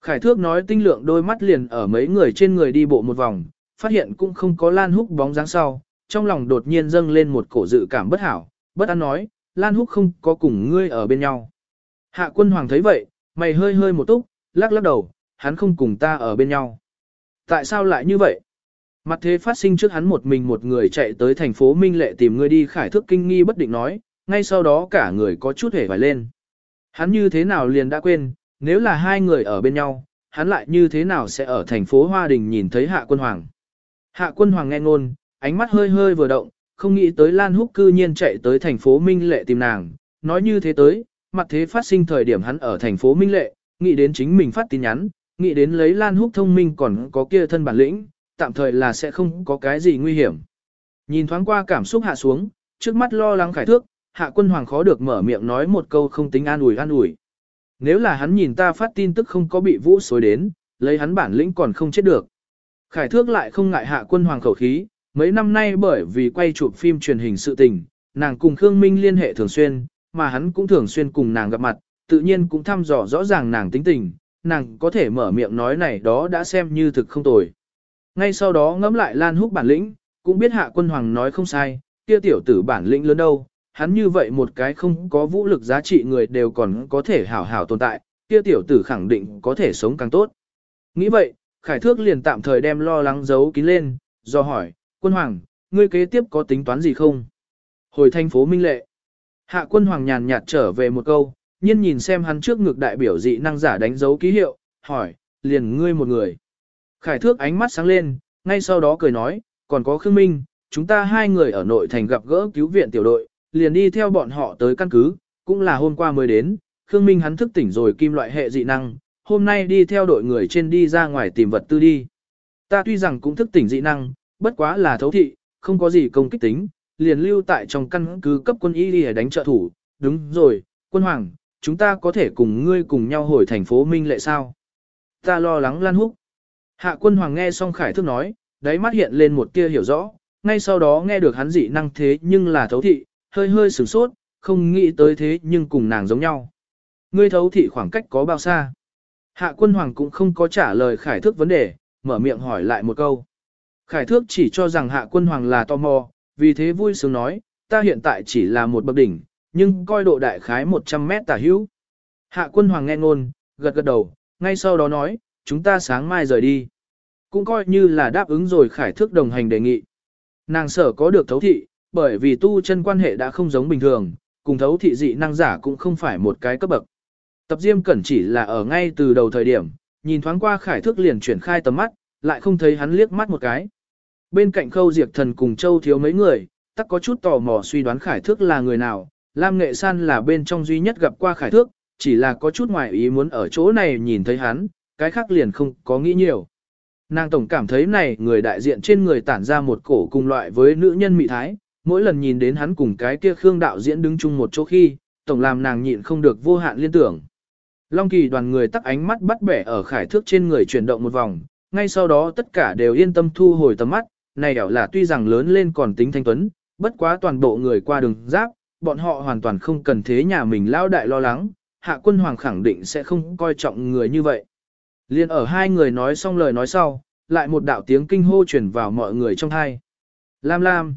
Speaker 1: Khải thước nói tinh lượng đôi mắt liền ở mấy người trên người đi bộ một vòng, phát hiện cũng không có Lan Húc bóng dáng sau, trong lòng đột nhiên dâng lên một cổ dự cảm bất hảo, bất an nói, Lan Húc không có cùng ngươi ở bên nhau. Hạ quân hoàng thấy vậy, mày hơi hơi một túc, lắc lắc đầu, hắn không cùng ta ở bên nhau. Tại sao lại như vậy? Mặt thế phát sinh trước hắn một mình một người chạy tới thành phố Minh Lệ tìm người đi khải thức kinh nghi bất định nói, ngay sau đó cả người có chút hề phải lên. Hắn như thế nào liền đã quên, nếu là hai người ở bên nhau, hắn lại như thế nào sẽ ở thành phố Hoa Đình nhìn thấy Hạ Quân Hoàng. Hạ Quân Hoàng nghe ngôn, ánh mắt hơi hơi vừa động, không nghĩ tới Lan Húc cư nhiên chạy tới thành phố Minh Lệ tìm nàng, nói như thế tới, mặt thế phát sinh thời điểm hắn ở thành phố Minh Lệ, nghĩ đến chính mình phát tin nhắn, nghĩ đến lấy Lan Húc thông minh còn có kia thân bản lĩnh, tạm thời là sẽ không có cái gì nguy hiểm. Nhìn thoáng qua cảm xúc hạ xuống, trước mắt lo lắng khải thước, hạ quân hoàng khó được mở miệng nói một câu không tính an ủi an ủi. Nếu là hắn nhìn ta phát tin tức không có bị vũ xối đến, lấy hắn bản lĩnh còn không chết được. Khải thước lại không ngại hạ quân hoàng khẩu khí, mấy năm nay bởi vì quay chụp phim truyền hình sự tình, nàng cùng Khương Minh liên hệ thường xuyên, mà hắn cũng thường xuyên cùng nàng gặp mặt, tự nhiên cũng thăm dò rõ ràng nàng tính tình, nàng có thể mở miệng nói này đó đã xem như thực không tồi. Ngay sau đó ngẫm lại Lan Húc bản lĩnh, cũng biết hạ quân hoàng nói không sai, kia tiểu tử bản lĩnh lớn đâu, hắn như vậy một cái không có vũ lực giá trị người đều còn có thể hảo hảo tồn tại, kia tiểu tử khẳng định có thể sống càng tốt. Nghĩ vậy, Khải Thước liền tạm thời đem lo lắng giấu kín lên, do hỏi, quân hoàng, ngươi kế tiếp có tính toán gì không? Hồi thành phố Minh Lệ, hạ quân hoàng nhàn nhạt trở về một câu, nhiên nhìn xem hắn trước ngực đại biểu dị năng giả đánh dấu ký hiệu, hỏi, liền ngươi một người. Khải thước ánh mắt sáng lên, ngay sau đó cười nói, còn có Khương Minh, chúng ta hai người ở nội thành gặp gỡ cứu viện tiểu đội, liền đi theo bọn họ tới căn cứ, cũng là hôm qua mới đến, Khương Minh hắn thức tỉnh rồi kim loại hệ dị năng, hôm nay đi theo đội người trên đi ra ngoài tìm vật tư đi. Ta tuy rằng cũng thức tỉnh dị năng, bất quá là thấu thị, không có gì công kích tính, liền lưu tại trong căn cứ cấp quân y đi đánh trợ thủ, đúng rồi, quân hoàng, chúng ta có thể cùng ngươi cùng nhau hồi thành phố Minh Lệ sao? Ta lo lắng Lan Húc. Hạ quân hoàng nghe xong khải thức nói, đáy mắt hiện lên một tia hiểu rõ, ngay sau đó nghe được hắn dị năng thế nhưng là thấu thị, hơi hơi sửng sốt, không nghĩ tới thế nhưng cùng nàng giống nhau. Ngươi thấu thị khoảng cách có bao xa? Hạ quân hoàng cũng không có trả lời khải thức vấn đề, mở miệng hỏi lại một câu. Khải thước chỉ cho rằng hạ quân hoàng là tò mò, vì thế vui sướng nói, ta hiện tại chỉ là một bậc đỉnh, nhưng coi độ đại khái 100 mét tả hữu. Hạ quân hoàng nghe ngôn, gật gật đầu, ngay sau đó nói, chúng ta sáng mai rời đi. Cũng coi như là đáp ứng rồi khải thước đồng hành đề nghị. Nàng sở có được thấu thị, bởi vì tu chân quan hệ đã không giống bình thường, cùng thấu thị dị năng giả cũng không phải một cái cấp bậc. Tập Diêm Cẩn chỉ là ở ngay từ đầu thời điểm, nhìn thoáng qua khải thước liền chuyển khai tầm mắt, lại không thấy hắn liếc mắt một cái. Bên cạnh khâu diệt thần cùng châu thiếu mấy người, tắc có chút tò mò suy đoán khải thước là người nào, Lam Nghệ San là bên trong duy nhất gặp qua khải thước, chỉ là có chút ngoài ý muốn ở chỗ này nhìn thấy hắn, cái khác liền không có nghĩ nhiều. Nàng tổng cảm thấy này người đại diện trên người tản ra một cổ cùng loại với nữ nhân mị thái, mỗi lần nhìn đến hắn cùng cái kia Khương đạo diễn đứng chung một chỗ khi, tổng làm nàng nhịn không được vô hạn liên tưởng. Long kỳ đoàn người tắt ánh mắt bắt bẻ ở khải thước trên người chuyển động một vòng, ngay sau đó tất cả đều yên tâm thu hồi tầm mắt, này đảo là tuy rằng lớn lên còn tính thanh tuấn, bất quá toàn bộ người qua đường giáp, bọn họ hoàn toàn không cần thế nhà mình lao đại lo lắng, hạ quân hoàng khẳng định sẽ không coi trọng người như vậy. Liên ở hai người nói xong lời nói sau, lại một đạo tiếng kinh hô truyền vào mọi người trong thai. Lam Lam.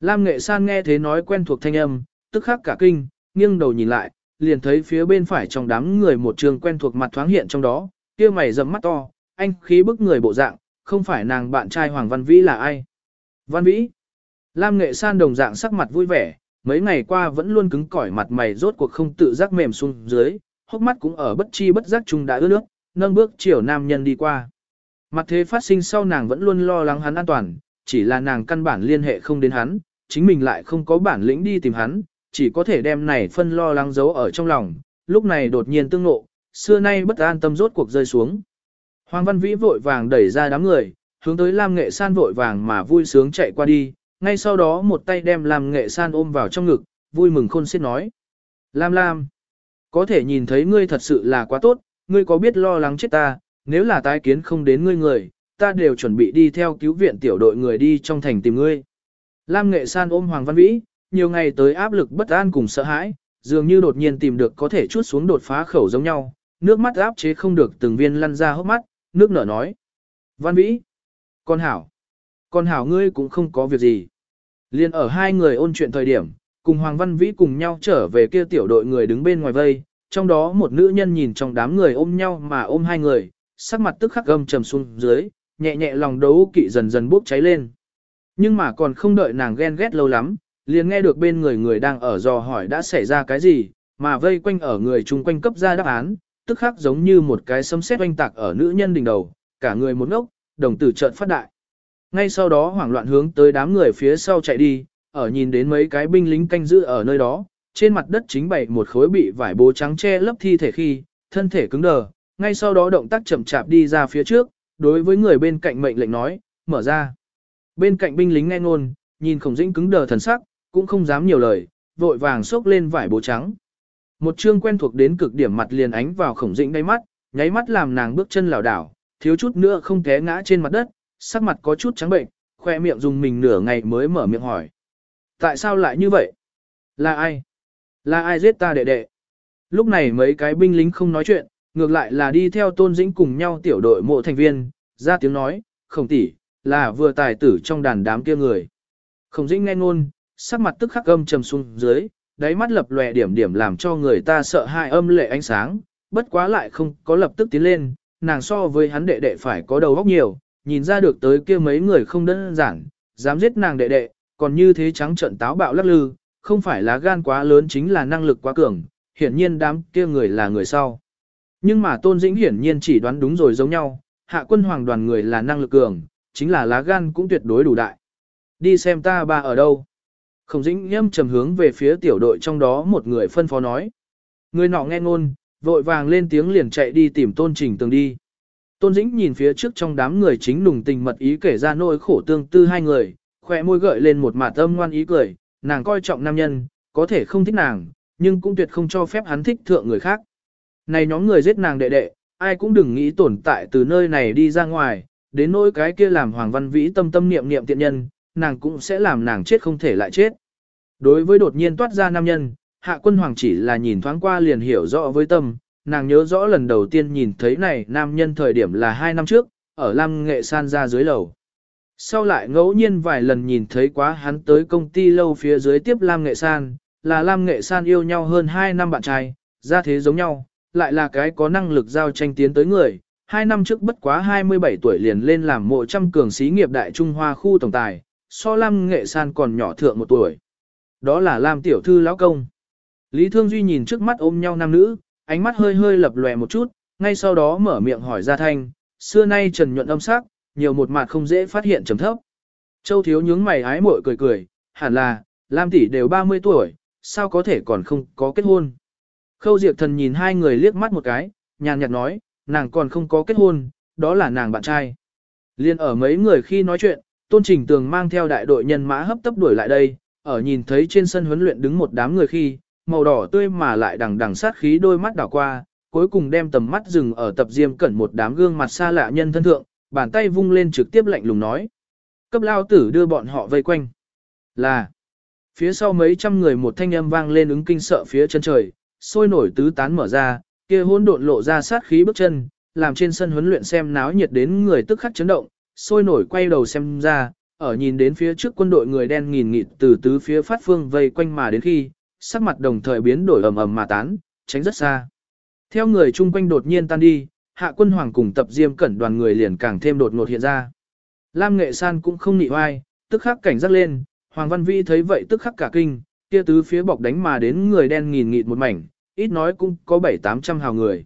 Speaker 1: Lam nghệ san nghe thế nói quen thuộc thanh âm, tức khắc cả kinh, nghiêng đầu nhìn lại, liền thấy phía bên phải trong đám người một trường quen thuộc mặt thoáng hiện trong đó, kia mày rậm mắt to, anh khí bức người bộ dạng, không phải nàng bạn trai Hoàng Văn Vĩ là ai. Văn Vĩ. Lam nghệ san đồng dạng sắc mặt vui vẻ, mấy ngày qua vẫn luôn cứng cỏi mặt mày rốt cuộc không tự giác mềm xuống dưới, hốc mắt cũng ở bất chi bất giác chung đã ướt nước, nâng bước chiều nam nhân đi qua. Mặt thế phát sinh sau nàng vẫn luôn lo lắng hắn an toàn, chỉ là nàng căn bản liên hệ không đến hắn, chính mình lại không có bản lĩnh đi tìm hắn, chỉ có thể đem này phân lo lắng giấu ở trong lòng, lúc này đột nhiên tương nộ, xưa nay bất an tâm rốt cuộc rơi xuống. Hoàng Văn Vĩ vội vàng đẩy ra đám người, hướng tới Lam Nghệ San vội vàng mà vui sướng chạy qua đi, ngay sau đó một tay đem Lam Nghệ San ôm vào trong ngực, vui mừng khôn xiết nói. Lam Lam, có thể nhìn thấy ngươi thật sự là quá tốt, ngươi có biết lo lắng chết ta, nếu là tái kiến không đến ngươi người, ta đều chuẩn bị đi theo cứu viện tiểu đội người đi trong thành tìm ngươi. Lam Nghệ San ôm Hoàng Văn Vĩ, nhiều ngày tới áp lực bất an cùng sợ hãi, dường như đột nhiên tìm được có thể chút xuống đột phá khẩu giống nhau, nước mắt áp chế không được từng viên lăn ra hốc mắt, nước nở nói. Văn Vĩ, con hảo, con hảo ngươi cũng không có việc gì. Liên ở hai người ôn chuyện thời điểm, cùng Hoàng Văn Vĩ cùng nhau trở về kia tiểu đội người đứng bên ngoài vây, trong đó một nữ nhân nhìn trong đám người ôm nhau mà ôm hai người, sắc mặt tức khắc gầm trầm xuống dưới, nhẹ nhẹ lòng đấu kỵ dần dần bốc cháy lên. Nhưng mà còn không đợi nàng ghen ghét lâu lắm, liền nghe được bên người người đang ở dò hỏi đã xảy ra cái gì, mà vây quanh ở người chung quanh cấp ra đáp án, tức khắc giống như một cái sấm sét oanh tạc ở nữ nhân đỉnh đầu, cả người một ngốc, đồng tử trợn phát đại. Ngay sau đó hoảng loạn hướng tới đám người phía sau chạy đi, ở nhìn đến mấy cái binh lính canh giữ ở nơi đó, trên mặt đất chính bày một khối bị vải bố trắng che lấp thi thể khi, thân thể cứng đờ, ngay sau đó động tác chậm chạp đi ra phía trước, đối với người bên cạnh mệnh lệnh nói, mở ra. Bên cạnh binh lính nghe ngôn, nhìn khổng dĩnh cứng đờ thần sắc, cũng không dám nhiều lời, vội vàng xốc lên vải bố trắng. Một chương quen thuộc đến cực điểm mặt liền ánh vào khổng dĩnh đáy mắt, nháy mắt làm nàng bước chân lảo đảo, thiếu chút nữa không té ngã trên mặt đất, sắc mặt có chút trắng bệnh, khoe miệng dùng mình nửa ngày mới mở miệng hỏi. Tại sao lại như vậy? Là ai? Là ai giết ta đệ đệ? Lúc này mấy cái binh lính không nói chuyện, ngược lại là đi theo tôn dĩnh cùng nhau tiểu đội mộ thành viên, ra tiếng nói, khổng tỷ, là vừa tài tử trong đàn đám kia người. Khổng dĩnh nghe ngôn, sắc mặt tức khắc âm trầm xuống dưới, đáy mắt lập lòe điểm điểm làm cho người ta sợ hãi âm lệ ánh sáng, bất quá lại không có lập tức tiến lên, nàng so với hắn đệ đệ phải có đầu óc nhiều, nhìn ra được tới kia mấy người không đơn giản, dám giết nàng đệ đệ, còn như thế trắng trận táo bạo lắc lư, không phải là gan quá lớn chính là năng lực quá cường, hiển nhiên đám kia người là người sau. Nhưng mà Tôn Dĩnh hiển nhiên chỉ đoán đúng rồi giống nhau, hạ quân hoàng đoàn người là năng lực cường, chính là lá gan cũng tuyệt đối đủ đại. Đi xem ta ba ở đâu. Khổng Dĩnh nghiêm trầm hướng về phía tiểu đội trong đó một người phân phó nói. Người nọ nghe ngôn, vội vàng lên tiếng liền chạy đi tìm Tôn Trình Tường đi. Tôn Dĩnh nhìn phía trước trong đám người chính nùng tình mật ý kể ra nỗi khổ tương tư hai người, khỏe môi gợi lên một mạt âm ngoan ý cười, nàng coi trọng nam nhân, có thể không thích nàng, nhưng cũng tuyệt không cho phép hắn thích thượng người khác. Này nhóm người giết nàng đệ đệ, ai cũng đừng nghĩ tồn tại từ nơi này đi ra ngoài, đến nỗi cái kia làm Hoàng Văn Vĩ tâm tâm niệm niệm tiện nhân, nàng cũng sẽ làm nàng chết không thể lại chết. Đối với đột nhiên toát ra nam nhân, hạ quân hoàng chỉ là nhìn thoáng qua liền hiểu rõ với tâm, nàng nhớ rõ lần đầu tiên nhìn thấy này nam nhân thời điểm là hai năm trước, ở Lam Nghệ San ra dưới lầu. Sau lại ngẫu nhiên vài lần nhìn thấy quá hắn tới công ty lâu phía dưới tiếp Lam Nghệ San, là Lam Nghệ San yêu nhau hơn 2 năm bạn trai, ra thế giống nhau, lại là cái có năng lực giao tranh tiến tới người. Hai năm trước bất quá 27 tuổi liền lên làm mộ trăm cường xí nghiệp đại Trung Hoa khu tổng tài, so Lam Nghệ San còn nhỏ thượng một tuổi. Đó là Lam Tiểu Thư lão công. Lý Thương Duy nhìn trước mắt ôm nhau nam nữ, ánh mắt hơi hơi lập lòe một chút, ngay sau đó mở miệng hỏi ra thanh, xưa nay trần nhuận âm sắc, nhiều một mặt không dễ phát hiện trầm thấp. Châu Thiếu nhướng mày ái muội cười cười, hẳn là, Lam tỷ đều 30 tuổi, sao có thể còn không có kết hôn. Khâu Diệp Thần nhìn hai người liếc mắt một cái, nhàn nhạt nói, nàng còn không có kết hôn, đó là nàng bạn trai. Liên ở mấy người khi nói chuyện, Tôn Trình Tường mang theo đại đội nhân mã hấp tấp đuổi lại đây, ở nhìn thấy trên sân huấn luyện đứng một đám người khi, màu đỏ tươi mà lại đằng đằng sát khí đôi mắt đảo qua, cuối cùng đem tầm mắt dừng ở tập diêm cẩn một đám gương mặt xa lạ nhân thân thượng, bàn tay vung lên trực tiếp lạnh lùng nói. Cấp lao tử đưa bọn họ vây quanh. Là, phía sau mấy trăm người một thanh âm vang lên ứng kinh sợ phía chân trời, sôi nổi tứ tán mở ra, kia hỗn độn lộ ra sát khí bước chân, làm trên sân huấn luyện xem náo nhiệt đến người tức khắc chấn động, sôi nổi quay đầu xem ra, ở nhìn đến phía trước quân đội người đen nghìn nghịt từ tứ phía phát phương vây quanh mà đến khi, sắc mặt đồng thời biến đổi ầm ầm mà tán, tránh rất xa. Theo người chung quanh đột nhiên tan đi, hạ quân hoàng cùng tập diêm cẩn đoàn người liền càng thêm đột ngột hiện ra. Lam nghệ san cũng không nị oai, tức khắc cảnh giác lên, Hoàng Văn Vĩ thấy vậy tức khắc cả kinh, kia tứ phía bọc đánh mà đến người đen nghìn nghịt một mảnh, ít nói cũng có bảy tám trăm hào người.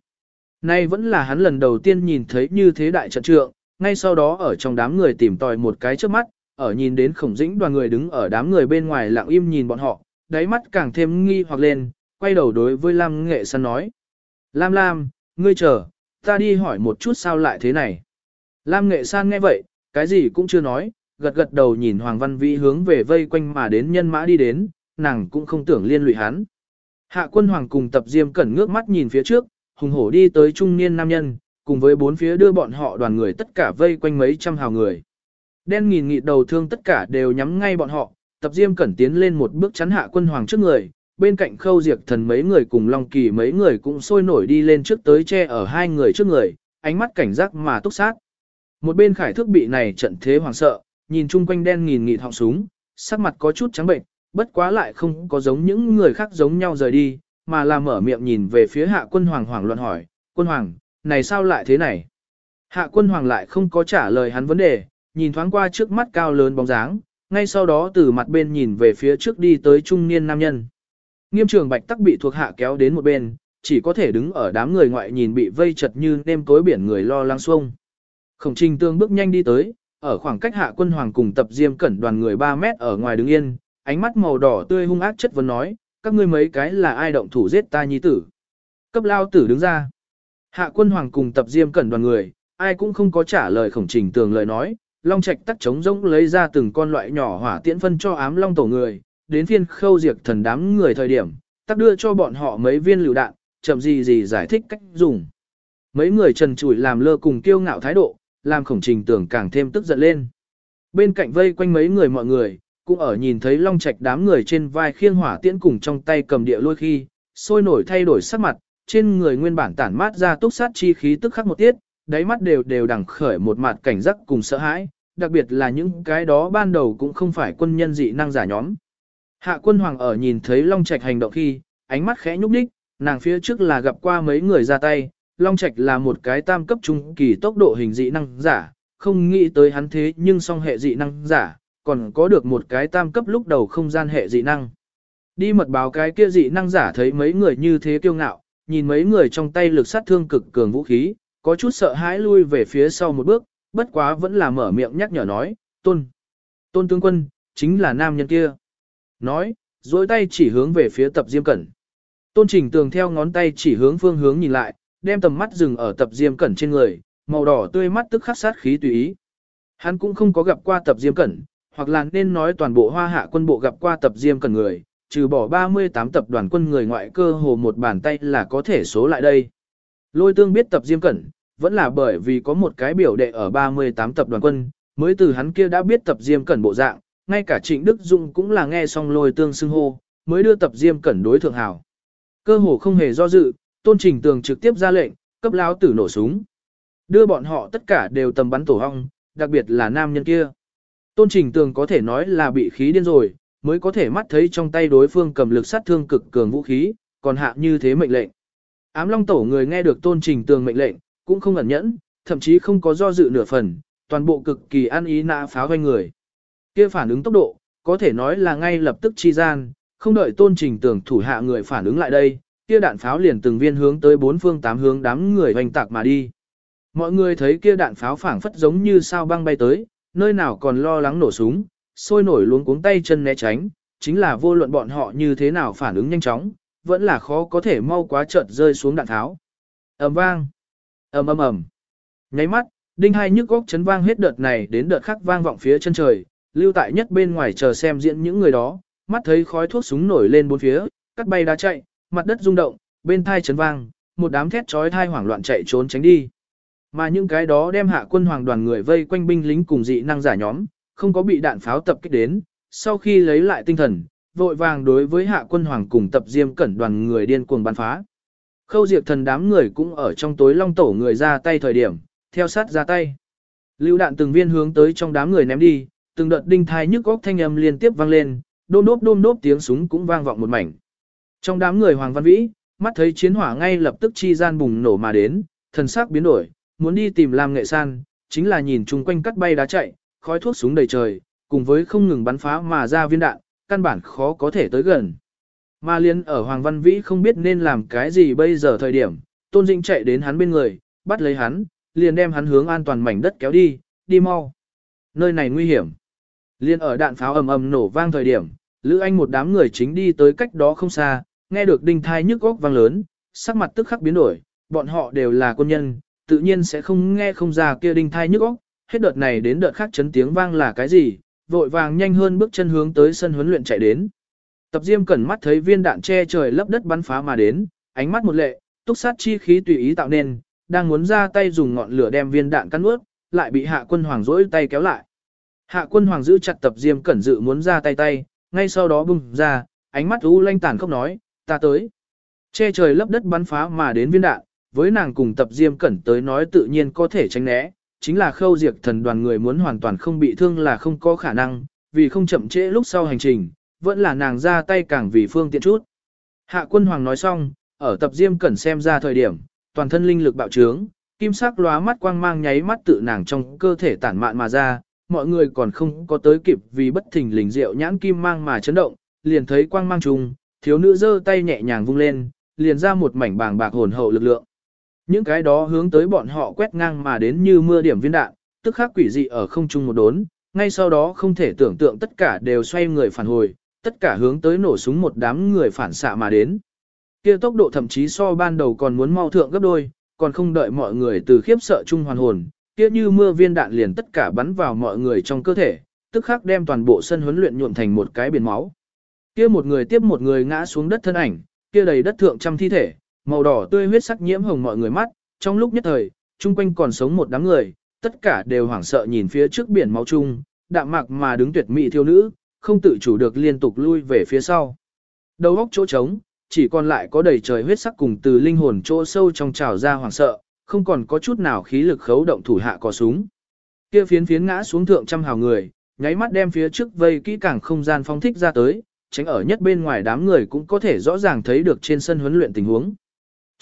Speaker 1: Nay vẫn là hắn lần đầu tiên nhìn thấy như thế đại trận trượng, ngay sau đó ở trong đám người tìm tòi một cái trước mắt, ở nhìn đến khổng dĩnh đoàn người đứng ở đám người bên ngoài lặng im nhìn bọn họ, đáy mắt càng thêm nghi hoặc lên, quay đầu đối với Lam Nghệ San nói. Lam Lam, ngươi chờ, ta đi hỏi một chút sao lại thế này. Lam Nghệ San nghe vậy, cái gì cũng chưa nói, gật gật đầu nhìn Hoàng Văn Vĩ hướng về vây quanh mà đến nhân mã đi đến, nàng cũng không tưởng liên lụy hắn. Hạ quân hoàng cùng tập diêm cẩn ngước mắt nhìn phía trước, hùng hổ đi tới trung niên nam nhân, cùng với bốn phía đưa bọn họ đoàn người tất cả vây quanh mấy trăm hào người. Đen nghìn nghị đầu thương tất cả đều nhắm ngay bọn họ, tập diêm cẩn tiến lên một bước chắn hạ quân hoàng trước người, bên cạnh khâu diệt thần mấy người cùng long kỳ mấy người cũng sôi nổi đi lên trước tới che ở hai người trước người, ánh mắt cảnh giác mà túc sát. Một bên khải thước bị này trận thế hoàng sợ, nhìn chung quanh đen nghìn nghịt họng súng, sắc mặt có chút trắng bệnh, bất quá lại không có giống những người khác giống nhau rời đi, mà là mở miệng nhìn về phía hạ quân hoàng hoàng luận hỏi, quân hoàng, này sao lại thế này? Hạ quân hoàng lại không có trả lời hắn vấn đề, nhìn thoáng qua trước mắt cao lớn bóng dáng, ngay sau đó từ mặt bên nhìn về phía trước đi tới trung niên nam nhân. Nghiêm trường bạch tắc bị thuộc hạ kéo đến một bên, chỉ có thể đứng ở đám người ngoại nhìn bị vây chật như nêm tối biển người lo lắng xuông. Khổng trình tương bước nhanh đi tới, ở khoảng cách hạ quân hoàng cùng tập diêm cẩn đoàn người 3 mét ở ngoài đứng yên, ánh mắt màu đỏ tươi hung ác chất vấn nói, các ngươi mấy cái là ai động thủ giết ta nhi tử. Cấp lao tử đứng ra. Hạ quân hoàng cùng tập diêm cẩn đoàn người, ai cũng không có trả lời khổng trình tường lời nói, long trạch tắt trống rỗng lấy ra từng con loại nhỏ hỏa tiễn phân cho ám long tổ người, đến phiên khâu diệt thần đám người thời điểm, tắt đưa cho bọn họ mấy viên lựu đạn, chậm gì gì giải thích cách dùng. Mấy người trần trụi làm lơ cùng kiêu ngạo thái độ, làm khổng trình tưởng càng thêm tức giận lên. Bên cạnh vây quanh mấy người mọi người, cũng ở nhìn thấy long trạch đám người trên vai khiêng hỏa tiễn cùng trong tay cầm địa lôi khi, sôi nổi thay đổi sắc mặt, trên người nguyên bản tản mát ra túc sát chi khí tức khắc một tiết, đáy mắt đều đều đằng khởi một mặt cảnh giác cùng sợ hãi, đặc biệt là những cái đó ban đầu cũng không phải quân nhân dị năng giả nhóm. Hạ quân hoàng ở nhìn thấy Long Trạch hành động khi, ánh mắt khẽ nhúc đích, nàng phía trước là gặp qua mấy người ra tay, Long Trạch là một cái tam cấp trung kỳ tốc độ hình dị năng giả, không nghĩ tới hắn thế nhưng song hệ dị năng giả, còn có được một cái tam cấp lúc đầu không gian hệ dị năng. Đi mật báo cái kia dị năng giả thấy mấy người như thế kiêu ngạo, nhìn mấy người trong tay lực sát thương cực cường vũ khí, có chút sợ hãi lui về phía sau một bước, bất quá vẫn là mở miệng nhắc nhở nói, tôn. Tôn tướng quân, chính là nam nhân kia. Nói, dối tay chỉ hướng về phía tập diêm cẩn. Tôn trình tường theo ngón tay chỉ hướng phương hướng nhìn lại, đem tầm mắt dừng ở tập diêm cẩn trên người, màu đỏ tươi mắt tức khắc sát khí tùy ý. Hắn cũng không có gặp qua tập diêm cẩn, hoặc là nên nói toàn bộ hoa hạ quân bộ gặp qua tập diêm cẩn người, trừ bỏ 38 tập đoàn quân người ngoại cơ hồ một bàn tay là có thể số lại đây. Lôi tương biết tập diêm cẩn, vẫn là bởi vì có một cái biểu đệ ở 38 tập đoàn quân, mới từ hắn kia đã biết tập diêm cẩn bộ dạng, ngay cả trịnh Đức Dung cũng là nghe xong lôi tương xưng hô, mới đưa tập diêm cẩn đối thượng hảo. Cơ hồ không hề do dự, tôn trình tường trực tiếp ra lệnh, cấp lao tử nổ súng. Đưa bọn họ tất cả đều tầm bắn tổ hong, đặc biệt là nam nhân kia. Tôn trình tường có thể nói là bị khí điên rồi, mới có thể mắt thấy trong tay đối phương cầm lực sát thương cực cường vũ khí, còn hạ như thế mệnh lệnh. Ám long tổ người nghe được tôn trình tường mệnh lệnh, cũng không ẩn nhẫn, thậm chí không có do dự nửa phần, toàn bộ cực kỳ ăn ý nã pháo hoanh người. kia phản ứng tốc độ, có thể nói là ngay lập tức chi gian, không đợi tôn trình tường thủ hạ người phản ứng lại đây, kia đạn pháo liền từng viên hướng tới bốn phương tám hướng đám người hoành tạc mà đi. Mọi người thấy kia đạn pháo phảng phất giống như sao băng bay tới, nơi nào còn lo lắng nổ súng, sôi nổi luống cuống tay chân né tránh, chính là vô luận bọn họ như thế nào phản ứng nhanh chóng, vẫn là khó có thể mau quá chợt rơi xuống đạn tháo. ầm vang, ầm ầm ầm. Nháy mắt, đinh hai nhức góc chấn vang hết đợt này đến đợt khác vang vọng phía chân trời, lưu tại nhất bên ngoài chờ xem diễn những người đó, mắt thấy khói thuốc súng nổi lên bốn phía, cắt bay đá chạy, mặt đất rung động, bên thai chấn vang, một đám thét chói thai hoảng loạn chạy trốn tránh đi. Mà những cái đó đem hạ quân hoàng đoàn người vây quanh binh lính cùng dị năng giả nhóm, không có bị đạn pháo tập kích đến, sau khi lấy lại tinh thần, vội vàng đối với hạ quân hoàng cùng tập diêm cẩn đoàn người điên cuồng bắn phá. Khâu diệt thần đám người cũng ở trong tối long tổ người ra tay thời điểm, theo sát ra tay. Lưu đạn từng viên hướng tới trong đám người ném đi, từng đợt đinh thai nhức góc thanh âm liên tiếp vang lên, đôm đốp đôm đốp tiếng súng cũng vang vọng một mảnh. Trong đám người Hoàng Văn Vĩ, mắt thấy chiến hỏa ngay lập tức chi gian bùng nổ mà đến, thần sắc biến đổi, muốn đi tìm Lam Nghệ San, chính là nhìn chung quanh cắt bay đá chạy, khói thuốc súng đầy trời, cùng với không ngừng bắn phá mà ra viên đạn, căn bản khó có thể tới gần. Mà liên ở Hoàng Văn Vĩ không biết nên làm cái gì bây giờ thời điểm, Tôn Dĩnh chạy đến hắn bên người, bắt lấy hắn, liền đem hắn hướng an toàn mảnh đất kéo đi, đi mau. Nơi này nguy hiểm. Liên ở đạn pháo ầm ầm nổ vang thời điểm, Lữ Anh một đám người chính đi tới cách đó không xa, nghe được đinh thai nhức góc vang lớn, sắc mặt tức khắc biến đổi, bọn họ đều là quân nhân, tự nhiên sẽ không nghe không ra kia đinh thai nhức góc, hết đợt này đến đợt khác chấn tiếng vang là cái gì, vội vàng nhanh hơn bước chân hướng tới sân huấn luyện chạy đến. Tập Diêm cẩn mắt thấy viên đạn che trời lấp đất bắn phá mà đến, ánh mắt một lệ, túc sát chi khí tùy ý tạo nên, đang muốn ra tay dùng ngọn lửa đem viên đạn cắn nuốt, lại bị Hạ Quân Hoàng rỗi tay kéo lại. Hạ Quân Hoàng giữ chặt Tập Diêm cẩn dự muốn ra tay tay, ngay sau đó bùng ra, ánh mắt u lanh tàn không nói, ta tới. Che trời lấp đất bắn phá mà đến viên đạn, với nàng cùng Tập Diêm cẩn tới nói tự nhiên có thể tránh né, chính là khâu diệt thần đoàn người muốn hoàn toàn không bị thương là không có khả năng, vì không chậm trễ lúc sau hành trình, vẫn là nàng ra tay càng vì phương tiện chút. Hạ quân hoàng nói xong, ở tập diêm cẩn xem ra thời điểm, toàn thân linh lực bạo trướng, kim sắc lóa mắt quang mang nháy mắt tự nàng trong cơ thể tản mạn mà ra, mọi người còn không có tới kịp vì bất thình lình rượu nhãn kim mang mà chấn động, liền thấy quang mang trùng, thiếu nữ giơ tay nhẹ nhàng vung lên, liền ra một mảnh bàng bạc hồn hậu lực lượng. Những cái đó hướng tới bọn họ quét ngang mà đến như mưa điểm viên đạn, tức khắc quỷ dị ở không trung một đốn, ngay sau đó không thể tưởng tượng tất cả đều xoay người phản hồi, tất cả hướng tới nổ súng một đám người phản xạ mà đến. Kia tốc độ thậm chí so ban đầu còn muốn mau thượng gấp đôi, còn không đợi mọi người từ khiếp sợ chung hoàn hồn, kia như mưa viên đạn liền tất cả bắn vào mọi người trong cơ thể, tức khắc đem toàn bộ sân huấn luyện nhuộm thành một cái biển máu. Kia một người tiếp một người ngã xuống đất thân ảnh, kia đầy đất thượng trăm thi thể, màu đỏ tươi huyết sắc nhiễm hồng mọi người mắt, trong lúc nhất thời, chung quanh còn sống một đám người, tất cả đều hoảng sợ nhìn phía trước biển máu chung, đạm mạc mà đứng tuyệt mỹ thiếu nữ, không tự chủ được liên tục lui về phía sau. Đầu óc chỗ trống, chỉ còn lại có đầy trời huyết sắc cùng từ linh hồn chỗ sâu trong trào ra hoảng sợ, không còn có chút nào khí lực khấu động thủ hạ có súng. Kia phiến phiến ngã xuống thượng trăm hào người, nháy mắt đem phía trước vây kỹ càng không gian phong thích ra tới, tránh ở nhất bên ngoài đám người cũng có thể rõ ràng thấy được trên sân huấn luyện tình huống.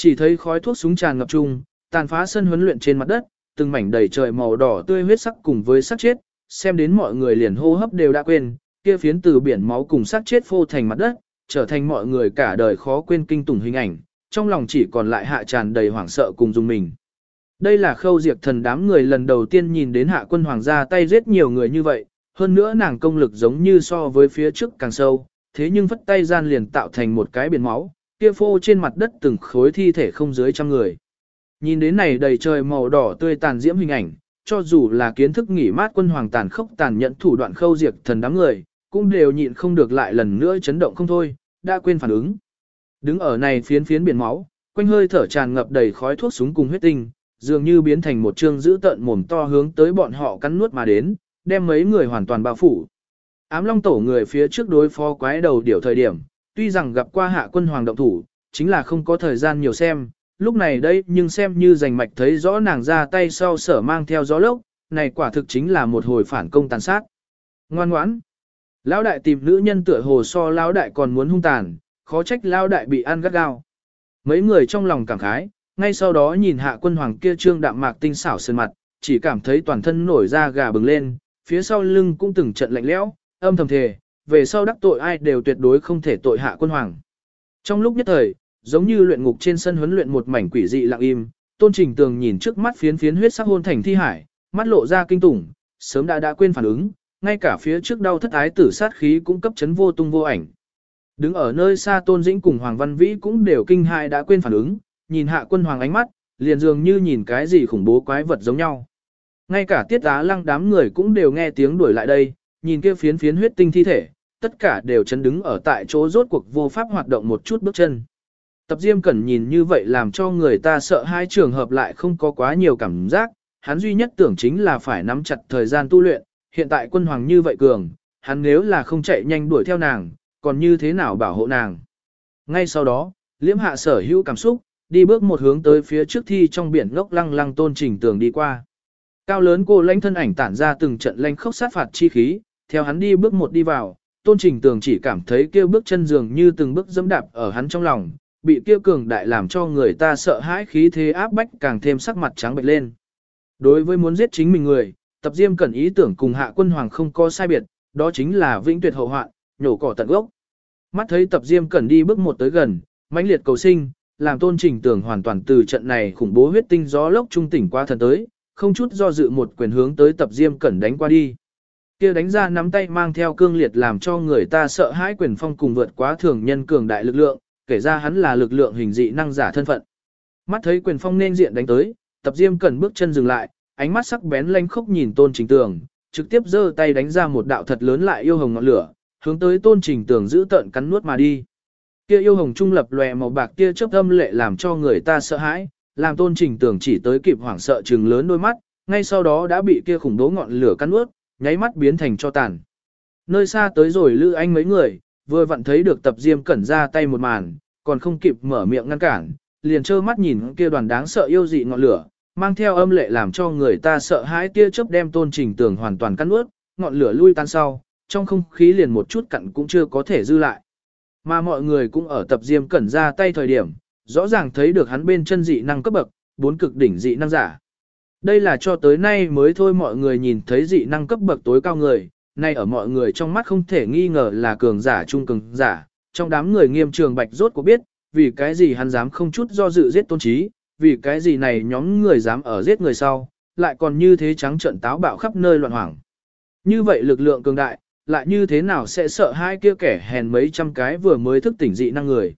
Speaker 1: Chỉ thấy khói thuốc súng tràn ngập chung, tàn phá sân huấn luyện trên mặt đất, từng mảnh đầy trời màu đỏ tươi huyết sắc cùng với sắc chết, xem đến mọi người liền hô hấp đều đã quên, kia phiến từ biển máu cùng sắc chết phô thành mặt đất, trở thành mọi người cả đời khó quên kinh tủng hình ảnh, trong lòng chỉ còn lại hạ tràn đầy hoảng sợ cùng dùng mình. Đây là khâu diệt thần đám người lần đầu tiên nhìn đến hạ quân hoàng gia tay giết nhiều người như vậy, hơn nữa nàng công lực giống như so với phía trước càng sâu, thế nhưng vất tay gian liền tạo thành một cái biển máu, kia phô trên mặt đất từng khối thi thể không dưới trăm người. Nhìn đến này đầy trời màu đỏ tươi tàn diễm hình ảnh, cho dù là kiến thức nghỉ mát quân hoàng tàn khốc tàn nhẫn thủ đoạn khâu diệt thần đám người, cũng đều nhịn không được lại lần nữa chấn động không thôi, đã quên phản ứng. Đứng ở này phiến phiến biển máu, quanh hơi thở tràn ngập đầy khói thuốc súng cùng huyết tinh, dường như biến thành một trương dữ tợn mồm to hướng tới bọn họ cắn nuốt mà đến, đem mấy người hoàn toàn bao phủ. Ám long tổ người phía trước đối phó quái đầu điểu thời điểm, tuy rằng gặp qua hạ quân hoàng động thủ, chính là không có thời gian nhiều xem, lúc này đây nhưng xem như giành mạch thấy rõ nàng ra tay sau sở mang theo gió lốc, này quả thực chính là một hồi phản công tàn sát. Ngoan ngoãn. Lão đại tìm nữ nhân tựa hồ so lão đại còn muốn hung tàn, khó trách lão đại bị ăn gắt gao. Mấy người trong lòng cảm khái, ngay sau đó nhìn hạ quân hoàng kia trương đạm mạc tinh xảo sơn mặt, chỉ cảm thấy toàn thân nổi da gà bừng lên, phía sau lưng cũng từng trận lạnh lẽo, âm thầm thề, về sau đắc tội ai đều tuyệt đối không thể tội hạ quân hoàng. Trong lúc nhất thời, giống như luyện ngục trên sân huấn luyện một mảnh quỷ dị lặng im, Tôn Trình Tường nhìn trước mắt phiến phiến huyết sắc hôn thành thi hải, mắt lộ ra kinh tủng, sớm đã đã quên phản ứng, ngay cả phía trước đau thất ái tử sát khí cũng cấp chấn vô tung vô ảnh. Đứng ở nơi xa Tôn Dĩnh cùng Hoàng Văn Vĩ cũng đều kinh hại đã quên phản ứng, nhìn hạ quân hoàng ánh mắt, liền dường như nhìn cái gì khủng bố quái vật giống nhau. Ngay cả tiết á lăng đám người cũng đều nghe tiếng đuổi lại đây, nhìn kia phiến phiến huyết tinh thi thể, tất cả đều chấn đứng ở tại chỗ rốt cuộc vô pháp hoạt động một chút bước chân. Tập Diêm Cẩn nhìn như vậy làm cho người ta sợ hai trường hợp lại không có quá nhiều cảm giác, hắn duy nhất tưởng chính là phải nắm chặt thời gian tu luyện, hiện tại quân hoàng như vậy cường, hắn nếu là không chạy nhanh đuổi theo nàng, còn như thế nào bảo hộ nàng. Ngay sau đó, liễm hạ sở hữu cảm xúc, đi bước một hướng tới phía trước thi trong biển ngốc lăng lăng tôn trình tường đi qua. Cao lớn cô lãnh thân ảnh tản ra từng trận lanh khốc sát phạt chi khí, theo hắn đi bước một đi vào, tôn trình tường chỉ cảm thấy kêu bước chân dường như từng bước dẫm đạp ở hắn trong lòng, bị kêu cường đại làm cho người ta sợ hãi khí thế áp bách càng thêm sắc mặt trắng bệch lên. Đối với muốn giết chính mình người, tập diêm cần ý tưởng cùng hạ quân hoàng không có sai biệt, đó chính là vĩnh tuyệt hậu hoạn, nhổ cỏ tận gốc. Mắt thấy tập diêm cần đi bước một tới gần, mãnh liệt cầu sinh, làm tôn trình Tường hoàn toàn từ trận này khủng bố huyết tinh gió lốc trung tỉnh qua thần tới, không chút do dự một quyền hướng tới tập diêm cẩn đánh qua đi kia đánh ra nắm tay mang theo cương liệt làm cho người ta sợ hãi quyền phong cùng vượt quá thường nhân cường đại lực lượng, kể ra hắn là lực lượng hình dị năng giả thân phận. Mắt thấy quyền phong nên diện đánh tới, tập diêm cẩn bước chân dừng lại, ánh mắt sắc bén lanh khốc nhìn tôn trình tường, trực tiếp giơ tay đánh ra một đạo thật lớn lại yêu hồng ngọn lửa, hướng tới tôn trình tường giữ tận cắn nuốt mà đi. Kia yêu hồng trung lập lòe màu bạc kia chớp âm lệ làm cho người ta sợ hãi, làm tôn trình tường chỉ tới kịp hoảng sợ trừng lớn đôi mắt, ngay sau đó đã bị kia khủng bố ngọn lửa cắn nuốt, nháy mắt biến thành cho tàn. Nơi xa tới rồi Lữ Anh mấy người, vừa vặn thấy được tập diêm cẩn ra tay một màn, còn không kịp mở miệng ngăn cản, liền trơ mắt nhìn kia đoàn đáng sợ yêu dị ngọn lửa, mang theo âm lệ làm cho người ta sợ hãi tia chớp đem tôn trình tường hoàn toàn cắn ướt, ngọn lửa lui tan sau, trong không khí liền một chút cặn cũng chưa có thể dư lại. Mà mọi người cũng ở tập diêm cẩn ra tay thời điểm, rõ ràng thấy được hắn bên chân dị năng cấp bậc, bốn cực đỉnh dị năng giả. Đây là cho tới nay mới thôi mọi người nhìn thấy dị năng cấp bậc tối cao người, nay ở mọi người trong mắt không thể nghi ngờ là cường giả trung cường giả, trong đám người nghiêm trường bạch rốt có biết, vì cái gì hắn dám không chút do dự giết tôn trí, vì cái gì này nhóm người dám ở giết người sau, lại còn như thế trắng trận táo bạo khắp nơi loạn hoảng. Như vậy lực lượng cường đại, lại như thế nào sẽ sợ hai kia kẻ hèn mấy trăm cái vừa mới thức tỉnh dị năng người.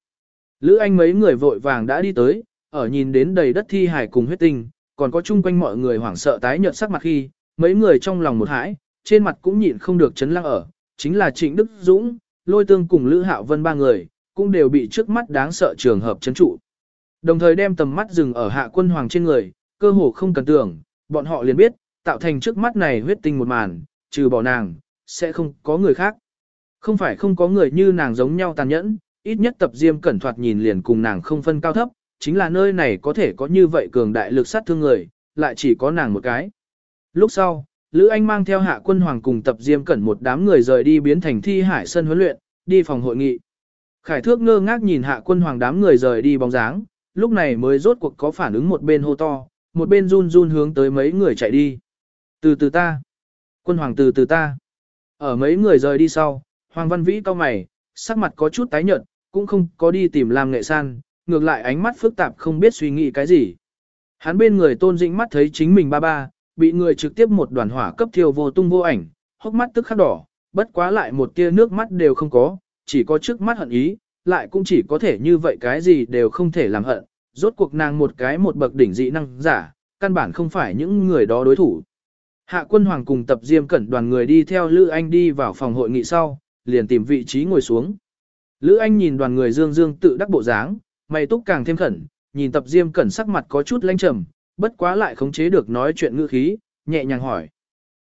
Speaker 1: Lữ Anh mấy người vội vàng đã đi tới, ở nhìn đến đầy đất thi hải cùng huyết tinh, còn có chung quanh mọi người hoảng sợ tái nhợt sắc mặt khi, mấy người trong lòng một hãi, trên mặt cũng nhịn không được chấn lăng ở, chính là Trịnh Đức Dũng, Lôi Tương cùng Lữ Hạo Vân ba người, cũng đều bị trước mắt đáng sợ trường hợp chấn trụ. Đồng thời đem tầm mắt dừng ở hạ quân hoàng trên người, cơ hồ không cần tưởng, bọn họ liền biết, tạo thành trước mắt này huyết tinh một màn, trừ bỏ nàng, sẽ không có người khác. Không phải không có người như nàng giống nhau tàn nhẫn, ít nhất tập diêm cẩn thoạt nhìn liền cùng nàng không phân cao thấp, chính là nơi này có thể có như vậy cường đại lực sát thương người, lại chỉ có nàng một cái. Lúc sau, Lữ Anh mang theo hạ quân hoàng cùng tập diêm cẩn một đám người rời đi biến thành thi hải sân huấn luyện, đi phòng hội nghị. Khải thước ngơ ngác nhìn hạ quân hoàng đám người rời đi bóng dáng, lúc này mới rốt cuộc có phản ứng một bên hô to, một bên run run hướng tới mấy người chạy đi. Từ từ ta. Quân hoàng từ từ ta. Ở mấy người rời đi sau, Hoàng Văn Vĩ cao mày, sắc mặt có chút tái nhợt, cũng không có đi tìm làm nghệ san, ngược lại ánh mắt phức tạp không biết suy nghĩ cái gì. Hắn bên người tôn dĩnh mắt thấy chính mình ba ba, bị người trực tiếp một đoàn hỏa cấp thiêu vô tung vô ảnh, hốc mắt tức khắc đỏ, bất quá lại một tia nước mắt đều không có, chỉ có trước mắt hận ý, lại cũng chỉ có thể như vậy cái gì đều không thể làm hận, rốt cuộc nàng một cái một bậc đỉnh dị năng giả, căn bản không phải những người đó đối thủ. Hạ quân hoàng cùng tập diêm cẩn đoàn người đi theo Lữ Anh đi vào phòng hội nghị sau, liền tìm vị trí ngồi xuống. Lữ Anh nhìn đoàn người dương dương tự đắc bộ dáng, mày túc càng thêm khẩn, nhìn tập diêm cẩn sắc mặt có chút lanh trầm, bất quá lại khống chế được nói chuyện ngữ khí, nhẹ nhàng hỏi.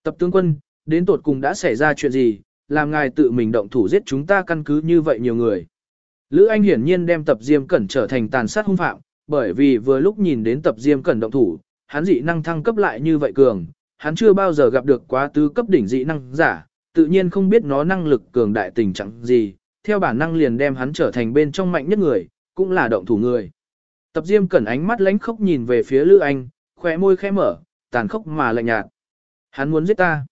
Speaker 1: Tập tướng quân, đến tột cùng đã xảy ra chuyện gì, làm ngài tự mình động thủ giết chúng ta căn cứ như vậy nhiều người. Lữ Anh hiển nhiên đem tập diêm cẩn trở thành tàn sát hung phạm, bởi vì vừa lúc nhìn đến tập diêm cẩn động thủ, hắn dị năng thăng cấp lại như vậy cường, hắn chưa bao giờ gặp được quá tứ cấp đỉnh dị năng giả, tự nhiên không biết nó năng lực cường đại tình trạng gì, theo bản năng liền đem hắn trở thành bên trong mạnh nhất người, cũng là động thủ người. Tập Diêm cẩn ánh mắt lánh khốc nhìn về phía Lữ Anh, khóe môi khẽ mở, tàn khốc mà lạnh nhạt. Hắn muốn giết ta.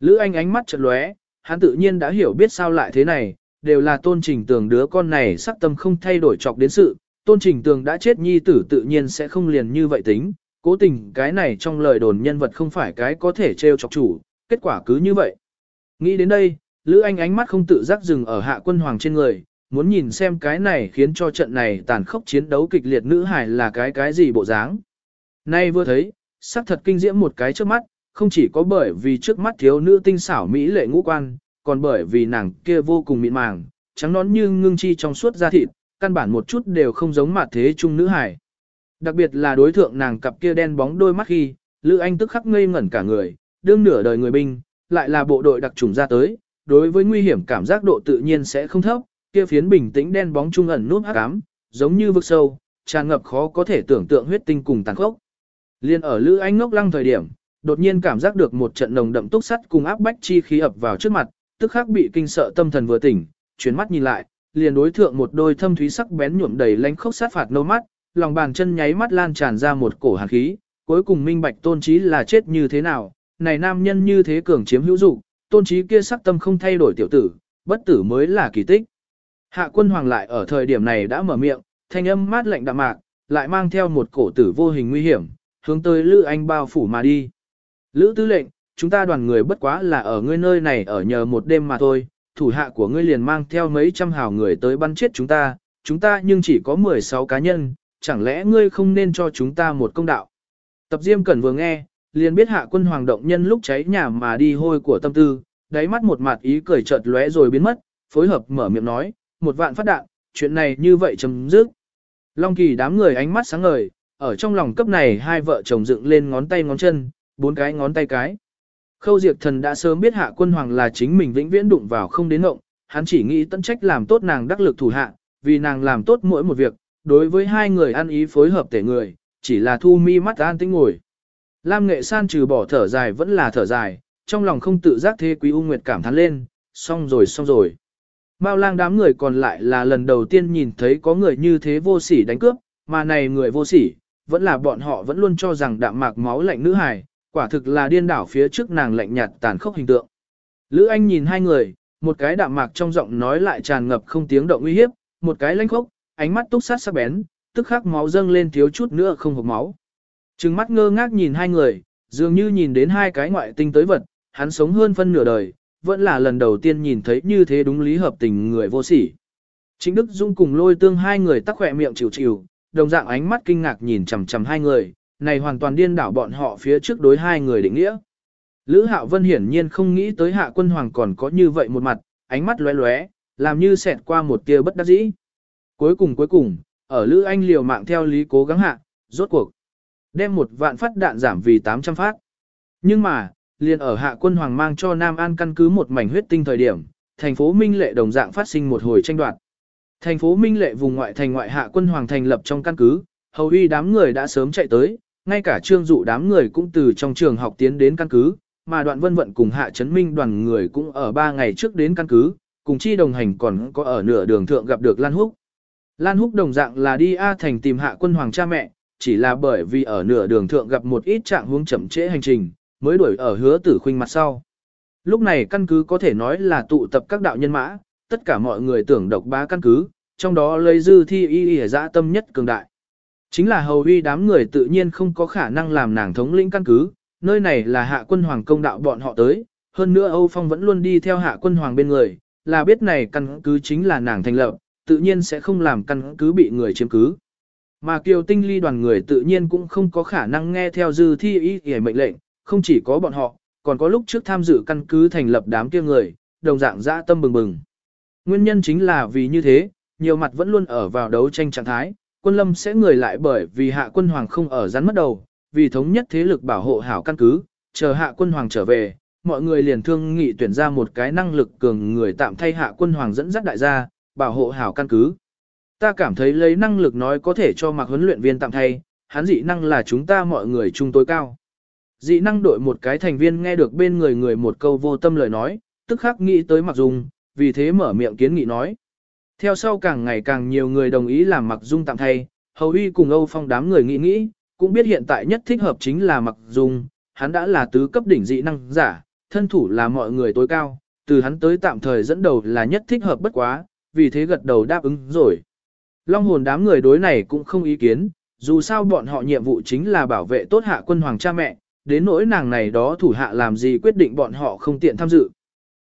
Speaker 1: Lữ Anh ánh mắt chợt lóe, hắn tự nhiên đã hiểu biết sao lại thế này, đều là tôn trình tường đứa con này sắc tâm không thay đổi chọc đến sự, tôn trình tường đã chết nhi tử tự nhiên sẽ không liền như vậy tính, cố tình cái này trong lời đồn nhân vật không phải cái có thể trêu chọc chủ, kết quả cứ như vậy. Nghĩ đến đây, Lữ Anh ánh mắt không tự giác dừng ở hạ quân hoàng trên người, muốn nhìn xem cái này khiến cho trận này tàn khốc chiến đấu kịch liệt nữ hải là cái cái gì bộ dáng. Nay vừa thấy, sắc thật kinh diễm một cái trước mắt, không chỉ có bởi vì trước mắt thiếu nữ tinh xảo mỹ lệ ngũ quan, còn bởi vì nàng kia vô cùng mịn màng, trắng nón như ngưng chi trong suốt da thịt, căn bản một chút đều không giống mặt thế trung nữ hải. Đặc biệt là đối thượng nàng cặp kia đen bóng đôi mắt khi, Lữ Anh tức khắc ngây ngẩn cả người, đương nửa đời người binh, lại là bộ đội đặc trùng ra tới, đối với nguy hiểm cảm giác độ tự nhiên sẽ không thấp, kia phiến bình tĩnh đen bóng trung ẩn nút hắc ám, giống như vực sâu, tràn ngập khó có thể tưởng tượng huyết tinh cùng tàn khốc. Liên ở Lữ Anh ngốc lăng thời điểm, đột nhiên cảm giác được một trận nồng đậm túc sắt cùng áp bách chi khí ập vào trước mặt, tức khắc bị kinh sợ tâm thần vừa tỉnh, chuyển mắt nhìn lại, liền đối thượng một đôi thâm thúy sắc bén nhuộm đầy lánh khốc sát phạt nâu mắt, lòng bàn chân nháy mắt lan tràn ra một cổ hàn khí, cuối cùng minh bạch tôn trí là chết như thế nào, này nam nhân như thế cường chiếm hữu dụng, tôn trí kia sắc tâm không thay đổi tiểu tử, bất tử mới là kỳ tích. Hạ quân hoàng lại ở thời điểm này đã mở miệng, thanh âm mát lạnh đạm mạc, lại mang theo một cổ tử vô hình nguy hiểm, hướng tới Lữ Anh bao phủ mà đi. Lữ tư lệnh, chúng ta đoàn người bất quá là ở ngươi nơi này ở nhờ một đêm mà thôi, thủ hạ của ngươi liền mang theo mấy trăm hào người tới bắn chết chúng ta, chúng ta nhưng chỉ có 16 cá nhân, chẳng lẽ ngươi không nên cho chúng ta một công đạo. Tập Diêm Cẩn vừa nghe, liền biết hạ quân hoàng động nhân lúc cháy nhà mà đi hôi của tâm tư, đáy mắt một mặt ý cười chợt lóe rồi biến mất, phối hợp mở miệng nói, một vạn phát đạn, chuyện này như vậy chấm dứt. Long kỳ đám người ánh mắt sáng ngời, ở trong lòng cấp này hai vợ chồng dựng lên ngón tay ngón chân, bốn cái ngón tay cái. Khâu Diệp Thần đã sớm biết hạ quân hoàng là chính mình vĩnh viễn đụng vào không đến ngộng, hắn chỉ nghĩ tận trách làm tốt nàng đắc lực thủ hạ, vì nàng làm tốt mỗi một việc, đối với hai người ăn ý phối hợp tể người, chỉ là thu mi mắt an tĩnh ngồi. Lam nghệ san trừ bỏ thở dài vẫn là thở dài, trong lòng không tự giác thế quý u nguyệt cảm thán lên, xong rồi xong rồi. Mao lang đám người còn lại là lần đầu tiên nhìn thấy có người như thế vô sỉ đánh cướp, mà này người vô sỉ, vẫn là bọn họ vẫn luôn cho rằng đạm mạc máu lạnh nữ hài, quả thực là điên đảo phía trước nàng lạnh nhạt tàn khốc hình tượng. Lữ Anh nhìn hai người, một cái đạm mạc trong giọng nói lại tràn ngập không tiếng động uy hiếp, một cái lãnh khốc, ánh mắt túc sát sắc bén, tức khắc máu dâng lên thiếu chút nữa không hộc máu. Trừng mắt ngơ ngác nhìn hai người, dường như nhìn đến hai cái ngoại tinh tới vật, hắn sống hơn phân nửa đời, vẫn là lần đầu tiên nhìn thấy như thế đúng lý hợp tình người vô sỉ. Chính Đức Dung cùng lôi tương hai người tắc khỏe miệng chịu chịu, đồng dạng ánh mắt kinh ngạc nhìn chằm chằm hai người, này hoàn toàn điên đảo bọn họ phía trước đối hai người định nghĩa. Lữ Hạo Vân hiển nhiên không nghĩ tới Hạ Quân Hoàng còn có như vậy một mặt, ánh mắt lóe lóe, làm như xẹt qua một tia bất đắc dĩ. Cuối cùng cuối cùng, ở Lữ Anh liều mạng theo lý cố gắng hạ, rốt cuộc. Đem một vạn phát đạn giảm vì 800 phát. Nhưng mà, liền ở Hạ Quân Hoàng mang cho Nam An căn cứ một mảnh huyết tinh thời điểm, thành phố Minh Lệ đồng dạng phát sinh một hồi tranh đoạt. Thành phố Minh Lệ vùng ngoại thành ngoại Hạ Quân Hoàng thành lập trong căn cứ, hầu uy đám người đã sớm chạy tới, ngay cả trương dụ đám người cũng từ trong trường học tiến đến căn cứ, mà đoạn vân vận cùng hạ chấn minh đoàn người cũng ở 3 ngày trước đến căn cứ, cùng chi đồng hành còn có ở nửa đường thượng gặp được Lan Húc. Lan Húc đồng dạng là đi A thành tìm hạ quân hoàng cha mẹ, chỉ là bởi vì ở nửa đường thượng gặp một ít trạng huống chậm trễ hành trình, mới đuổi ở hứa tử khuynh mặt sau. Lúc này căn cứ có thể nói là tụ tập các đạo nhân mã, tất cả mọi người tưởng độc bá căn cứ, trong đó lấy dư thi y y dã tâm nhất cường đại. Chính là hầu huy đám người tự nhiên không có khả năng làm nàng thống lĩnh căn cứ, nơi này là hạ quân hoàng công đạo bọn họ tới, hơn nữa Âu Phong vẫn luôn đi theo hạ quân hoàng bên người, là biết này căn cứ chính là nàng thành lập, tự nhiên sẽ không làm căn cứ bị người chiếm cứ. Mà kiều tinh ly đoàn người tự nhiên cũng không có khả năng nghe theo dư thi y y mệnh lệnh, không chỉ có bọn họ, còn có lúc trước tham dự căn cứ thành lập đám kia người, đồng dạng dã tâm bừng bừng. Nguyên nhân chính là vì như thế, nhiều mặt vẫn luôn ở vào đấu tranh trạng thái, quân lâm sẽ người lại bởi vì hạ quân hoàng không ở rắn mất đầu, vì thống nhất thế lực bảo hộ hảo căn cứ, chờ hạ quân hoàng trở về, mọi người liền thương nghị tuyển ra một cái năng lực cường người tạm thay hạ quân hoàng dẫn dắt đại gia, bảo hộ hảo căn cứ. Ta cảm thấy lấy năng lực nói có thể cho mặc huấn luyện viên tạm thay, hắn dị năng là chúng ta mọi người chung tối cao. Dị năng đội một cái thành viên nghe được bên người người một câu vô tâm lời nói, tức khắc nghĩ tới mặc dung, vì thế mở miệng kiến nghị nói. Theo sau càng ngày càng nhiều người đồng ý làm mặc dung tạm thay, Hầu Y cùng Âu Phong đám người nghĩ nghĩ, cũng biết hiện tại nhất thích hợp chính là Mặc Dung, hắn đã là tứ cấp đỉnh dị năng giả, thân thủ là mọi người tối cao, từ hắn tới tạm thời dẫn đầu là nhất thích hợp bất quá, vì thế gật đầu đáp ứng rồi. Long hồn đám người đối này cũng không ý kiến, dù sao bọn họ nhiệm vụ chính là bảo vệ tốt hạ quân hoàng cha mẹ, đến nỗi nàng này đó thủ hạ làm gì quyết định bọn họ không tiện tham dự.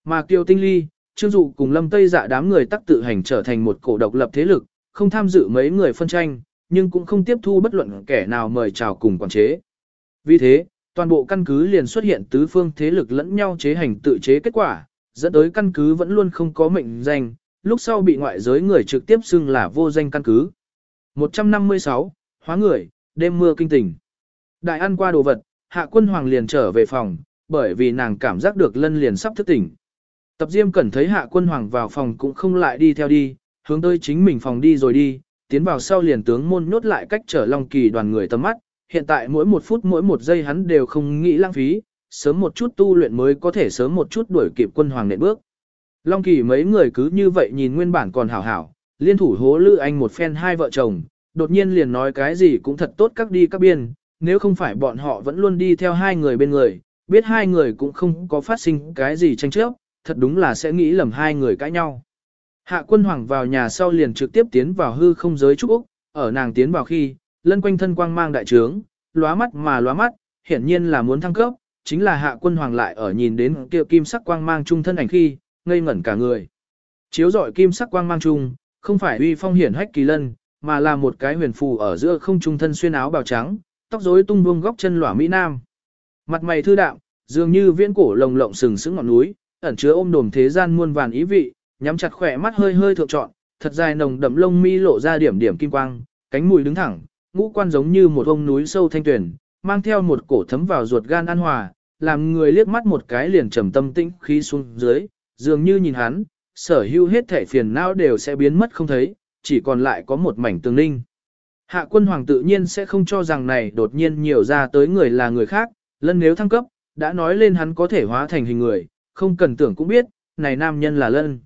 Speaker 1: Mà Kiều Tinh Ly, Trương Dụ cùng Lâm Tây dạ đám người tắc tự hành trở thành một cổ độc lập thế lực, không tham dự mấy người phân tranh, nhưng cũng không tiếp thu bất luận kẻ nào mời chào cùng quản chế. Vì thế, toàn bộ căn cứ liền xuất hiện tứ phương thế lực lẫn nhau chế hành tự chế kết quả, dẫn tới căn cứ vẫn luôn không có mệnh danh, lúc sau bị ngoại giới người trực tiếp xưng là vô danh căn cứ. 156, hóa người, đêm mưa kinh tỉnh. Đại ăn qua đồ vật, hạ quân hoàng liền trở về phòng, bởi vì nàng cảm giác được lân liền sắp thức tỉnh. Tập Diêm Cẩn thấy hạ quân hoàng vào phòng cũng không lại đi theo đi, hướng tới chính mình phòng đi rồi đi, tiến vào sau liền tướng môn nhốt lại cách trở Long Kỳ đoàn người tầm mắt, hiện tại mỗi một phút mỗi một giây hắn đều không nghĩ lãng phí, sớm một chút tu luyện mới có thể sớm một chút đuổi kịp quân hoàng nệm bước. Long Kỳ mấy người cứ như vậy nhìn nguyên bản còn hảo hảo, liên thủ hố lư anh một phen hai vợ chồng, đột nhiên liền nói cái gì cũng thật tốt các đi các biên, nếu không phải bọn họ vẫn luôn đi theo hai người bên người, biết hai người cũng không có phát sinh cái gì tranh chấp, thật đúng là sẽ nghĩ lầm hai người cãi nhau. Hạ quân hoàng vào nhà sau liền trực tiếp tiến vào hư không giới trúc Úc, ở nàng tiến vào khi, lân quanh thân quang mang đại trướng, lóa mắt mà lóa mắt, hiển nhiên là muốn thăng cấp, chính là hạ quân hoàng lại ở nhìn đến kia kim sắc quang mang trung thân ảnh khi, ngây ngẩn cả người. Chiếu rọi kim sắc quang mang trung, không phải uy phong hiển hách kỳ lân, mà là một cái huyền phù ở giữa không trung thân xuyên áo bào trắng, tóc rối tung buông góc chân lỏa mỹ nam. Mặt mày thư đạm, dường như viễn cổ lồng lộng sừng sững ngọn núi, ẩn chứa ôm đồm thế gian muôn vàn ý vị, nhắm chặt khỏe mắt hơi hơi thượng trọn, thật dài nồng đậm lông mi lộ ra điểm điểm kim quang, cánh mũi đứng thẳng, ngũ quan giống như một ông núi sâu thanh tuyển, mang theo một cổ thấm vào ruột gan an hòa, làm người liếc mắt một cái liền trầm tâm tĩnh khí xuống dưới, dường như nhìn hắn, sở hữu hết thể phiền não đều sẽ biến mất không thấy, chỉ còn lại có một mảnh tương ninh. Hạ quân hoàng tự nhiên sẽ không cho rằng này đột nhiên nhiều ra tới người là người khác, lân nếu thăng cấp, đã nói lên hắn có thể hóa thành hình người, không cần tưởng cũng biết, này nam nhân là lân.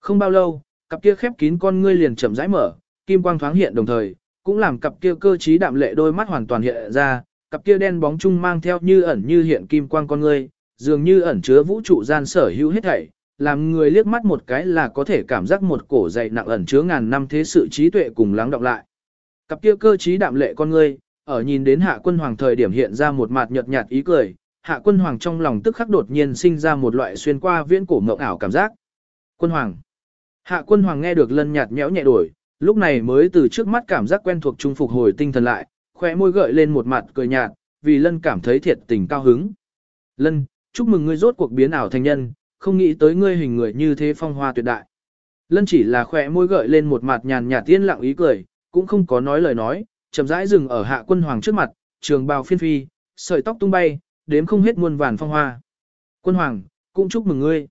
Speaker 1: Không bao lâu, cặp kia khép kín con ngươi liền chậm rãi mở, kim quang thoáng hiện đồng thời, cũng làm cặp kia cơ trí đạm lệ đôi mắt hoàn toàn hiện ra, cặp kia đen bóng chung mang theo như ẩn như hiện kim quang con ngươi, dường như ẩn chứa vũ trụ gian sở hữu hết thảy, làm người liếc mắt một cái là có thể cảm giác một cổ dày nặng ẩn chứa ngàn năm thế sự trí tuệ cùng lắng đọng lại. Cặp kia cơ trí đạm lệ con ngươi, ở nhìn đến hạ quân hoàng thời điểm hiện ra một mặt nhợt nhạt ý cười, hạ quân hoàng trong lòng tức khắc đột nhiên sinh ra một loại xuyên qua viễn cổ mộng ảo cảm giác. Quân hoàng. Hạ quân hoàng nghe được lân nhạt nhẽo nhẹ đổi, lúc này mới từ trước mắt cảm giác quen thuộc trung phục hồi tinh thần lại, khóe môi gợi lên một mặt cười nhạt, vì lân cảm thấy thiệt tình cao hứng. Lân, chúc mừng ngươi rốt cuộc biến ảo thành nhân, không nghĩ tới ngươi hình người như thế phong hoa tuyệt đại. Lân chỉ là khỏe môi gợi lên một mặt nhàn nhạt tiên lặng ý cười, cũng không có nói lời nói, chậm rãi dừng ở hạ quân hoàng trước mặt, trường bào phiên phi, sợi tóc tung bay, đếm không hết muôn vàn phong hoa. Quân hoàng, cũng chúc mừng ngươi.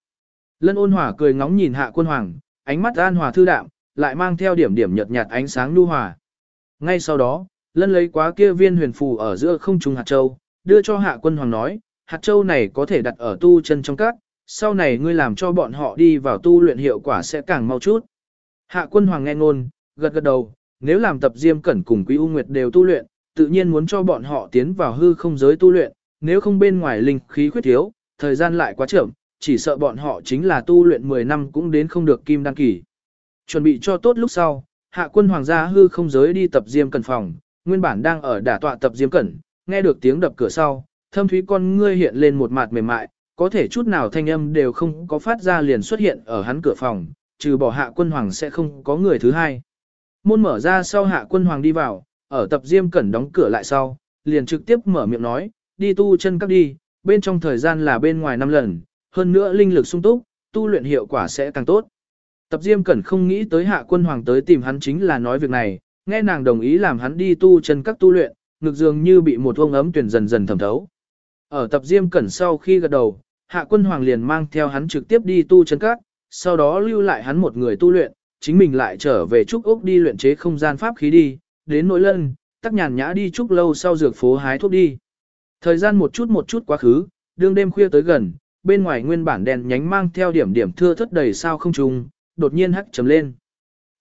Speaker 1: Lân ôn hòa cười ngóng nhìn hạ quân hoàng, ánh mắt an hòa thư đạm, lại mang theo điểm điểm nhợt nhạt ánh sáng nhu hòa. Ngay sau đó, lân lấy quá kia viên huyền phù ở giữa không trung hạt châu, đưa cho hạ quân hoàng nói, hạt châu này có thể đặt ở tu chân trong các, sau này ngươi làm cho bọn họ đi vào tu luyện hiệu quả sẽ càng mau chút. Hạ quân hoàng nghe ngôn, gật gật đầu, nếu làm tập diêm cẩn cùng quý u nguyệt đều tu luyện, tự nhiên muốn cho bọn họ tiến vào hư không giới tu luyện, nếu không bên ngoài linh khí khuyết thiếu, thời gian lại quá chậm, chỉ sợ bọn họ chính là tu luyện 10 năm cũng đến không được kim đăng kỳ. Chuẩn bị cho tốt lúc sau, hạ quân hoàng gia hư không giới đi tập diêm cẩn phòng, nguyên bản đang ở đả tọa tập diêm cẩn, nghe được tiếng đập cửa sau, thâm thúy con ngươi hiện lên một mặt mềm mại, có thể chút nào thanh âm đều không có phát ra liền xuất hiện ở hắn cửa phòng, trừ bỏ hạ quân hoàng sẽ không có người thứ hai. Môn mở ra sau hạ quân hoàng đi vào, ở tập diêm cẩn đóng cửa lại sau, liền trực tiếp mở miệng nói, đi tu chân các đi, bên trong thời gian là bên ngoài năm lần, hơn nữa linh lực sung túc, tu luyện hiệu quả sẽ càng tốt. Tập Diêm Cẩn không nghĩ tới hạ quân hoàng tới tìm hắn chính là nói việc này, nghe nàng đồng ý làm hắn đi tu chân các tu luyện, ngực dường như bị một vông ấm tuyển dần dần thẩm thấu. Ở tập Diêm Cẩn sau khi gật đầu, hạ quân hoàng liền mang theo hắn trực tiếp đi tu chân các, sau đó lưu lại hắn một người tu luyện, chính mình lại trở về trúc ốc đi luyện chế không gian pháp khí đi, đến nỗi lân, tắc nhàn nhã đi trúc lâu sau dược phố hái thuốc đi. Thời gian một chút một chút quá khứ, đương đêm khuya tới gần, bên ngoài nguyên bản đèn nhánh mang theo điểm điểm thưa thất đầy sao không trùng, đột nhiên hắt chấm lên.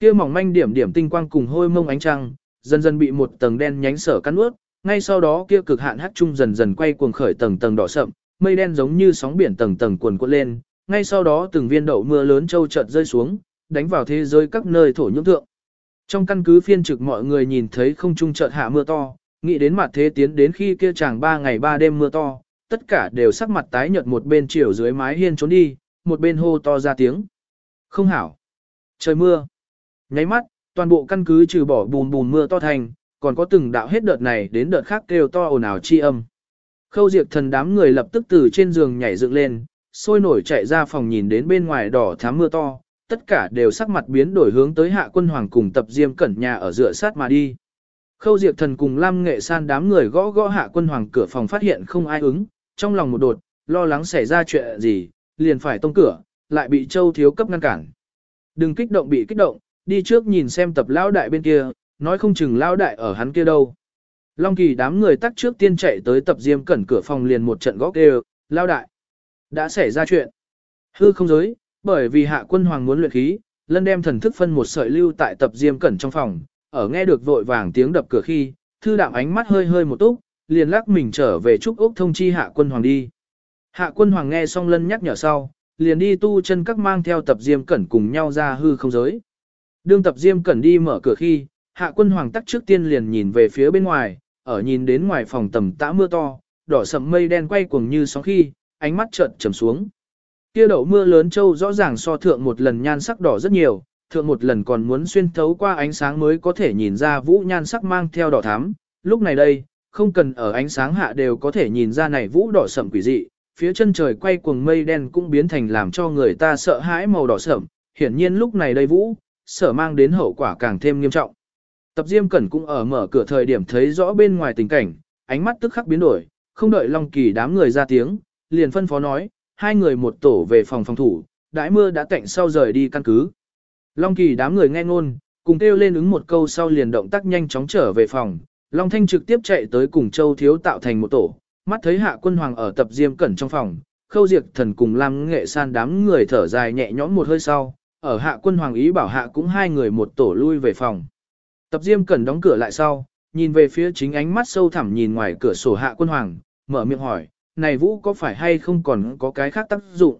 Speaker 1: Kia mỏng manh điểm điểm tinh quang cùng hôi mông ánh trăng, dần dần bị một tầng đen nhánh sở cắn ướt, ngay sau đó kia cực hạn hắc trung dần dần quay cuồng khởi tầng tầng đỏ sậm, mây đen giống như sóng biển tầng tầng cuồn cuộn lên, ngay sau đó từng viên đậu mưa lớn châu chợt rơi xuống, đánh vào thế giới các nơi thổ nhưỡng thượng. Trong căn cứ phiên trực mọi người nhìn thấy không trung chợt hạ mưa to, nghĩ đến mặt thế tiến đến khi kia chàng ba ngày ba đêm mưa to, tất cả đều sắc mặt tái nhợt một bên chiều dưới mái hiên trốn đi, một bên hô to ra tiếng. Không hảo. Trời mưa. Nháy mắt, toàn bộ căn cứ trừ bỏ bùn bùn mưa to thành, còn có từng đạo hết đợt này đến đợt khác kêu to ồn ào chi âm. Khâu diệt thần đám người lập tức từ trên giường nhảy dựng lên, sôi nổi chạy ra phòng nhìn đến bên ngoài đỏ thám mưa to, tất cả đều sắc mặt biến đổi hướng tới hạ quân hoàng cùng tập diêm cẩn nhà ở dựa sát mà đi. Khâu diệt thần cùng Lam Nghệ San đám người gõ gõ hạ quân hoàng cửa phòng phát hiện không ai ứng, trong lòng một đột, lo lắng xảy ra chuyện gì, liền phải tông cửa, lại bị Châu Thiếu cấp ngăn cản. Đừng kích động bị kích động, đi trước nhìn xem tập lão đại bên kia, nói không chừng lão đại ở hắn kia đâu. Long kỳ đám người tắt trước tiên chạy tới tập diêm cẩn cửa phòng liền một trận gõ kêu, lão đại. Đã xảy ra chuyện. Hư không giới, bởi vì hạ quân hoàng muốn luyện khí, lân đem thần thức phân một sợi lưu tại tập diêm cẩn trong phòng, ở nghe được vội vàng tiếng đập cửa khi, thư đạm ánh mắt hơi hơi một túc, liền lắc mình trở về trúc ốc thông chi hạ quân hoàng đi. Hạ quân hoàng nghe xong lân nhắc nhở sau, liền đi tu chân các mang theo tập diêm cẩn cùng nhau ra hư không giới. Đương tập diêm cẩn đi mở cửa khi, hạ quân hoàng tắc trước tiên liền nhìn về phía bên ngoài, ở nhìn đến ngoài phòng tầm tã mưa to, đỏ sầm mây đen quay cuồng như sóng khi, ánh mắt chợt trầm xuống. Kia đậu mưa lớn châu rõ ràng so thượng một lần nhan sắc đỏ rất nhiều, thượng một lần còn muốn xuyên thấu qua ánh sáng mới có thể nhìn ra vũ nhan sắc mang theo đỏ thắm, lúc này đây, không cần ở ánh sáng hạ đều có thể nhìn ra này vũ đỏ sậm quỷ dị, phía chân trời quay cuồng mây đen cũng biến thành làm cho người ta sợ hãi màu đỏ sậm, hiển nhiên lúc này đây vũ, sở mang đến hậu quả càng thêm nghiêm trọng. Tập Diêm Cẩn cũng ở mở cửa thời điểm thấy rõ bên ngoài tình cảnh, ánh mắt tức khắc biến đổi, không đợi Long Kỳ đám người ra tiếng, liền phân phó nói, hai người một tổ về phòng phòng thủ, đãi mưa đã tạnh sau rời đi căn cứ. Long Kỳ đám người nghe ngôn, cùng kêu lên ứng một câu sau liền động tác nhanh chóng trở về phòng, Long Thanh trực tiếp chạy tới cùng Châu Thiếu tạo thành một tổ, mắt thấy hạ quân hoàng ở tập diêm cẩn trong phòng, khâu diệt thần cùng Lam Nghệ San đám người thở dài nhẹ nhõm một hơi sau, ở hạ quân hoàng ý bảo hạ cũng hai người một tổ lui về phòng. Tập diêm cẩn đóng cửa lại sau, nhìn về phía chính ánh mắt sâu thẳm nhìn ngoài cửa sổ hạ quân hoàng, mở miệng hỏi, này vũ có phải hay không còn có cái khác tác dụng?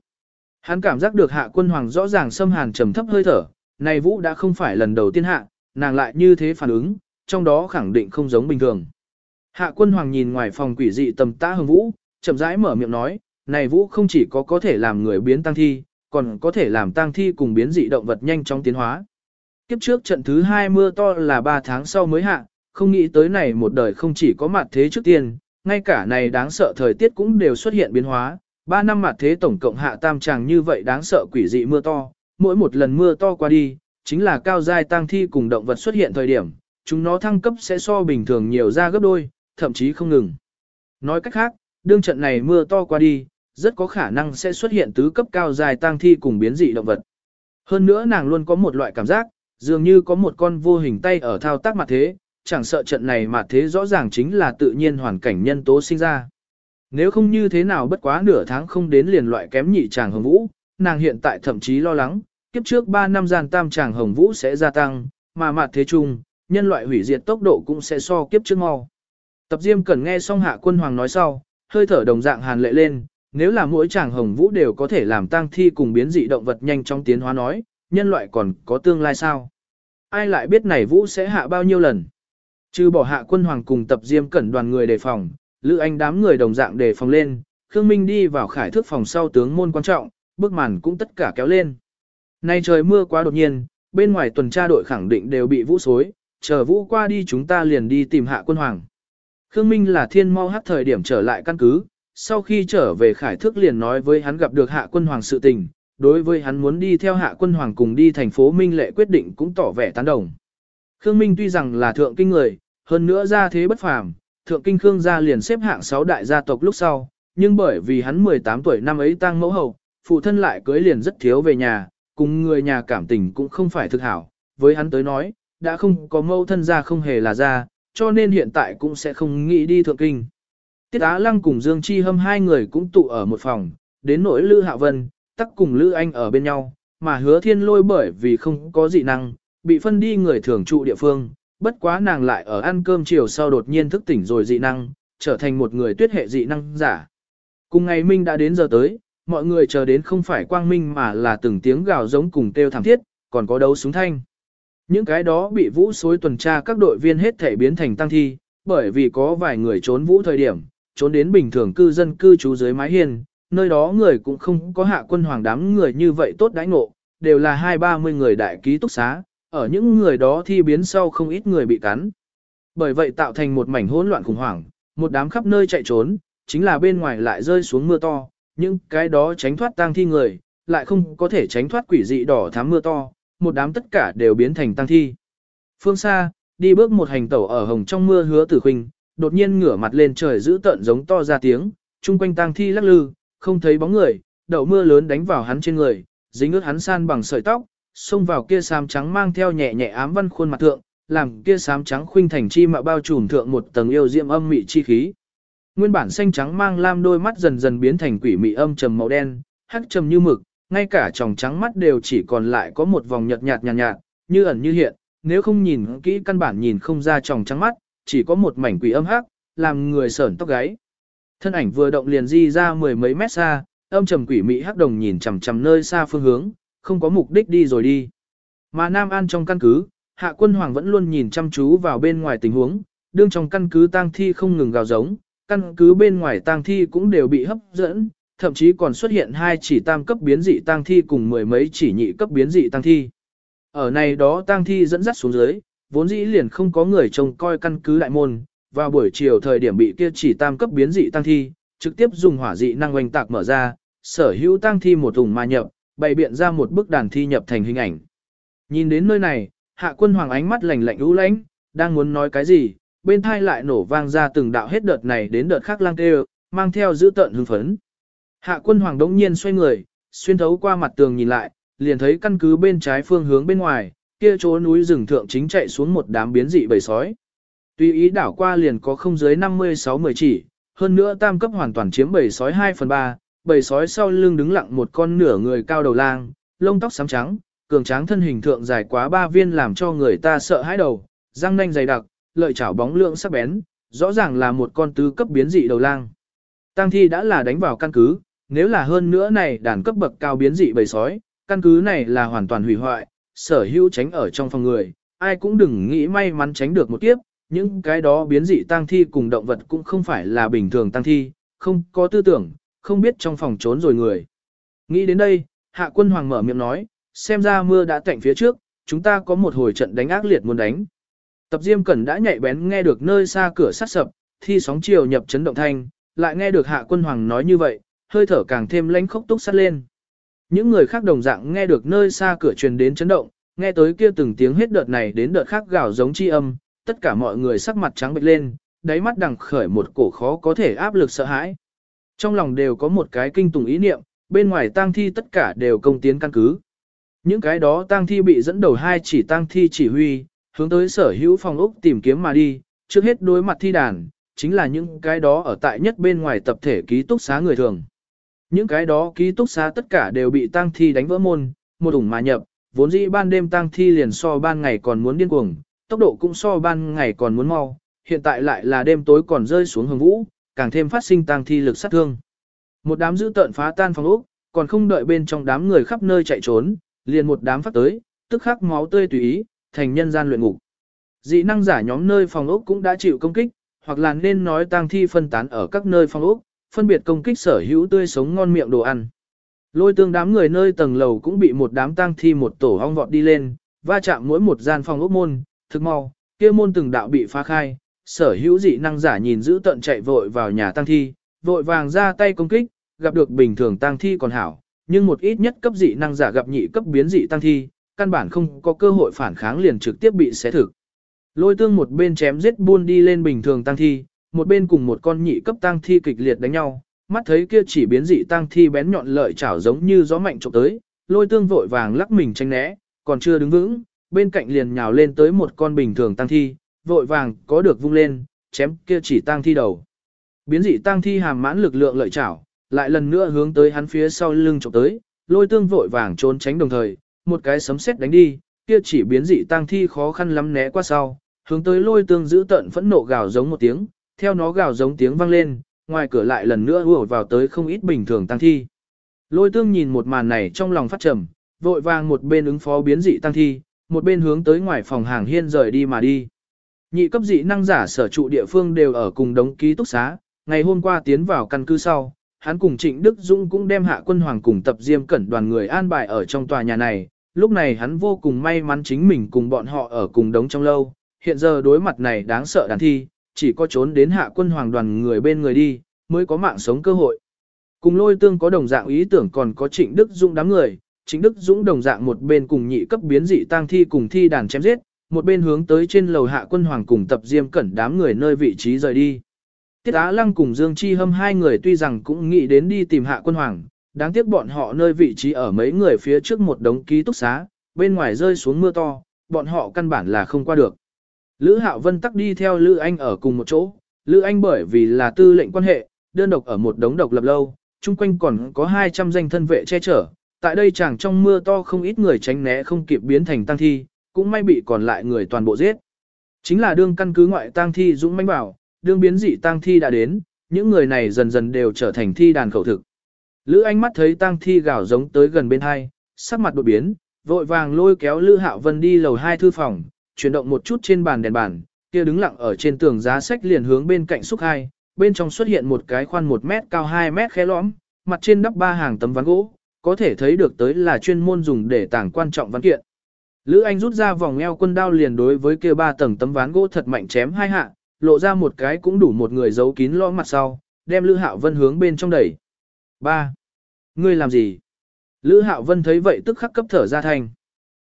Speaker 1: Hắn cảm giác được hạ quân hoàng rõ ràng xâm hàn trầm thấp hơi thở, này vũ đã không phải lần đầu tiên hạ, nàng lại như thế phản ứng, trong đó khẳng định không giống bình thường. Hạ quân hoàng nhìn ngoài phòng quỷ dị tầm tã hương vũ, chậm rãi mở miệng nói, này vũ không chỉ có có thể làm người biến tăng thi, còn có thể làm tăng thi cùng biến dị động vật nhanh chóng tiến hóa. Kiếp trước trận thứ hai mưa to là 3 tháng sau mới hạ, không nghĩ tới này một đời không chỉ có mặt thế trước tiên, ngay cả này đáng sợ thời tiết cũng đều xuất hiện biến hóa. 3 năm mặt thế tổng cộng hạ tam tràng như vậy đáng sợ quỷ dị mưa to, mỗi một lần mưa to qua đi, chính là cao giai tăng thi cùng động vật xuất hiện thời điểm, chúng nó thăng cấp sẽ so bình thường nhiều ra gấp đôi, thậm chí không ngừng. Nói cách khác, đương trận này mưa to qua đi, rất có khả năng sẽ xuất hiện tứ cấp cao dài tăng thi cùng biến dị động vật. Hơn nữa nàng luôn có một loại cảm giác, dường như có một con vô hình tay ở thao tác mặt thế, chẳng sợ trận này mà thế rõ ràng chính là tự nhiên hoàn cảnh nhân tố sinh ra. Nếu không như thế nào bất quá nửa tháng không đến liền loại kém nhị chàng hồng vũ, nàng hiện tại thậm chí lo lắng, kiếp trước 3 năm gian tam chàng hồng vũ sẽ gia tăng, mà mặt thế chung, nhân loại hủy diệt tốc độ cũng sẽ so kiếp trước mau. Tập Diêm cần nghe xong Hạ Quân Hoàng nói sau, hơi thở đồng dạng hàn lệ lên, nếu là mỗi chàng hồng vũ đều có thể làm tang thi cùng biến dị động vật nhanh trong tiến hóa nói, nhân loại còn có tương lai sao? Ai lại biết này vũ sẽ hạ bao nhiêu lần? Trừ bỏ Hạ Quân Hoàng cùng Tập Diêm Cẩn đoàn người đề phòng, Lữ Anh đám người đồng dạng đề phòng lên, Khương Minh đi vào khải thước phòng sau tướng môn quan trọng, bước màn cũng tất cả kéo lên. Nay trời mưa quá đột nhiên, bên ngoài tuần tra đội khẳng định đều bị vũ xối, chờ vũ qua đi chúng ta liền đi tìm Hạ Quân Hoàng. Khương Minh là thiên mau hát thời điểm trở lại căn cứ, sau khi trở về khải thước liền nói với hắn gặp được hạ quân hoàng sự tình, đối với hắn muốn đi theo hạ quân hoàng cùng đi thành phố Minh lệ quyết định cũng tỏ vẻ tán đồng. Khương Minh tuy rằng là thượng kinh người, hơn nữa ra thế bất phàm, thượng kinh Khương gia liền xếp hạng 6 đại gia tộc lúc sau, nhưng bởi vì hắn 18 tuổi năm ấy tang mẫu hậu, phụ thân lại cưới liền rất thiếu về nhà, cùng người nhà cảm tình cũng không phải thực hảo, với hắn tới nói, đã không có mâu thân gia không hề là gia, cho nên hiện tại cũng sẽ không nghĩ đi thượng kinh. Tiết Á Lăng cùng Dương Chi Hâm hai người cũng tụ ở một phòng, đến nỗi Lư Hạ Vân, tắc cùng Lư Anh ở bên nhau, mà hứa thiên lôi bởi vì không có dị năng, bị phân đi người thường trụ địa phương, bất quá nàng lại ở ăn cơm chiều sau đột nhiên thức tỉnh rồi dị năng, trở thành một người tuyết hệ dị năng giả. Cùng ngày Minh đã đến giờ tới, mọi người chờ đến không phải quang minh mà là từng tiếng gào giống cùng kêu thảm thiết, còn có đấu súng thanh. Những cái đó bị vũ xối tuần tra các đội viên hết thể biến thành tăng thi, bởi vì có vài người trốn vũ thời điểm, trốn đến bình thường cư dân cư trú dưới mái hiên, nơi đó người cũng không có hạ quân hoàng đám người như vậy tốt đãi ngộ, đều là hai ba mươi người đại ký túc xá, ở những người đó thi biến sau không ít người bị cắn. Bởi vậy tạo thành một mảnh hỗn loạn khủng hoảng, một đám khắp nơi chạy trốn, chính là bên ngoài lại rơi xuống mưa to, những cái đó tránh thoát tang thi người, lại không có thể tránh thoát quỷ dị đỏ thám mưa to, một đám tất cả đều biến thành tang thi. Phương xa, đi bước một hành tẩu ở hồng trong mưa hứa tử khuynh, đột nhiên ngửa mặt lên trời giữ tận giống to ra tiếng, chung quanh tang thi lắc lư, không thấy bóng người, đậu mưa lớn đánh vào hắn trên người, dính ướt hắn san bằng sợi tóc, xông vào kia xám trắng mang theo nhẹ nhẹ ám văn khuôn mặt thượng, làm kia xám trắng khuynh thành chi mạo bao trùm thượng một tầng yêu diệm âm mị chi khí. Nguyên bản xanh trắng mang lam đôi mắt dần dần biến thành quỷ mị âm trầm màu đen, hắc trầm như mực, ngay cả tròng trắng mắt đều chỉ còn lại có một vòng nhợt nhạt nhạt nhạt, như ẩn như hiện, nếu không nhìn kỹ căn bản nhìn không ra tròng trắng mắt, chỉ có một mảnh quỷ âm hắc, làm người sởn tóc gáy. Thân ảnh vừa động liền di ra mười mấy mét xa, âm trầm quỷ mị hắc đồng nhìn chằm chằm nơi xa phương hướng, không có mục đích đi rồi đi. Mà Nam An trong căn cứ, Hạ Quân Hoàng vẫn luôn nhìn chăm chú vào bên ngoài tình huống, đương trong căn cứ tang thi không ngừng gào giống, căn cứ bên ngoài tang thi cũng đều bị hấp dẫn, thậm chí còn xuất hiện hai chỉ tam cấp biến dị tang thi cùng mười mấy chỉ nhị cấp biến dị tang thi. Ở này đó tang thi dẫn dắt xuống dưới, vốn dĩ liền không có người trông coi căn cứ đại môn, vào buổi chiều thời điểm bị kia chỉ tam cấp biến dị tang thi, trực tiếp dùng hỏa dị năng oanh tạc mở ra, sở hữu tang thi một thùng ma nhập, bày biện ra một bức đàn thi nhập thành hình ảnh. Nhìn đến nơi này, hạ quân hoàng ánh mắt lạnh lạnh ưu lãnh, đang muốn nói cái gì, bên thai lại nổ vang ra từng đạo hết đợt này đến đợt khác lang kêu, mang theo giữ tợn hưng phấn. Hạ quân hoàng đống nhiên xoay người, xuyên thấu qua mặt tường nhìn lại, liền thấy căn cứ bên trái phương hướng bên ngoài, kia chỗ núi rừng thượng chính chạy xuống một đám biến dị bầy sói. Tuy ý đảo qua liền có không dưới 56-10 chỉ, hơn nữa tam cấp hoàn toàn chiếm bầy sói 2 phần 3, bầy sói sau lưng đứng lặng một con nửa người cao đầu lang, lông tóc xám trắng, cường tráng thân hình thượng dài quá ba viên làm cho người ta sợ hãi đầu, răng nanh dày đặc, lợi chảo bóng lượng sắc bén, rõ ràng là một con tứ cấp biến dị đầu lang. Tăng thi đã là đánh vào căn cứ, nếu là hơn nữa này đàn cấp bậc cao biến dị bầy sói, căn cứ này là hoàn toàn hủy hoại, sở hữu tránh ở trong phòng người, ai cũng đừng nghĩ may mắn tránh được một kiếp, những cái đó biến dị tăng thi cùng động vật cũng không phải là bình thường tăng thi, không có tư tưởng, không biết trong phòng trốn rồi người. Nghĩ đến đây, hạ quân hoàng mở miệng nói, xem ra mưa đã tạnh phía trước, chúng ta có một hồi trận đánh ác liệt muốn đánh. Tập Diêm Cẩn đã nhạy bén nghe được nơi xa cửa sát sập, thi sóng chiều nhập chấn động thanh, lại nghe được hạ quân hoàng nói như vậy, hơi thở càng thêm lãnh khốc túc sát lên. Những người khác đồng dạng nghe được nơi xa cửa truyền đến chấn động, nghe tới kia từng tiếng hết đợt này đến đợt khác gào giống chi âm, tất cả mọi người sắc mặt trắng bệch lên, đáy mắt đằng khởi một cổ khó có thể áp lực sợ hãi. Trong lòng đều có một cái kinh tùng ý niệm, bên ngoài tang thi tất cả đều công tiến căn cứ. Những cái đó tang thi bị dẫn đầu hai chỉ tang thi chỉ huy, hướng tới sở hữu phòng ốc tìm kiếm mà đi, trước hết đối mặt thi đàn, chính là những cái đó ở tại nhất bên ngoài tập thể ký túc xá người thường. Những cái đó ký túc xá tất cả đều bị tang thi đánh vỡ môn, một ủng mà nhập, vốn dĩ ban đêm tang thi liền so ban ngày còn muốn điên cuồng, tốc độ cũng so ban ngày còn muốn mau, hiện tại lại là đêm tối còn rơi xuống hồng vũ, càng thêm phát sinh tang thi lực sát thương. Một đám dữ tợn phá tan phòng ốc, còn không đợi bên trong đám người khắp nơi chạy trốn, liền một đám phát tới, tức khắc máu tươi tùy ý, thành nhân gian luyện ngục. Dị năng giả nhóm nơi phòng ốc cũng đã chịu công kích, hoặc là nên nói tang thi phân tán ở các nơi phòng ốc, phân biệt công kích sở hữu tươi sống ngon miệng đồ ăn. Lôi tương đám người nơi tầng lầu cũng bị một đám tang thi một tổ ong vọt đi lên, va chạm mỗi một gian phòng ốc môn, thực mau, kia môn từng đạo bị phá khai, sở hữu dị năng giả nhìn giữ tận chạy vội vào nhà tăng thi, vội vàng ra tay công kích, gặp được bình thường tăng thi còn hảo, nhưng một ít nhất cấp dị năng giả gặp nhị cấp biến dị tăng thi, căn bản không có cơ hội phản kháng liền trực tiếp bị xé thực. Lôi tương một bên chém giết buôn đi lên bình thường tăng thi, một bên cùng một con nhị cấp tăng thi kịch liệt đánh nhau, mắt thấy kia chỉ biến dị tăng thi bén nhọn lợi chảo giống như gió mạnh trộm tới, lôi tương vội vàng lắc mình tranh né, còn chưa đứng vững, bên cạnh liền nhào lên tới một con bình thường tăng thi, vội vàng có được vung lên, chém kia chỉ tang thi đầu. Biến dị tang thi hàm mãn lực lượng lợi chảo, lại lần nữa hướng tới hắn phía sau lưng chụp tới, lôi tương vội vàng trốn tránh đồng thời, một cái sấm sét đánh đi, kia chỉ biến dị tang thi khó khăn lắm né qua sau, hướng tới lôi tương giữ tận phẫn nộ gào giống một tiếng, theo nó gào giống tiếng vang lên, ngoài cửa lại lần nữa ùa vào tới không ít bình thường tang thi. Lôi tương nhìn một màn này trong lòng phát trầm, vội vàng một bên ứng phó biến dị tăng thi, một bên hướng tới ngoài phòng hàng hiên rời đi mà đi. Nhị cấp dị năng giả sở trụ địa phương đều ở cùng đống ký túc xá, ngày hôm qua tiến vào căn cứ sau, hắn cùng Trịnh Đức Dũng cũng đem hạ quân hoàng cùng tập diêm cẩn đoàn người an bài ở trong tòa nhà này, lúc này hắn vô cùng may mắn chính mình cùng bọn họ ở cùng đống trong lâu, hiện giờ đối mặt này đáng sợ đàn thi, chỉ có trốn đến hạ quân hoàng đoàn người bên người đi, mới có mạng sống cơ hội. Cùng lôi tương có đồng dạng ý tưởng còn có Trịnh Đức Dũng đám người, Trịnh Đức Dũng đồng dạng một bên cùng nhị cấp biến dị tang thi cùng thi đàn chém giết, một bên hướng tới trên lầu hạ quân hoàng cùng tập diêm cẩn đám người nơi vị trí rời đi. Tiết Á Lăng cùng Dương Chi Hâm hai người tuy rằng cũng nghĩ đến đi tìm hạ quân hoàng, đáng tiếc bọn họ nơi vị trí ở mấy người phía trước một đống ký túc xá, bên ngoài rơi xuống mưa to, bọn họ căn bản là không qua được. Lữ Hạo Vân tắc đi theo Lữ Anh ở cùng một chỗ, Lữ Anh bởi vì là tư lệnh quan hệ, đơn độc ở một đống độc lập lâu, chung quanh còn có 200 danh thân vệ che chở, tại đây chẳng trong mưa to không ít người tránh né không kịp biến thành tăng thi, cũng may bị còn lại người toàn bộ giết. Chính là đương căn cứ ngoại tang thi dũng mãnh bảo, đương biến dị tang thi đã đến, những người này dần dần đều trở thành thi đàn khẩu thực. Lữ Anh mắt thấy tang thi gào giống tới gần bên hai, sắc mặt đột biến, vội vàng lôi kéo Lữ Hạo Vân đi lầu hai thư phòng, chuyển động một chút trên bàn đèn bàn, kia đứng lặng ở trên tường giá sách liền hướng bên cạnh xúc hai, bên trong xuất hiện một cái khoan 1 mét cao 2 mét khe lõm, mặt trên đắp ba hàng tấm ván gỗ, có thể thấy được tới là chuyên môn dùng để tàng quan trọng văn kiện. Lữ Anh rút ra vòng eo quân đao liền đối với kia ba tầng tấm ván gỗ thật mạnh chém hai hạ, lộ ra một cái cũng đủ một người giấu kín lõm mặt sau, đem Lữ Hạo Vân hướng bên trong đẩy. Ba, Ngươi làm gì? Lữ Hạo Vân thấy vậy tức khắc cấp thở ra thành.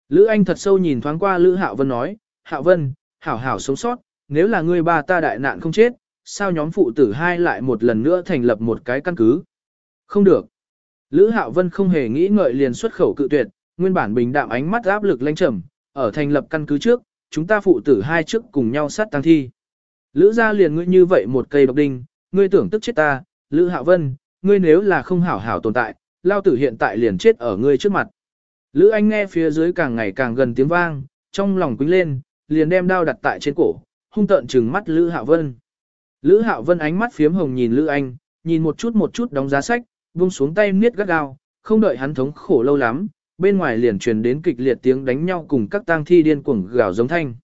Speaker 1: Lữ Anh thật sâu nhìn thoáng qua Lữ Hạo Vân nói, Hạo Vân, hảo hảo sống sót, nếu là ngươi ba ta đại nạn không chết, sao nhóm phụ tử hai lại một lần nữa thành lập một cái căn cứ? Không được. Lữ Hạo Vân không hề nghĩ ngợi liền xuất khẩu cự tuyệt, nguyên bản bình đạm ánh mắt áp lực lãnh trầm, ở thành lập căn cứ trước, chúng ta phụ tử hai trước cùng nhau sát tăng thi. Lữ gia liền ngươi như vậy một cây độc đinh, ngươi tưởng tức chết ta, Lữ Hạo Vân, ngươi nếu là không hảo hảo tồn tại, lao tử hiện tại liền chết ở ngươi trước mặt. Lữ Anh nghe phía dưới càng ngày càng gần tiếng vang, trong lòng quính lên, liền đem đao đặt tại trên cổ, hung tợn trừng mắt Lữ Hạo Vân. Lữ Hạo Vân ánh mắt phiếm hồng nhìn Lữ Anh, nhìn một chút một chút đóng giá sách, buông xuống tay niết gắt gao, không đợi hắn thống khổ lâu lắm, bên ngoài liền truyền đến kịch liệt tiếng đánh nhau cùng các tang thi điên cuồng gào giống thanh.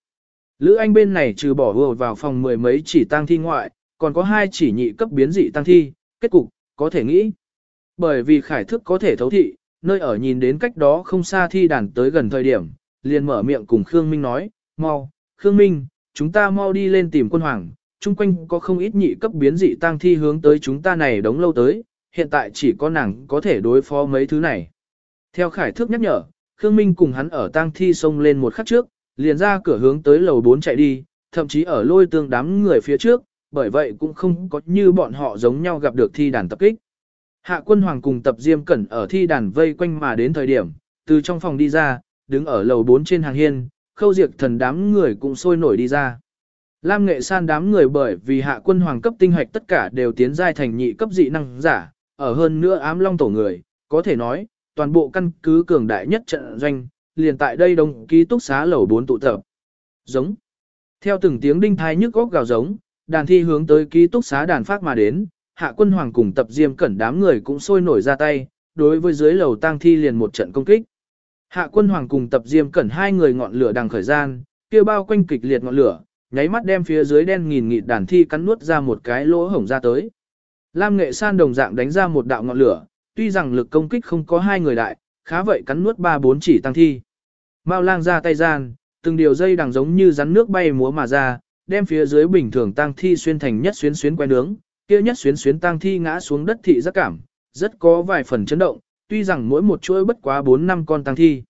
Speaker 1: Lữ Anh bên này trừ bỏ vừa vào phòng mười mấy chỉ tang thi ngoại, còn có hai chỉ nhị cấp biến dị tang thi, kết cục, có thể nghĩ. Bởi vì khải thức có thể thấu thị, nơi ở nhìn đến cách đó không xa thi đàn tới gần thời điểm, liền mở miệng cùng Khương Minh nói, mau, Khương Minh, chúng ta mau đi lên tìm quân hoàng, chung quanh có không ít nhị cấp biến dị tang thi hướng tới chúng ta này đống lâu tới, hiện tại chỉ có nàng có thể đối phó mấy thứ này. Theo khải thước nhắc nhở, Khương Minh cùng hắn ở tang thi xông lên một khắc trước, liền ra cửa hướng tới lầu 4 chạy đi, thậm chí ở lôi tương đám người phía trước, bởi vậy cũng không có như bọn họ giống nhau gặp được thi đàn tập kích. Hạ quân hoàng cùng tập diêm cẩn ở thi đàn vây quanh mà đến thời điểm, từ trong phòng đi ra, đứng ở lầu 4 trên hàng hiên, khâu diệt thần đám người cũng sôi nổi đi ra. Lam nghệ san đám người bởi vì hạ quân hoàng cấp tinh hoạch tất cả đều tiến giai thành nhị cấp dị năng giả, ở hơn nữa ám long tổ người, có thể nói, toàn bộ căn cứ cường đại nhất trận doanh, liền tại đây đông ký túc xá lầu 4 tụ tập. Giống. Theo từng tiếng đinh thai nhức góc gào giống, đàn thi hướng tới ký túc xá đàn phát mà đến, hạ quân hoàng cùng tập diêm cẩn đám người cũng sôi nổi ra tay, đối với dưới lầu tang thi liền một trận công kích. Hạ quân hoàng cùng tập diêm cẩn hai người ngọn lửa đang khởi gian, kia bao quanh kịch liệt ngọn lửa, nháy mắt đem phía dưới đen nghìn nghịt đàn thi cắn nuốt ra một cái lỗ hổng ra tới. Lam nghệ san đồng dạng đánh ra một đạo ngọn lửa, tuy rằng lực công kích không có hai người đại, khá vậy cắn nuốt ba bốn chỉ tăng thi. Mao lang ra tay gian, từng điều dây đằng giống như rắn nước bay múa mà ra, đem phía dưới bình thường tăng thi xuyên thành nhất xuyến xuyến quay nướng, kia nhất xuyến xuyến tăng thi ngã xuống đất thị rất cảm, rất có vài phần chấn động, tuy rằng mỗi một chuỗi bất quá 4 năm con tăng thi.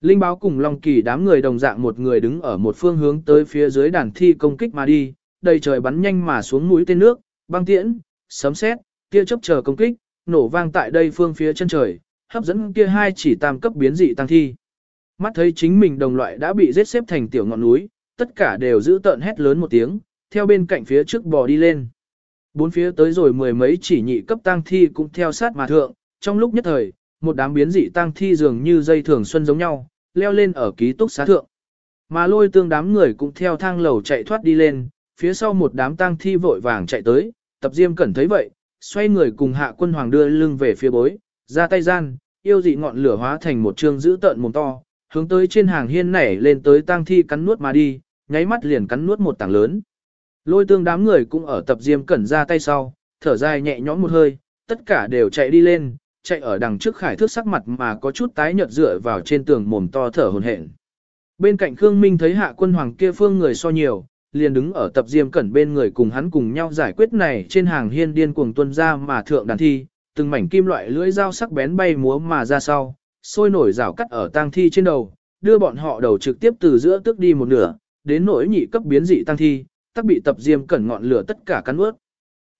Speaker 1: Linh báo cùng Long Kỳ đám người đồng dạng một người đứng ở một phương hướng tới phía dưới đàn thi công kích mà đi, đầy trời bắn nhanh mà xuống mũi tên nước, băng tiễn, sấm sét, kia chớp chờ công kích, nổ vang tại đây phương phía chân trời, hấp dẫn kia hai chỉ tam cấp biến dị tăng thi. Mắt thấy chính mình đồng loại đã bị giết xếp thành tiểu ngọn núi, tất cả đều giữ tợn hét lớn một tiếng, theo bên cạnh phía trước bò đi lên. Bốn phía tới rồi mười mấy chỉ nhị cấp tăng thi cũng theo sát mà thượng, trong lúc nhất thời, một đám biến dị tăng thi dường như dây thường xuân giống nhau, leo lên ở ký túc xá thượng. Mà lôi tương đám người cũng theo thang lầu chạy thoát đi lên, phía sau một đám tăng thi vội vàng chạy tới, tập diêm cẩn thấy vậy, xoay người cùng hạ quân hoàng đưa lưng về phía bối, ra tay gian, yêu dị ngọn lửa hóa thành một trương dữ tợn mồm to, hướng tới trên hàng hiên nảy lên tới tang thi cắn nuốt mà đi, nháy mắt liền cắn nuốt một tảng lớn. Lôi tương đám người cũng ở tập diêm cẩn ra tay sau, thở dài nhẹ nhõm một hơi, tất cả đều chạy đi lên, chạy ở đằng trước khải thước sắc mặt mà có chút tái nhợt dựa vào trên tường mồm to thở hổn hển. Bên cạnh Khương Minh thấy hạ quân hoàng kia phương người so nhiều, liền đứng ở tập diêm cẩn bên người cùng hắn cùng nhau giải quyết này trên hàng hiên điên cuồng tuân ra mà thượng đàn thi, từng mảnh kim loại lưỡi dao sắc bén bay múa mà ra sau, sôi nổi rào cắt ở tang thi trên đầu, đưa bọn họ đầu trực tiếp từ giữa tức đi một nửa, đến nỗi nhị cấp biến dị tang thi, tắc bị tập diêm cẩn ngọn lửa tất cả cắn ướt.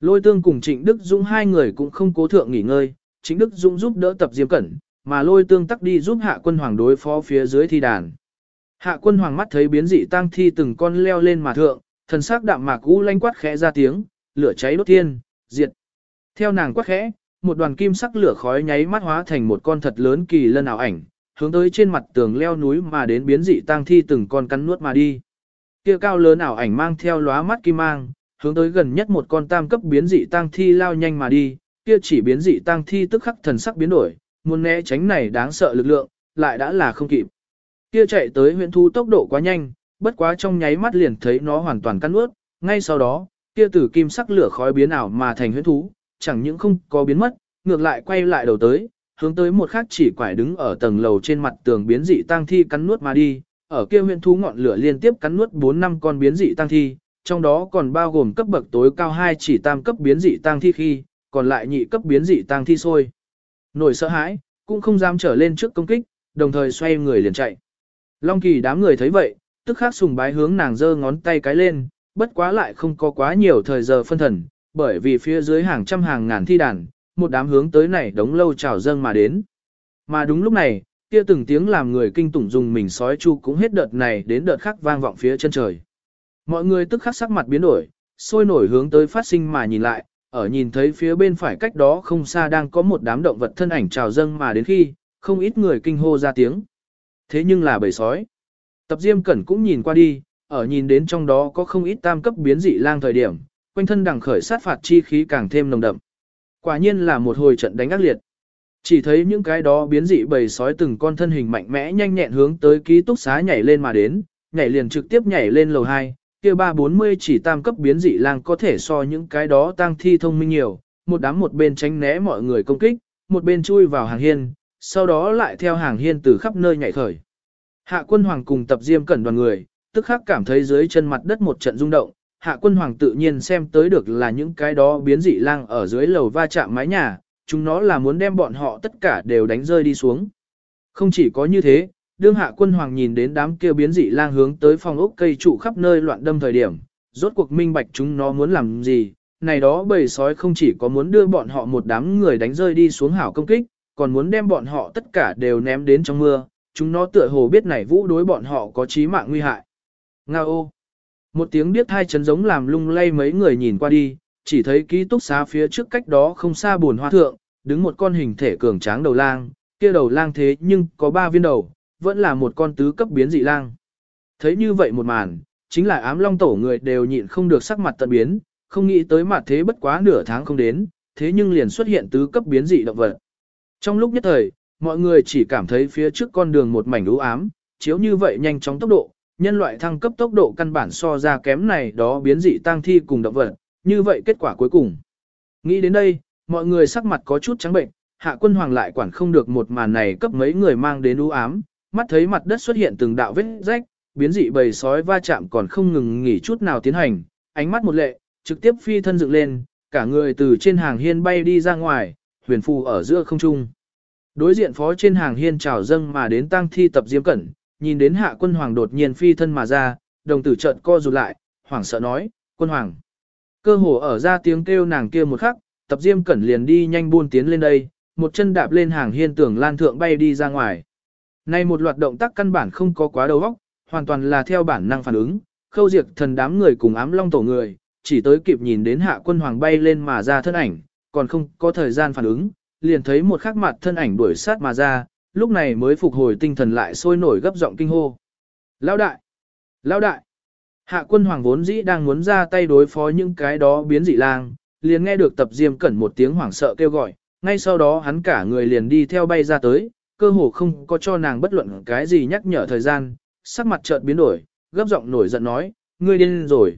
Speaker 1: Lôi tương cùng Trịnh Đức Dũng hai người cũng không cố thượng nghỉ ngơi, Trịnh Đức Dũng giúp đỡ tập diêm cẩn, mà lôi tương tắc đi giúp hạ quân hoàng đối phó phía dưới thi đàn. Hạ quân hoàng mắt thấy biến dị tang thi từng con leo lên mà thượng, thần sắc đạm mạc u lanh quát khẽ ra tiếng, lửa cháy đốt thiên, diệt. Theo nàng quát khẽ, một đoàn kim sắc lửa khói nháy mắt hóa thành một con thật lớn kỳ lân ảo ảnh, hướng tới trên mặt tường leo núi mà đến biến dị tang thi từng con cắn nuốt mà đi. Kia cao lớn ảo ảnh mang theo lóa mắt kim mang, hướng tới gần nhất một con tam cấp biến dị tang thi lao nhanh mà đi, kia chỉ biến dị tang thi tức khắc thần sắc biến đổi, muốn né tránh này đáng sợ lực lượng, lại đã là không kịp. Kia chạy tới huyện thu tốc độ quá nhanh, bất quá trong nháy mắt liền thấy nó hoàn toàn cắn ướt, ngay sau đó, kia tử kim sắc lửa khói biến ảo mà thành huyễn thú, chẳng những không có biến mất, ngược lại quay lại đầu tới, hướng tới một khắc chỉ quải đứng ở tầng lầu trên mặt tường biến dị tang thi cắn nuốt mà đi, ở kia huyễn thú ngọn lửa liên tiếp cắn nuốt 4 năm con biến dị tang thi, trong đó còn bao gồm cấp bậc tối cao hai chỉ tam cấp biến dị tang thi khi, còn lại nhị cấp biến dị tang thi sôi. Nổi sợ hãi, cũng không dám trở lên trước công kích, đồng thời xoay người liền chạy. Long kỳ đám người thấy vậy, tức khắc sùng bái hướng nàng giơ ngón tay cái lên, bất quá lại không có quá nhiều thời giờ phân thần, bởi vì phía dưới hàng trăm hàng ngàn thi đàn, một đám hướng tới này đống lâu trào dâng mà đến. Mà đúng lúc này, kia từng tiếng làm người kinh tủng dùng mình sói chu cũng hết đợt này đến đợt khác vang vọng phía chân trời. Mọi người tức khắc sắc mặt biến đổi, sôi nổi hướng tới phát sinh mà nhìn lại, ở nhìn thấy phía bên phải cách đó không xa đang có một đám động vật thân ảnh trào dâng mà đến khi, không ít người kinh hô ra tiếng. Thế nhưng là bầy sói. Tập Diêm Cẩn cũng nhìn qua đi, ở nhìn đến trong đó có không ít tam cấp biến dị lang thời điểm, quanh thân đằng khởi sát phạt chi khí càng thêm nồng đậm. Quả nhiên là một hồi trận đánh ác liệt. Chỉ thấy những cái đó biến dị bầy sói từng con thân hình mạnh mẽ nhanh nhẹn hướng tới ký túc xá nhảy lên mà đến, nhảy liền trực tiếp nhảy lên lầu 2, kia 340 chỉ tam cấp biến dị lang có thể so những cái đó tăng thi thông minh nhiều, một đám một bên tránh né mọi người công kích, một bên chui vào hàng hiên, sau đó lại theo hàng hiên từ khắp nơi nhảy khởi. Hạ quân hoàng cùng tập diêm cẩn đoàn người, tức khắc cảm thấy dưới chân mặt đất một trận rung động, hạ quân hoàng tự nhiên xem tới được là những cái đó biến dị lang ở dưới lầu va chạm mái nhà, chúng nó là muốn đem bọn họ tất cả đều đánh rơi đi xuống. Không chỉ có như thế, đương hạ quân hoàng nhìn đến đám kia biến dị lang hướng tới phòng ốc cây trụ khắp nơi loạn đâm thời điểm, rốt cuộc minh bạch chúng nó muốn làm gì, này đó bầy sói không chỉ có muốn đưa bọn họ một đám người đánh rơi đi xuống hảo công kích, còn muốn đem bọn họ tất cả đều ném đến trong mưa, chúng nó tựa hồ biết này vũ đối bọn họ có chí mạng nguy hại. Nga ô! Một tiếng điếc thai chấn giống làm lung lay mấy người nhìn qua đi, chỉ thấy ký túc xá phía trước cách đó không xa buồn hoa thượng, đứng một con hình thể cường tráng đầu lang, kia đầu lang thế nhưng có ba viên đầu, vẫn là một con tứ cấp biến dị lang. Thấy như vậy một màn, chính là ám long tổ người đều nhịn không được sắc mặt tận biến, không nghĩ tới mặt thế bất quá nửa tháng không đến, thế nhưng liền xuất hiện tứ cấp biến dị động vật. Trong lúc nhất thời, mọi người chỉ cảm thấy phía trước con đường một mảnh u ám, chiếu như vậy nhanh chóng tốc độ, nhân loại thăng cấp tốc độ căn bản so ra kém này đó biến dị tăng thi cùng động vật, như vậy kết quả cuối cùng. Nghĩ đến đây, mọi người sắc mặt có chút trắng bệnh, hạ quân hoàng lại quản không được một màn này cấp mấy người mang đến u ám, mắt thấy mặt đất xuất hiện từng đạo vết rách, biến dị bầy sói va chạm còn không ngừng nghỉ chút nào tiến hành, ánh mắt một lệ, trực tiếp phi thân dựng lên, cả người từ trên hàng hiên bay đi ra ngoài, huyền phù ở giữa không trung. Đối diện phó trên hàng hiên trào dâng mà đến tăng thi tập diêm cẩn, nhìn đến hạ quân hoàng đột nhiên phi thân mà ra, đồng tử trợn co rụt lại, hoảng sợ nói, quân hoàng. Cơ hồ ở ra tiếng kêu nàng kia một khắc, tập diêm cẩn liền đi nhanh buôn tiến lên đây, một chân đạp lên hàng hiên tưởng lan thượng bay đi ra ngoài. Này một loạt động tác căn bản không có quá đầu óc, hoàn toàn là theo bản năng phản ứng, khâu diệt thần đám người cùng ám long tổ người, chỉ tới kịp nhìn đến hạ quân hoàng bay lên mà ra thân ảnh, còn không có thời gian phản ứng, liền thấy một khắc mặt thân ảnh đuổi sát mà ra, lúc này mới phục hồi tinh thần lại sôi nổi gấp giọng kinh hô. Lão đại! Lão đại, hạ quân hoàng vốn dĩ đang muốn ra tay đối phó những cái đó biến dị lang, liền nghe được tập diêm cẩn một tiếng hoảng sợ kêu gọi, ngay sau đó hắn cả người liền đi theo bay ra tới, cơ hồ không có cho nàng bất luận cái gì nhắc nhở thời gian, sắc mặt chợt biến đổi, gấp giọng nổi giận nói, ngươi điên rồi.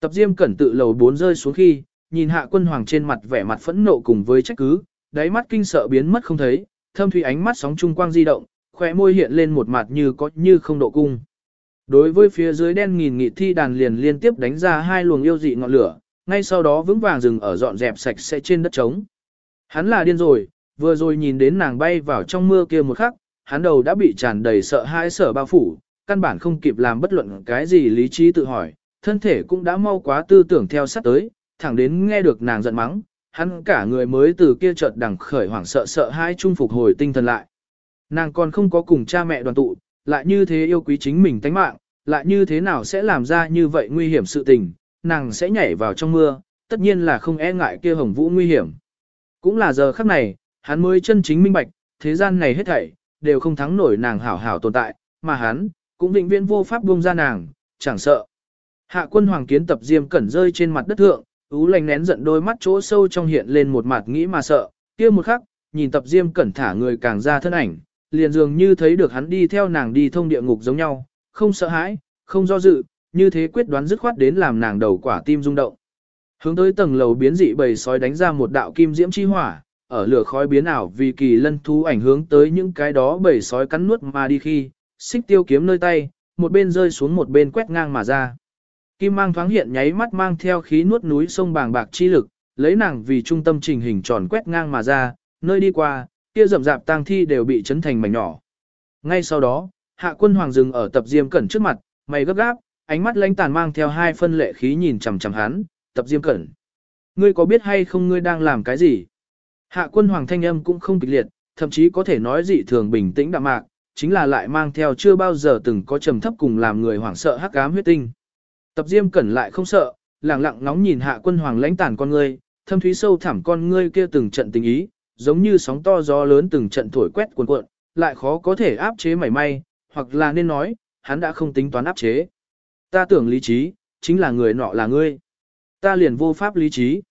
Speaker 1: Tập diêm cẩn tự lầu bốn rơi xuống khi, nhìn hạ quân hoàng trên mặt vẻ mặt phẫn nộ cùng với trách cứ, đáy mắt kinh sợ biến mất không thấy, thâm thủy ánh mắt sóng trung quang di động, khóe môi hiện lên một mặt như có như không độ cung. Đối với phía dưới đen nghìn nghị thi đàn liền liên tiếp đánh ra hai luồng yêu dị ngọn lửa, ngay sau đó vững vàng dừng ở dọn dẹp sạch sẽ trên đất trống. Hắn là điên rồi, vừa rồi nhìn đến nàng bay vào trong mưa kia một khắc, hắn đầu đã bị tràn đầy sợ hãi sở bao phủ, căn bản không kịp làm bất luận cái gì lý trí tự hỏi, thân thể cũng đã mau quá tư tưởng theo sát tới, thẳng đến nghe được nàng giận mắng, hắn cả người mới từ kia chợt đằng khởi hoảng sợ sợ hai trung phục hồi tinh thần lại. Nàng còn không có cùng cha mẹ đoàn tụ, lại như thế yêu quý chính mình tánh mạng, lại như thế nào sẽ làm ra như vậy nguy hiểm sự tình, nàng sẽ nhảy vào trong mưa, tất nhiên là không e ngại kia hồng vũ nguy hiểm. Cũng là giờ khắc này, hắn mới chân chính minh bạch, thế gian này hết thảy, đều không thắng nổi nàng hảo hảo tồn tại, mà hắn, cũng định viên vô pháp buông ra nàng, chẳng sợ. Hạ quân hoàng kiến tập diêm cẩn rơi trên mặt đất thượng, ú lành nén giận đôi mắt chỗ sâu trong hiện lên một mặt nghĩ mà sợ, kia một khắc, nhìn tập diêm cẩn thả người càng ra thân ảnh, liền dường như thấy được hắn đi theo nàng đi thông địa ngục giống nhau, không sợ hãi, không do dự, như thế quyết đoán dứt khoát đến làm nàng đầu quả tim rung động. Hướng tới tầng lầu biến dị bầy sói đánh ra một đạo kim diễm chi hỏa, ở lửa khói biến ảo vì kỳ lân thú ảnh hướng tới những cái đó bầy sói cắn nuốt mà đi khi, xích tiêu kiếm nơi tay, một bên rơi xuống một bên quét ngang mà ra. Kim mang thoáng hiện nháy mắt mang theo khí nuốt núi sông bàng bạc chi lực, lấy nàng vì trung tâm trình hình tròn quét ngang mà ra, nơi đi qua, kia rậm rạp tang thi đều bị chấn thành mảnh nhỏ. Ngay sau đó, hạ quân hoàng dừng ở tập diêm cẩn trước mặt, mày gấp gáp, ánh mắt lãnh tàn mang theo hai phân lệ khí nhìn chằm chằm hắn, tập diêm cẩn. Ngươi có biết hay không ngươi đang làm cái gì? Hạ quân hoàng thanh âm cũng không kịch liệt, thậm chí có thể nói dị thường bình tĩnh đạm mạc, chính là lại mang theo chưa bao giờ từng có trầm thấp cùng làm người hoảng sợ hắc ám huyết tinh. Tập Diêm Cẩn lại không sợ, lặng lặng ngóng nhìn hạ quân hoàng lãnh tản con ngươi, thâm thúy sâu thẳm con ngươi kia từng trận tình ý, giống như sóng to gió lớn từng trận thổi quét cuồn cuộn, lại khó có thể áp chế mảy may, hoặc là nên nói, hắn đã không tính toán áp chế. Ta tưởng lý trí, chính là người nọ là ngươi. Ta liền vô pháp lý trí.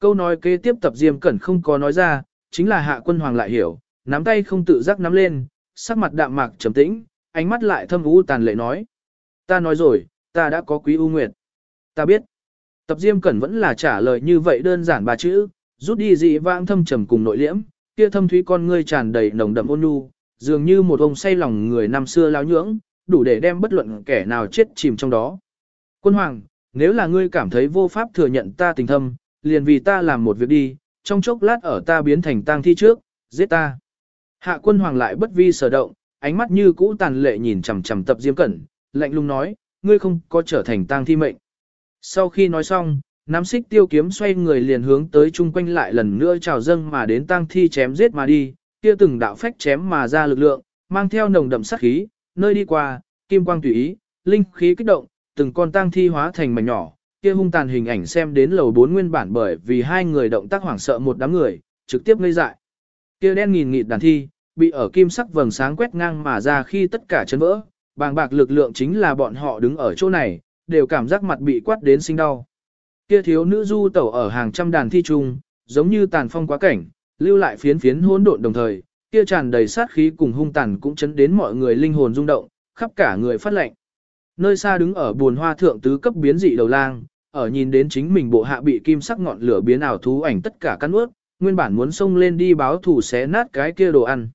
Speaker 1: Câu nói kế tiếp tập Diêm Cẩn không có nói ra, chính là hạ quân hoàng lại hiểu, nắm tay không tự giác nắm lên, sắc mặt đạm mạc trầm tĩnh, ánh mắt lại thâm u tàn lệ nói. Ta nói rồi, ta đã có quý ưu nguyệt. Ta biết. Tập Diêm Cẩn vẫn là trả lời như vậy đơn giản ba chữ, rút đi dị vãng thâm trầm cùng nội liễm, kia thâm thúy con ngươi tràn đầy nồng đậm ôn nhu, dường như một ông say lòng người năm xưa lao nhưỡng, đủ để đem bất luận kẻ nào chết chìm trong đó. Quân Hoàng, nếu là ngươi cảm thấy vô pháp thừa nhận ta tình thâm, liền vì ta làm một việc đi, trong chốc lát ở ta biến thành tang thi trước, giết ta. Hạ quân hoàng lại bất vi sở động, ánh mắt như cũ tàn lệ nhìn chằm chằm tập diêm cẩn, lạnh lùng nói, ngươi không có trở thành tang thi mệnh. Sau khi nói xong, nắm xích tiêu kiếm xoay người liền hướng tới chung quanh lại lần nữa trào dâng mà đến tang thi chém giết mà đi, kia từng đạo phách chém mà ra lực lượng, mang theo nồng đậm sát khí, nơi đi qua, kim quang tùy ý, linh khí kích động, từng con tang thi hóa thành mảnh nhỏ, kia hung tàn hình ảnh xem đến lầu bốn nguyên bản bởi vì hai người động tác hoảng sợ một đám người, trực tiếp ngây dại. Kia đen nghìn nghịt đàn thi, bị ở kim sắc vầng sáng quét ngang mà ra khi tất cả chấn vỡ, bàng bạc lực lượng chính là bọn họ đứng ở chỗ này, đều cảm giác mặt bị quát đến sinh đau. Kia thiếu nữ du tẩu ở hàng trăm đàn thi trung, giống như tàn phong quá cảnh, lưu lại phiến phiến hỗn độn đồng thời, kia tràn đầy sát khí cùng hung tàn cũng chấn đến mọi người linh hồn rung động, khắp cả người phát lệnh. Nơi xa đứng ở buồn hoa thượng tứ cấp biến dị đầu lang, ở nhìn đến chính mình bộ hạ bị kim sắc ngọn lửa biến ảo thú ảnh tất cả căn ướt, nguyên bản muốn xông lên đi báo thủ xé nát cái kia đồ ăn.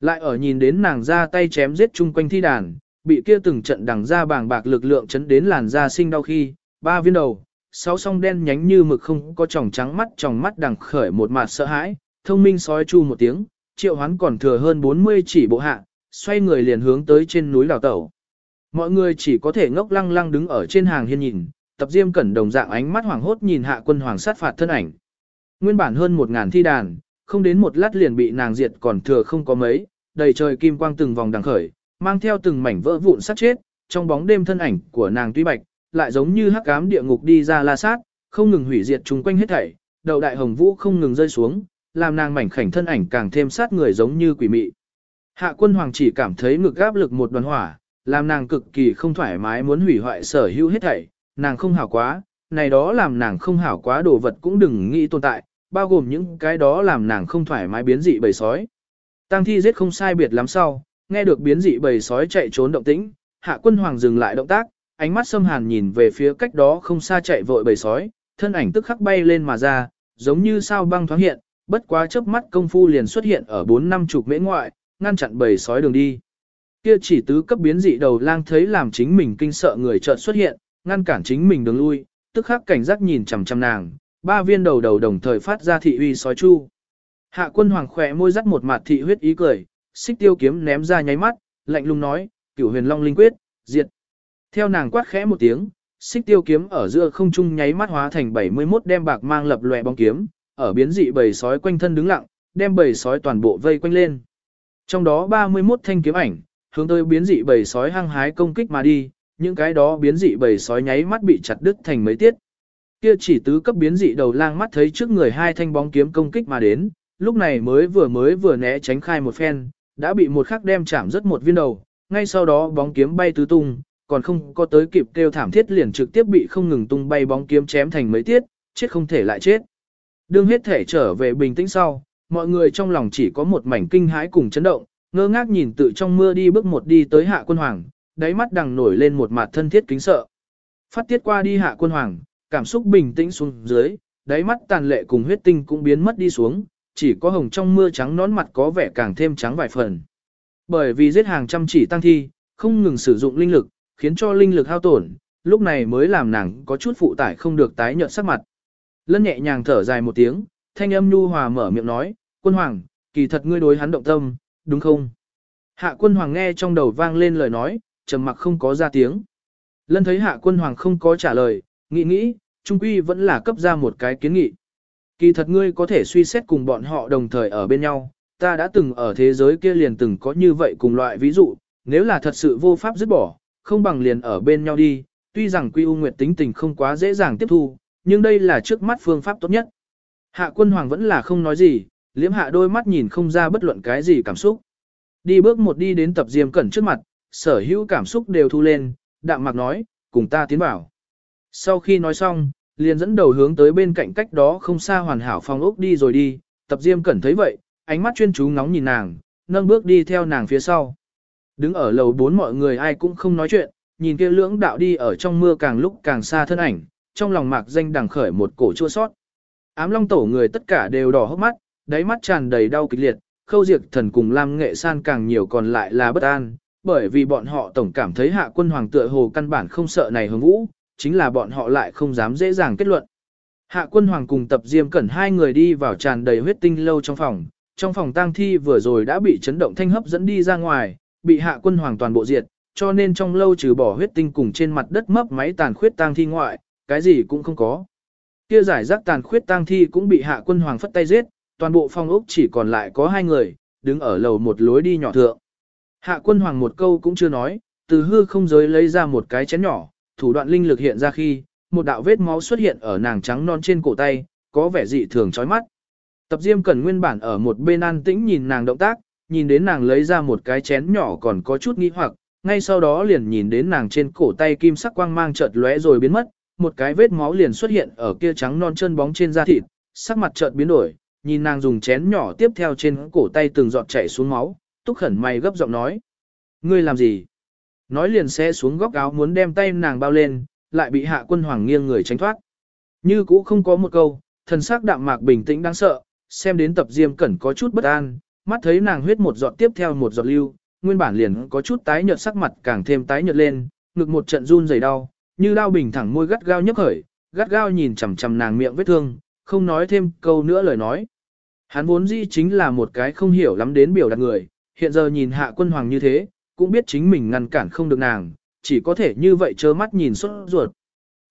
Speaker 1: Lại ở nhìn đến nàng ra tay chém giết chung quanh thi đàn, bị kia từng trận đằng ra bàng bạc lực lượng chấn đến làn da sinh đau khi, ba viên đầu, sáu song đen nhánh như mực không có tròng trắng mắt tròng mắt đằng khởi một mặt sợ hãi, thông minh sói chu một tiếng, triệu hoán còn thừa hơn 40 chỉ bộ hạ, xoay người liền hướng tới trên núi đào tẩu. Mọi người chỉ có thể ngốc lăng lăng đứng ở trên hàng hiên nhìn, tập diêm cẩn đồng dạng ánh mắt hoàng hốt nhìn hạ quân hoàng sát phạt thân ảnh. Nguyên bản hơn một ngàn thi đàn, không đến một lát liền bị nàng diệt còn thừa không có mấy, đầy trời kim quang từng vòng đằng khởi, mang theo từng mảnh vỡ vụn sát chết, trong bóng đêm thân ảnh của nàng tuy bạch, lại giống như hắc ám địa ngục đi ra la sát, không ngừng hủy diệt chúng quanh hết thảy, đầu đại hồng vũ không ngừng rơi xuống, làm nàng mảnh khảnh thân ảnh càng thêm sát người giống như quỷ mị. Hạ quân hoàng chỉ cảm thấy ngực áp lực một đoàn hỏa, làm nàng cực kỳ không thoải mái muốn hủy hoại sở hữu hết thảy, nàng không hảo quá, này đó làm nàng không hảo quá đồ vật cũng đừng nghĩ tồn tại, bao gồm những cái đó làm nàng không thoải mái biến dị bầy sói. Tăng thi giết không sai biệt lắm sau, nghe được biến dị bầy sói chạy trốn động tĩnh, hạ quân hoàng dừng lại động tác, ánh mắt xâm hàn nhìn về phía cách đó không xa chạy vội bầy sói, thân ảnh tức khắc bay lên mà ra, giống như sao băng thoáng hiện, bất quá chớp mắt công phu liền xuất hiện ở bốn năm chục mễ ngoại, ngăn chặn bầy sói đường đi. Kia chỉ tứ cấp biến dị đầu lang thấy làm chính mình kinh sợ người chợt xuất hiện, ngăn cản chính mình đường lui, tức khắc cảnh giác nhìn chằm chằm nàng, ba viên đầu đầu đồng thời phát ra thị uy sói chu. Hạ quân hoàng khỏe môi dắt một mặt thị huyết ý cười, xích tiêu kiếm ném ra nháy mắt, lạnh lùng nói, cửu huyền long linh quyết, diệt. Theo nàng quát khẽ một tiếng, xích tiêu kiếm ở giữa không trung nháy mắt hóa thành 71 đem bạc mang lập lòe bóng kiếm, ở biến dị bầy sói quanh thân đứng lặng, đem bầy sói toàn bộ vây quanh lên. Trong đó 31 thanh kiếm ảnh, hướng tới biến dị bầy sói hăng hái công kích mà đi, những cái đó biến dị bầy sói nháy mắt bị chặt đứt thành mấy tiết. Kia chỉ tứ cấp biến dị đầu lang mắt thấy trước người hai thanh bóng kiếm công kích mà đến, lúc này mới vừa mới vừa né tránh khai một phen, đã bị một khắc đem chạm rất một viên đầu, ngay sau đó bóng kiếm bay tứ tung, còn không có tới kịp kêu thảm thiết liền trực tiếp bị không ngừng tung bay bóng kiếm chém thành mấy tiết, chết không thể lại chết. Đương hết thể trở về bình tĩnh sau, mọi người trong lòng chỉ có một mảnh kinh hãi cùng chấn động, ngơ ngác nhìn tự trong mưa đi bước một đi tới hạ quân hoàng, đáy mắt đằng nổi lên một mặt thân thiết kính sợ. Phát tiết qua đi hạ quân hoàng, cảm xúc bình tĩnh xuống dưới, đáy mắt tàn lệ cùng huyết tinh cũng biến mất đi xuống, chỉ có hồng trong mưa trắng nón mặt có vẻ càng thêm trắng vài phần. Bởi vì giết hàng trăm chỉ tăng thi, không ngừng sử dụng linh lực, khiến cho linh lực hao tổn, lúc này mới làm nàng có chút phụ tải không được tái nhợt sắc mặt. Lân nhẹ nhàng thở dài một tiếng, thanh âm nhu hòa mở miệng nói, quân hoàng, kỳ thật ngươi đối hắn động tâm, đúng không? Hạ quân hoàng nghe trong đầu vang lên lời nói, trầm mặc không có ra tiếng. Lân thấy hạ quân hoàng không có trả lời, nghĩ nghĩ, trung quy vẫn là cấp ra một cái kiến nghị. Kỳ thật ngươi có thể suy xét cùng bọn họ đồng thời ở bên nhau, ta đã từng ở thế giới kia liền từng có như vậy cùng loại ví dụ, nếu là thật sự vô pháp dứt bỏ, không bằng liền ở bên nhau đi, tuy rằng Quy U Nguyệt tính tình không quá dễ dàng tiếp thu, nhưng đây là trước mắt phương pháp tốt nhất. Hạ quân hoàng vẫn là không nói gì, Liễm hạ đôi mắt nhìn không ra bất luận cái gì cảm xúc. Đi bước một đi đến tập diêm cẩn trước mặt, sở hữu cảm xúc đều thu lên, đạm mạc nói, cùng ta tiến bảo. Sau khi nói xong, liền dẫn đầu hướng tới bên cạnh cách đó không xa hoàn hảo phòng ốc đi rồi đi, tập diêm cẩn thấy vậy, ánh mắt chuyên chú ngóng nhìn nàng, nâng bước đi theo nàng phía sau. Đứng ở lầu bốn mọi người ai cũng không nói chuyện, nhìn kia lưỡng đạo đi ở trong mưa càng lúc càng xa thân ảnh, trong lòng mạc danh đằng khởi một cổ chua sót. Ám long tổ người tất cả đều đỏ hốc mắt, đáy mắt tràn đầy đau kịch liệt, khâu diệt thần cùng Lam Nghệ San càng nhiều còn lại là bất an, bởi vì bọn họ tổng cảm thấy hạ quân hoàng tựa hồ căn bản không sợ này hướng vũ, chính là bọn họ lại không dám dễ dàng kết luận. Hạ quân hoàng cùng tập diêm cẩn hai người đi vào tràn đầy huyết tinh lâu trong phòng, trong phòng tang thi vừa rồi đã bị chấn động thanh hấp dẫn đi ra ngoài, bị hạ quân hoàng toàn bộ diệt, cho nên trong lâu trừ bỏ huyết tinh cùng trên mặt đất mấp máy tàn khuyết tang thi ngoại, cái gì cũng không có. Kia giải rác tàn khuyết tang thi cũng bị hạ quân hoàng phất tay giết, toàn bộ phòng ốc chỉ còn lại có hai người, đứng ở lầu một lối đi nhỏ thượng. Hạ quân hoàng một câu cũng chưa nói, từ hư không giới lấy ra một cái chén nhỏ, thủ đoạn linh lực hiện ra khi, một đạo vết máu xuất hiện ở nàng trắng non trên cổ tay, có vẻ dị thường chói mắt. Tập Diêm Cẩn nguyên bản ở một bên an tĩnh nhìn nàng động tác, nhìn đến nàng lấy ra một cái chén nhỏ còn có chút nghi hoặc, ngay sau đó liền nhìn đến nàng trên cổ tay kim sắc quang mang chợt lóe rồi biến mất, một cái vết máu liền xuất hiện ở kia trắng non chân bóng trên da thịt, sắc mặt chợt biến đổi, nhìn nàng dùng chén nhỏ tiếp theo trên cổ tay từng giọt chảy xuống máu, túc khẩn mày gấp giọng nói. Ngươi làm gì? Nói liền sẽ xuống góc áo muốn đem tay nàng bao lên, lại bị hạ quân hoàng nghiêng người tránh thoát. Như cũ không có một câu, thần sắc đạm mạc bình tĩnh đáng sợ, xem đến tập diêm cẩn có chút bất an, mắt thấy nàng huyết một giọt tiếp theo một giọt lưu, nguyên bản liền có chút tái nhợt sắc mặt càng thêm tái nhợt lên, ngực một trận run rẩy đau, như đau bình thẳng môi gắt gao nhấc khởi, gắt gao nhìn chằm chằm nàng miệng vết thương, không nói thêm câu nữa lời nói. Hắn vốn dĩ chính là một cái không hiểu lắm đến biểu đạt người, hiện giờ nhìn hạ quân hoàng như thế, cũng biết chính mình ngăn cản không được nàng, chỉ có thể như vậy trơ mắt nhìn xuất ruột.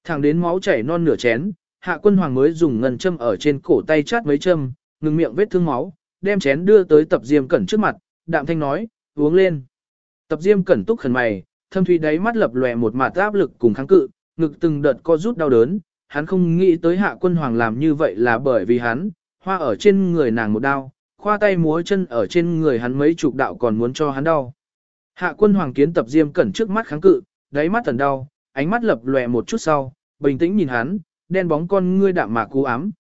Speaker 1: Thẳng đến máu chảy non nửa chén, hạ quân hoàng mới dùng ngân châm ở trên cổ tay chát mấy châm, ngừng miệng vết thương máu, đem chén đưa tới tập diêm cẩn trước mặt, đạm thanh nói, uống lên. Tập diêm cẩn túc khẩn mày, thâm thủy đáy mắt lập lòe một mạt áp lực cùng kháng cự, ngực từng đợt co rút đau đớn, hắn không nghĩ tới hạ quân hoàng làm như vậy là bởi vì hắn, hoa ở trên người nàng một đau, khoa tay múa chân ở trên người hắn mấy chục đạo còn muốn cho hắn đau. Hạ quân hoàng kiến tập diêm cẩn trước mắt kháng cự, đáy mắt thần đau, ánh mắt lập lòe một chút sau, bình tĩnh nhìn hắn, đen bóng con ngươi đạm mạc cú ám.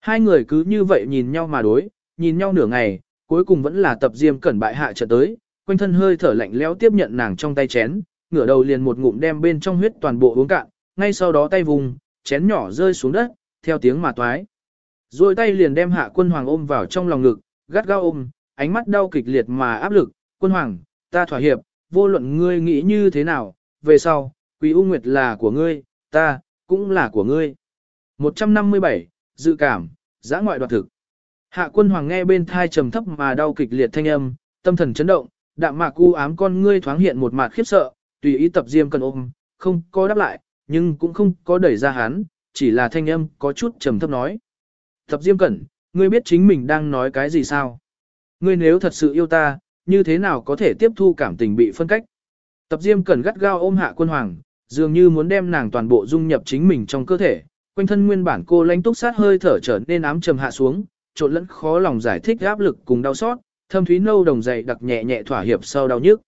Speaker 1: Hai người cứ như vậy nhìn nhau mà đối, nhìn nhau nửa ngày, cuối cùng vẫn là tập diêm cẩn bại hạ trở tới, quanh thân hơi thở lạnh lẽo tiếp nhận nàng trong tay chén, ngửa đầu liền một ngụm đem bên trong huyết toàn bộ uống cạn, ngay sau đó tay vùng, chén nhỏ rơi xuống đất, theo tiếng mà toái. Rồi tay liền đem hạ quân hoàng ôm vào trong lòng ngực, gắt gao ôm, ánh mắt đau kịch liệt mà áp lực, quân hoàng, ta thỏa hiệp, vô luận ngươi nghĩ như thế nào, về sau, Quý U Nguyệt là của ngươi, ta, cũng là của ngươi. 157, dự cảm, giã ngoại đoạt thực. Hạ quân hoàng nghe bên thai trầm thấp mà đau kịch liệt thanh âm, tâm thần chấn động, đạm mạc u ám con ngươi thoáng hiện một mặt khiếp sợ, tùy ý tập diêm cần ôm, không có đáp lại, nhưng cũng không có đẩy ra hắn, chỉ là thanh âm có chút trầm thấp nói. Tập diêm cẩn, ngươi biết chính mình đang nói cái gì sao? Ngươi nếu thật sự yêu ta, như thế nào có thể tiếp thu cảm tình bị phân cách? Tập diêm cẩn gắt gao ôm hạ quân hoàng, dường như muốn đem nàng toàn bộ dung nhập chính mình trong cơ thể, quanh thân nguyên bản cô lãnh túc sát hơi thở trở nên ám trầm hạ xuống, trộn lẫn khó lòng giải thích áp lực cùng đau xót, thâm thúy nâu đồng dày đặc nhẹ nhẹ thỏa hiệp sau đau nhức.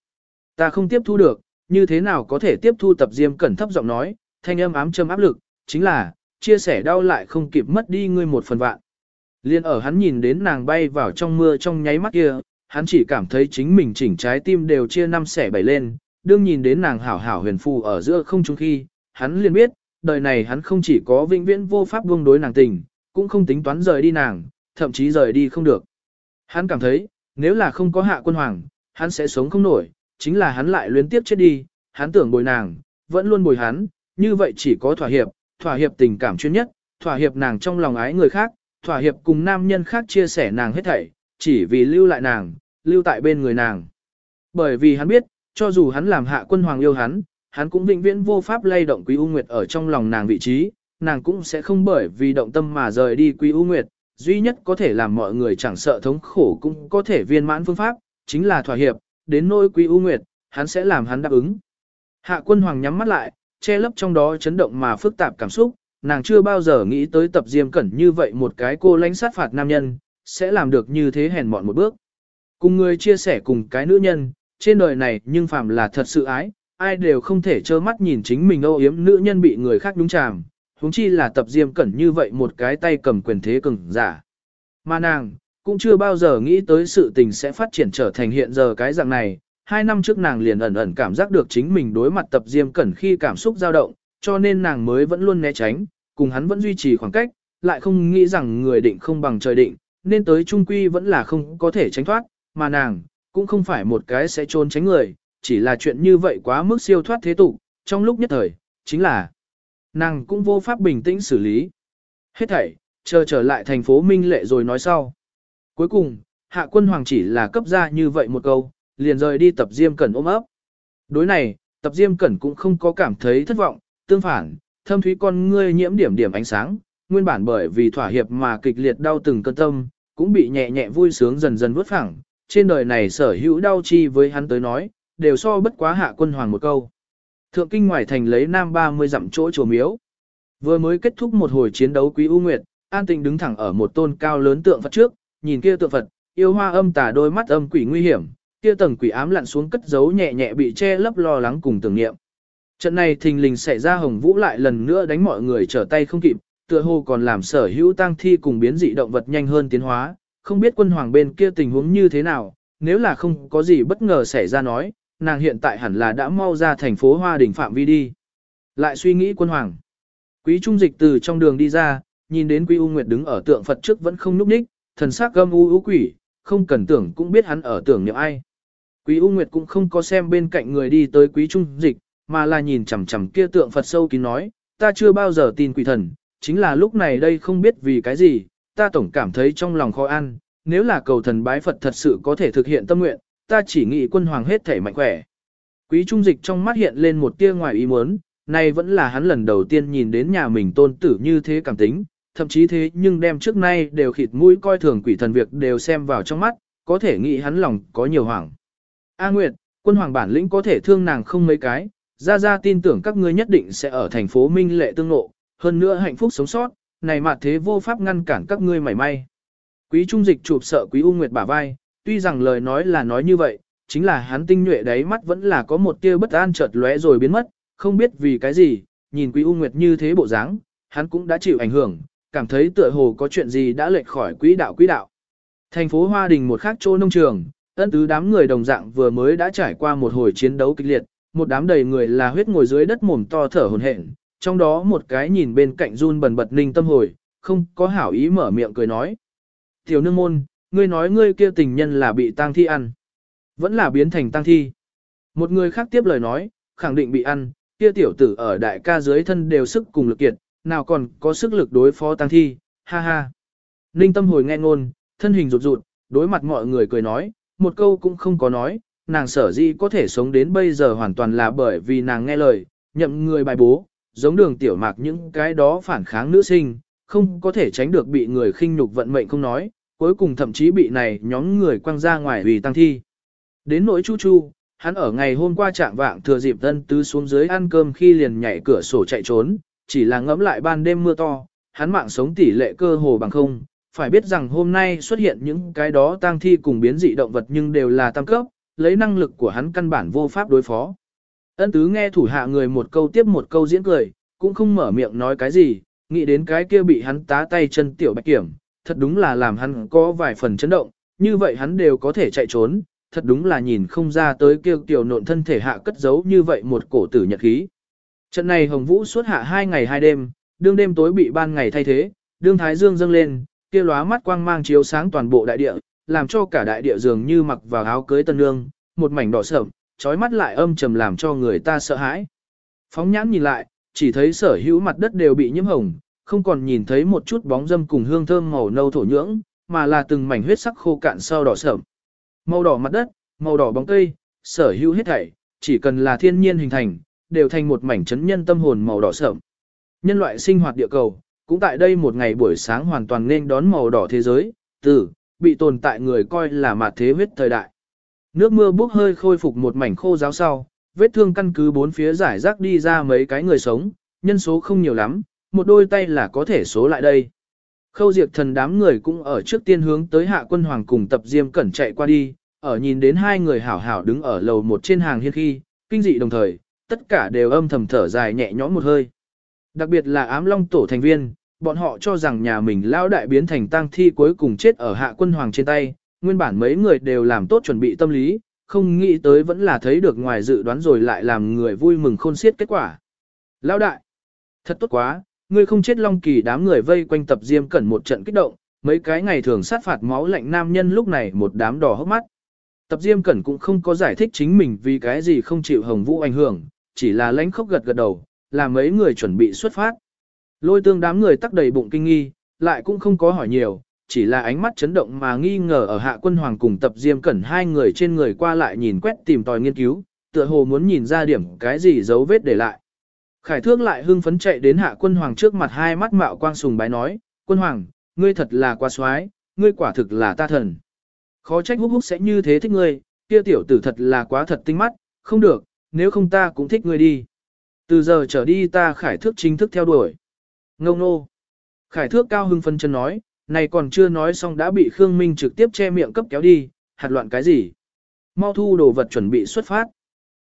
Speaker 1: Ta không tiếp thu được, như thế nào có thể tiếp thu tập diêm cẩn thấp giọng nói, thanh âm ám trầm áp lực, chính là, chia sẻ đau lại không kịp mất đi ngươi một phần vạn. Liên ở hắn nhìn đến nàng bay vào trong mưa trong nháy mắt kia, hắn chỉ cảm thấy chính mình chỉnh trái tim đều chia năm xẻ bảy lên, đương nhìn đến nàng hảo hảo huyền phù ở giữa không trung khi, hắn liền biết, đời này hắn không chỉ có vĩnh viễn vô pháp buông đối nàng tình, cũng không tính toán rời đi nàng, thậm chí rời đi không được. Hắn cảm thấy, nếu là không có hạ quân hoàng, hắn sẽ sống không nổi, chính là hắn lại luyến tiếp chết đi, hắn tưởng bồi nàng, vẫn luôn bồi hắn, như vậy chỉ có thỏa hiệp, thỏa hiệp tình cảm chuyên nhất, thỏa hiệp nàng trong lòng ái người khác, thỏa hiệp cùng nam nhân khác chia sẻ nàng hết thảy, chỉ vì lưu lại nàng, lưu tại bên người nàng. Bởi vì hắn biết, cho dù hắn làm hạ quân hoàng yêu hắn, hắn cũng vĩnh viễn vô pháp lay động Quý U Nguyệt ở trong lòng nàng vị trí, nàng cũng sẽ không bởi vì động tâm mà rời đi Quý U Nguyệt, duy nhất có thể làm mọi người chẳng sợ thống khổ cũng có thể viên mãn phương pháp, chính là thỏa hiệp, đến nỗi Quý U Nguyệt, hắn sẽ làm hắn đáp ứng. Hạ quân hoàng nhắm mắt lại, che lấp trong đó chấn động mà phức tạp cảm xúc, nàng chưa bao giờ nghĩ tới tập diêm cẩn như vậy một cái cô lãnh sát phạt nam nhân, sẽ làm được như thế hèn mọn một bước. Cùng người chia sẻ cùng cái nữ nhân, trên đời này nhưng phàm là thật sự ái, ai đều không thể trơ mắt nhìn chính mình âu yếm nữ nhân bị người khác đúng chàm, huống chi là tập diêm cẩn như vậy một cái tay cầm quyền thế cường giả. Mà nàng, cũng chưa bao giờ nghĩ tới sự tình sẽ phát triển trở thành hiện giờ cái dạng này, hai năm trước nàng liền ẩn ẩn cảm giác được chính mình đối mặt tập diêm cẩn khi cảm xúc dao động, cho nên nàng mới vẫn luôn né tránh, cùng hắn vẫn duy trì khoảng cách, lại không nghĩ rằng người định không bằng trời định, nên tới trung quy vẫn là không có thể tránh thoát, mà nàng, cũng không phải một cái sẽ trốn tránh người, chỉ là chuyện như vậy quá mức siêu thoát thế tục, trong lúc nhất thời, chính là nàng cũng vô pháp bình tĩnh xử lý. Hết thảy, chờ trở lại thành phố Minh Lệ rồi nói sau. Cuối cùng, hạ quân hoàng chỉ là cấp ra như vậy một câu, liền rời đi tập diêm cẩn ôm ấp. Đối này, tập diêm cẩn cũng không có cảm thấy thất vọng, tương phản, thâm thúy con ngươi nhiễm điểm điểm ánh sáng, nguyên bản bởi vì thỏa hiệp mà kịch liệt đau từng cơn tâm, cũng bị nhẹ nhẹ vui sướng dần dần vứt phẳng, trên đời này sở hữu đau chi với hắn tới nói, đều so bất quá hạ quân hoàng một câu. Thượng kinh ngoài thành lấy nam 30 dặm chỗ chùa miếu. Vừa mới kết thúc một hồi chiến đấu quý u nguyệt, an tình đứng thẳng ở một tôn cao lớn tượng Phật trước, nhìn kia tượng Phật, yêu hoa âm tà đôi mắt âm quỷ nguy hiểm, kia tầng quỷ ám lặn xuống cất giấu nhẹ nhẹ bị che lấp lo lắng cùng tưởng niệm. Trận này thình lình xảy ra hồng vũ lại lần nữa đánh mọi người trở tay không kịp, tựa hồ còn làm sở hữu tăng thi cùng biến dị động vật nhanh hơn tiến hóa, không biết quân hoàng bên kia tình huống như thế nào, nếu là không có gì bất ngờ xảy ra nói, nàng hiện tại hẳn là đã mau ra thành phố Hoa Đình phạm vi đi. Lại suy nghĩ quân hoàng. Quý trung dịch từ trong đường đi ra, nhìn đến Quý U Nguyệt đứng ở tượng Phật trước vẫn không núp ních, thần sắc gâm u u quỷ, không cần tưởng cũng biết hắn ở tưởng niệm ai. Quý U Nguyệt cũng không có xem bên cạnh người đi tới Quý trung dịch, mà là nhìn chằm chằm kia tượng Phật sâu kín nói, ta chưa bao giờ tin quỷ thần, chính là lúc này đây không biết vì cái gì, ta tổng cảm thấy trong lòng khó ăn, nếu là cầu thần bái Phật thật sự có thể thực hiện tâm nguyện, ta chỉ nghĩ quân hoàng hết thể mạnh khỏe. Quý trung dịch trong mắt hiện lên một tia ngoài ý muốn, này vẫn là hắn lần đầu tiên nhìn đến nhà mình tôn tử như thế cảm tính, thậm chí thế nhưng đem trước nay đều khịt mũi coi thường quỷ thần việc đều xem vào trong mắt, có thể nghĩ hắn lòng có nhiều hoảng. A Nguyệt, quân hoàng bản lĩnh có thể thương nàng không mấy cái, ra ra tin tưởng các ngươi nhất định sẽ ở thành phố Minh Lệ tương ngộ, hơn nữa hạnh phúc sống sót, này mà thế vô pháp ngăn cản các ngươi mảy may. Quý trung dịch chụp sợ quý U Nguyệt bả vai, tuy rằng lời nói là nói như vậy, chính là hắn tinh nhuệ đáy mắt vẫn là có một tia bất an chợt lóe rồi biến mất, không biết vì cái gì, nhìn Quý U Nguyệt như thế bộ dáng, hắn cũng đã chịu ảnh hưởng, cảm thấy tựa hồ có chuyện gì đã lệch khỏi quỹ đạo quỹ đạo. Thành phố Hoa Đình một khác chỗ nông trường, ân tứ đám người đồng dạng vừa mới đã trải qua một hồi chiến đấu kịch liệt, một đám đầy người là huyết ngồi dưới đất mồm to thở hổn hển, trong đó một cái nhìn bên cạnh run bần bật ninh tâm hồi, không có hảo ý mở miệng cười nói. Tiểu nương môn, ngươi nói ngươi kia tình nhân là bị tang thi ăn. Vẫn là biến thành tang thi. Một người khác tiếp lời nói, khẳng định bị ăn, kia tiểu tử ở đại ca dưới thân đều sức cùng lực kiệt, nào còn có sức lực đối phó tang thi, ha ha. Ninh tâm hồi nghe ngôn, thân hình rụt rụt, đối mặt mọi người cười nói, một câu cũng không có nói, nàng sở dĩ có thể sống đến bây giờ hoàn toàn là bởi vì nàng nghe lời, nhậm người bài bố, giống đường tiểu mạc những cái đó phản kháng nữ sinh, không có thể tránh được bị người khinh nhục vận mệnh không nói, cuối cùng thậm chí bị này nhóm người quăng ra ngoài vì tăng thi. Đến nỗi chu chu, hắn ở ngày hôm qua trạng vạng thừa dịp tân tứ xuống dưới ăn cơm khi liền nhảy cửa sổ chạy trốn, chỉ là ngẫm lại ban đêm mưa to, hắn mạng sống tỷ lệ cơ hồ bằng không, phải biết rằng hôm nay xuất hiện những cái đó tang thi cùng biến dị động vật nhưng đều là tam cấp, lấy năng lực của hắn căn bản vô pháp đối phó. Ân tứ nghe thủ hạ người một câu tiếp một câu diễn cười, cũng không mở miệng nói cái gì, nghĩ đến cái kia bị hắn tá tay chân tiểu bạch kiểm, thật đúng là làm hắn có vài phần chấn động, như vậy hắn đều có thể chạy trốn, thật đúng là nhìn không ra tới kia tiểu nộn thân thể hạ cất giấu như vậy một cổ tử nhật khí. Trận này Hồng Vũ suốt hạ hai ngày hai đêm, đương đêm tối bị ban ngày thay thế, đương thái dương dâng lên, kia lóa mắt quang mang chiếu sáng toàn bộ đại địa, làm cho cả đại địa dường như mặc vào áo cưới tân nương, một mảnh đỏ sợm, trói mắt lại âm trầm làm cho người ta sợ hãi. Phóng nhãn nhìn lại, chỉ thấy sở hữu mặt đất đều bị nhiễm hồng, không còn nhìn thấy một chút bóng dâm cùng hương thơm màu nâu thổ nhưỡng, mà là từng mảnh huyết sắc khô cạn sau đỏ sợm. Màu đỏ mặt đất, màu đỏ bóng cây, sở hữu hết thảy, chỉ cần là thiên nhiên hình thành, đều thành một mảnh chấn nhân tâm hồn màu đỏ sợm. Nhân loại sinh hoạt địa cầu, cũng tại đây một ngày buổi sáng hoàn toàn nên đón màu đỏ thế giới, từ bị tồn tại người coi là mạt thế huyết thời đại. Nước mưa bốc hơi khôi phục một mảnh khô giáo sau, vết thương căn cứ bốn phía giải rác đi ra mấy cái người sống, nhân số không nhiều lắm, một đôi tay là có thể số lại đây. Khâu diệt thần đám người cũng ở trước tiên hướng tới hạ quân hoàng cùng tập diêm cẩn chạy qua đi, ở nhìn đến hai người hảo hảo đứng ở lầu một trên hàng hiên khi, kinh dị đồng thời, tất cả đều âm thầm thở dài nhẹ nhõm một hơi. Đặc biệt là ám long tổ thành viên, bọn họ cho rằng nhà mình lao đại biến thành tang thi cuối cùng chết ở hạ quân hoàng trên tay, nguyên bản mấy người đều làm tốt chuẩn bị tâm lý, không nghĩ tới vẫn là thấy được ngoài dự đoán rồi lại làm người vui mừng khôn xiết kết quả. Lão đại, thật tốt quá, ngươi không chết long kỳ đám người vây quanh tập diêm cẩn một trận kích động, mấy cái ngày thường sát phạt máu lạnh nam nhân lúc này một đám đỏ hốc mắt. Tập diêm cẩn cũng không có giải thích chính mình vì cái gì không chịu hồng vũ ảnh hưởng, chỉ là lãnh khốc gật gật đầu, là mấy người chuẩn bị xuất phát. Lôi tương đám người tắc đầy bụng kinh nghi, lại cũng không có hỏi nhiều, chỉ là ánh mắt chấn động mà nghi ngờ ở hạ quân hoàng cùng tập diêm cẩn hai người trên người qua lại nhìn quét tìm tòi nghiên cứu, tựa hồ muốn nhìn ra điểm cái gì dấu vết để lại. Khải thước lại hưng phấn chạy đến hạ quân hoàng trước mặt hai mắt mạo quang sùng bái nói, quân hoàng, ngươi thật là quá xoái, ngươi quả thực là ta thần. Khó trách húc húc sẽ như thế thích ngươi, kia tiểu tử thật là quá thật tinh mắt, không được, nếu không ta cũng thích ngươi đi. Từ giờ trở đi ta khải thước chính thức theo đuổi. Ngông nô. Khải thước cao hưng phân chân nói, này còn chưa nói xong đã bị Khương Minh trực tiếp che miệng cấp kéo đi, hạt loạn cái gì. Mau thu đồ vật chuẩn bị xuất phát.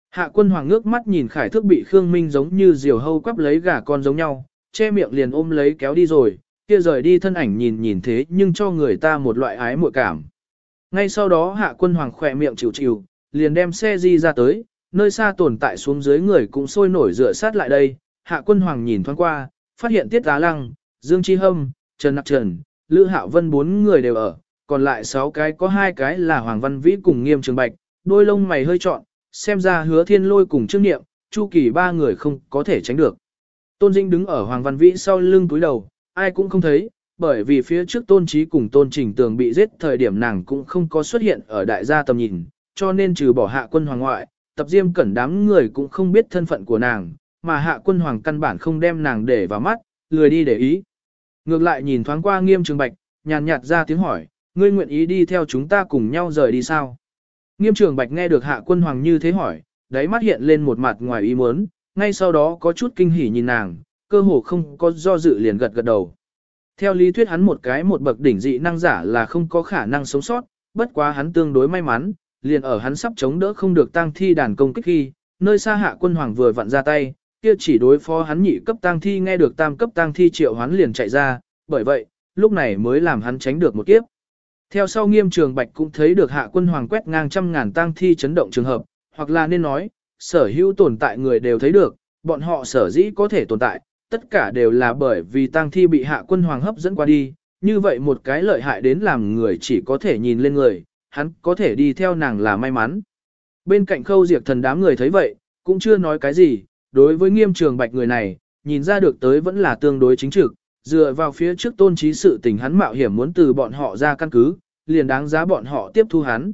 Speaker 1: Hạ quân hoàng ngước mắt nhìn khải thước bị Khương Minh giống như diều hâu quắp lấy gà con giống nhau, che miệng liền ôm lấy kéo đi rồi, kia rời đi thân ảnh nhìn nhìn thế nhưng cho người ta một loại ái muội cảm. Ngay sau đó hạ quân hoàng khỏe miệng chịu chịu, liền đem xe di ra tới, nơi xa tồn tại xuống dưới người cũng sôi nổi dựa sát lại đây, hạ quân hoàng nhìn thoáng qua, phát hiện tiết tá lăng, Dương Chi Hâm, Trần Nặc Trần, Lữ Hạo Vân bốn người đều ở, còn lại sáu cái có hai cái là Hoàng Văn Vĩ cùng Nghiêm Trường Bạch, đôi lông mày hơi trọn, xem ra hứa thiên lôi cùng trương Niệm, chu kỳ ba người không có thể tránh được. Tôn Dinh đứng ở Hoàng Văn Vĩ sau lưng túi đầu, ai cũng không thấy, bởi vì phía trước tôn trí cùng tôn trình tường bị giết thời điểm nàng cũng không có xuất hiện ở đại gia tầm nhìn, cho nên trừ bỏ hạ quân hoàng ngoại, tập diêm cẩn đám người cũng không biết thân phận của nàng, mà hạ quân hoàng căn bản không đem nàng để vào mắt, lười đi để ý. Ngược lại nhìn thoáng qua nghiêm trường bạch, nhàn nhạt ra tiếng hỏi, ngươi nguyện ý đi theo chúng ta cùng nhau rời đi sao? Nghiêm trường bạch nghe được hạ quân hoàng như thế hỏi, đáy mắt hiện lên một mặt ngoài ý muốn, ngay sau đó có chút kinh hỉ nhìn nàng, cơ hồ không có do dự liền gật gật đầu. Theo lý thuyết hắn một cái một bậc đỉnh dị năng giả là không có khả năng sống sót, bất quá hắn tương đối may mắn, liền ở hắn sắp chống đỡ không được tang thi đàn công kích khi, nơi xa hạ quân hoàng vừa vặn ra tay, kia chỉ đối phó hắn nhị cấp tang thi nghe được tam cấp tang thi triệu hắn liền chạy ra, bởi vậy, lúc này mới làm hắn tránh được một kiếp. Theo sau nghiêm trường bạch cũng thấy được hạ quân hoàng quét ngang trăm ngàn tang thi chấn động trường hợp, hoặc là nên nói, sở hữu tồn tại người đều thấy được, bọn họ sở dĩ có thể tồn tại, tất cả đều là bởi vì tang thi bị hạ quân hoàng hấp dẫn qua đi, như vậy một cái lợi hại đến làm người chỉ có thể nhìn lên người, hắn có thể đi theo nàng là may mắn. Bên cạnh khâu diệt thần đám người thấy vậy, cũng chưa nói cái gì, đối với nghiêm trường bạch người này, nhìn ra được tới vẫn là tương đối chính trực, dựa vào phía trước tôn trí sự tình hắn mạo hiểm muốn từ bọn họ ra căn cứ, liền đáng giá bọn họ tiếp thu hắn.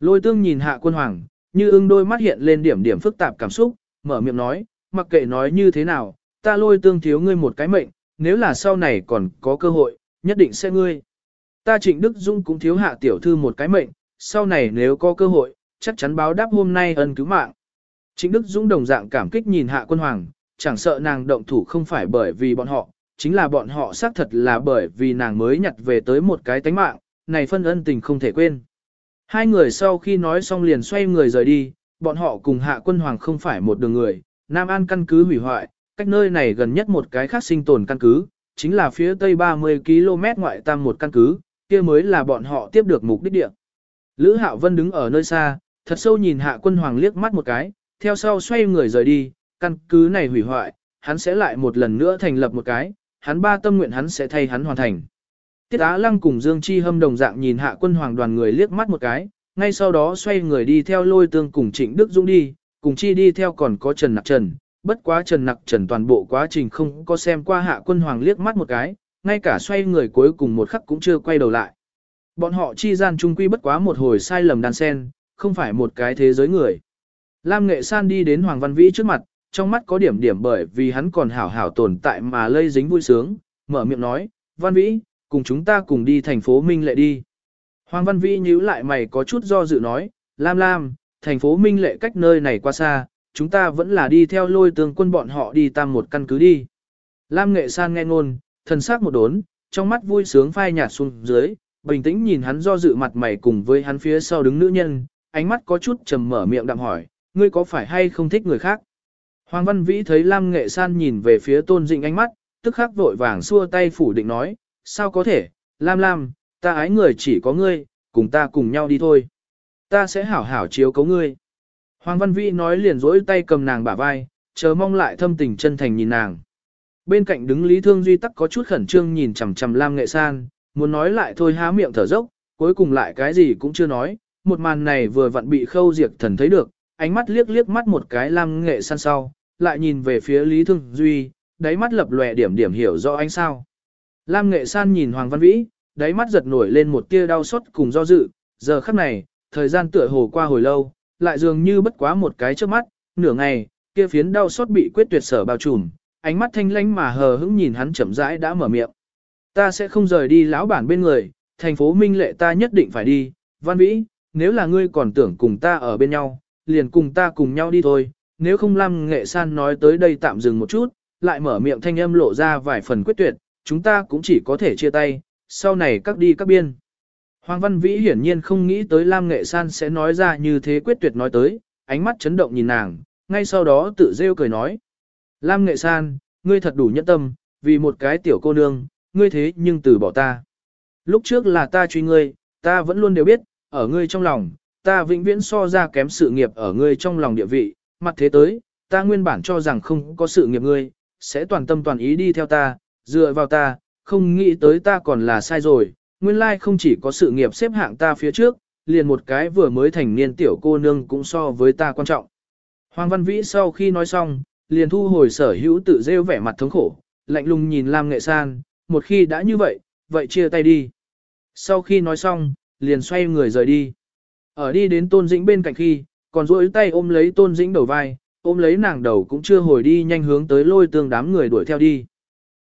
Speaker 1: Lôi tương nhìn hạ quân hoàng, như ưng đôi mắt hiện lên điểm điểm phức tạp cảm xúc, mở miệng nói, mặc kệ nói như thế nào, ta lôi tương thiếu ngươi một cái mệnh, nếu là sau này còn có cơ hội, nhất định sẽ ngươi. Ta trịnh Đức Dung cũng thiếu hạ tiểu thư một cái mệnh, sau này nếu có cơ hội, chắc chắn báo đáp hôm nay ân cứu mạng. Trịnh Đức dũng đồng dạng cảm kích nhìn hạ quân hoàng, chẳng sợ nàng động thủ không phải bởi vì bọn họ, chính là bọn họ xác thật là bởi vì nàng mới nhặt về tới một cái tánh mạng, này phân ân tình không thể quên. Hai người sau khi nói xong liền xoay người rời đi, bọn họ cùng hạ quân hoàng không phải một đường người, Nam An căn cứ hủy hoại, cách nơi này gần nhất một cái khác sinh tồn căn cứ, chính là phía tây 30 km ngoại tam một căn cứ, kia mới là bọn họ tiếp được mục đích địa. Lữ Hạo Vân đứng ở nơi xa, thật sâu nhìn hạ quân hoàng liếc mắt một cái, theo sau xoay người rời đi, căn cứ này hủy hoại, hắn sẽ lại một lần nữa thành lập một cái, hắn ba tâm nguyện hắn sẽ thay hắn hoàn thành. Tiết Á Lăng cùng Dương Chi Hâm đồng dạng nhìn hạ quân hoàng đoàn người liếc mắt một cái, ngay sau đó xoay người đi theo lôi tương cùng Trịnh Đức Dũng đi, cùng chi đi theo còn có Trần Nặc Trần, bất quá Trần Nặc Trần toàn bộ quá trình không có xem qua hạ quân hoàng liếc mắt một cái, ngay cả xoay người cuối cùng một khắc cũng chưa quay đầu lại. Bọn họ chi gian trung quy bất quá một hồi sai lầm đan sen, không phải một cái thế giới người. Lam Nghệ San đi đến Hoàng Văn Vĩ trước mặt, trong mắt có điểm điểm bởi vì hắn còn hảo hảo tồn tại mà lây dính vui sướng, mở miệng nói, Văn Vĩ, cùng chúng ta cùng đi thành phố Minh Lệ đi. Hoàng Văn Vĩ nhíu lại mày có chút do dự nói, Lam Lam, thành phố Minh Lệ cách nơi này qua xa, chúng ta vẫn là đi theo lôi tương quân bọn họ đi tam một căn cứ đi. Lam Nghệ San nghe ngôn, thần sắc một đốn, trong mắt vui sướng phai nhạt xuống dưới, bình tĩnh nhìn hắn do dự mặt mày cùng với hắn phía sau đứng nữ nhân, ánh mắt có chút trầm mở miệng đạm hỏi, ngươi có phải hay không thích người khác? Hoàng Văn Vĩ thấy Lam Nghệ San nhìn về phía Tôn Dĩnh ánh mắt, tức khắc vội vàng xua tay phủ định nói, sao có thể, Lam Lam, ta ái người chỉ có ngươi, cùng ta cùng nhau đi thôi. Ta sẽ hảo hảo chiếu cấu ngươi. Hoàng Văn Vĩ nói liền rỗi tay cầm nàng bả vai, chờ mong lại thâm tình chân thành nhìn nàng. Bên cạnh đứng Lý Thương Duy tắc có chút khẩn trương nhìn chằm chằm Lam Nghệ San, muốn nói lại thôi há miệng thở dốc, cuối cùng lại cái gì cũng chưa nói, một màn này vừa vặn bị khâu diệt thần thấy được, ánh mắt liếc liếc mắt một cái Lam Nghệ San sau, lại nhìn về phía Lý Thương Duy, đáy mắt lập lòe điểm điểm hiểu rõ anh sao. Lam Nghệ San nhìn Hoàng Văn Vĩ, đáy mắt giật nổi lên một tia đau xót cùng do dự, giờ khắc này, thời gian tựa hồ qua hồi lâu, lại dường như bất quá một cái trước mắt, nửa ngày, kia phiến đau xót bị quyết tuyệt sở bao trùm, ánh mắt thanh lánh mà hờ hững nhìn hắn chậm rãi đã mở miệng. Ta sẽ không rời đi lão bản bên người, thành phố Minh Lệ ta nhất định phải đi, Văn Vĩ, nếu là ngươi còn tưởng cùng ta ở bên nhau, liền cùng ta cùng nhau đi thôi, nếu không Lam Nghệ San nói tới đây tạm dừng một chút, lại mở miệng thanh âm lộ ra vài phần quyết tuyệt, chúng ta cũng chỉ có thể chia tay, sau này các đi các biên. Hoàng Văn Vĩ hiển nhiên không nghĩ tới Lam Nghệ San sẽ nói ra như thế quyết tuyệt nói tới, ánh mắt chấn động nhìn nàng, ngay sau đó tự rêu cười nói. Lam Nghệ San, ngươi thật đủ nhẫn tâm, vì một cái tiểu cô nương, ngươi thế nhưng từ bỏ ta. Lúc trước là ta truy ngươi, ta vẫn luôn đều biết, ở ngươi trong lòng, ta vĩnh viễn so ra kém sự nghiệp ở ngươi trong lòng địa vị, mặt thế tới, ta nguyên bản cho rằng không có sự nghiệp ngươi, sẽ toàn tâm toàn ý đi theo ta, dựa vào ta, không nghĩ tới ta còn là sai rồi, nguyên lai không chỉ có sự nghiệp xếp hạng ta phía trước, liền một cái vừa mới thành niên tiểu cô nương cũng so với ta quan trọng. Hoàng Văn Vĩ sau khi nói xong, liền thu hồi sở hữu tự rêu vẻ mặt thống khổ, lạnh lùng nhìn Lam Nghệ San, một khi đã như vậy, vậy chia tay đi. Sau khi nói xong, liền xoay người rời đi. Ở đi đến Tôn Dĩnh bên cạnh khi, còn duỗi tay ôm lấy Tôn Dĩnh đầu vai, ôm lấy nàng đầu cũng chưa hồi đi nhanh hướng tới lôi tương đám người đuổi theo đi.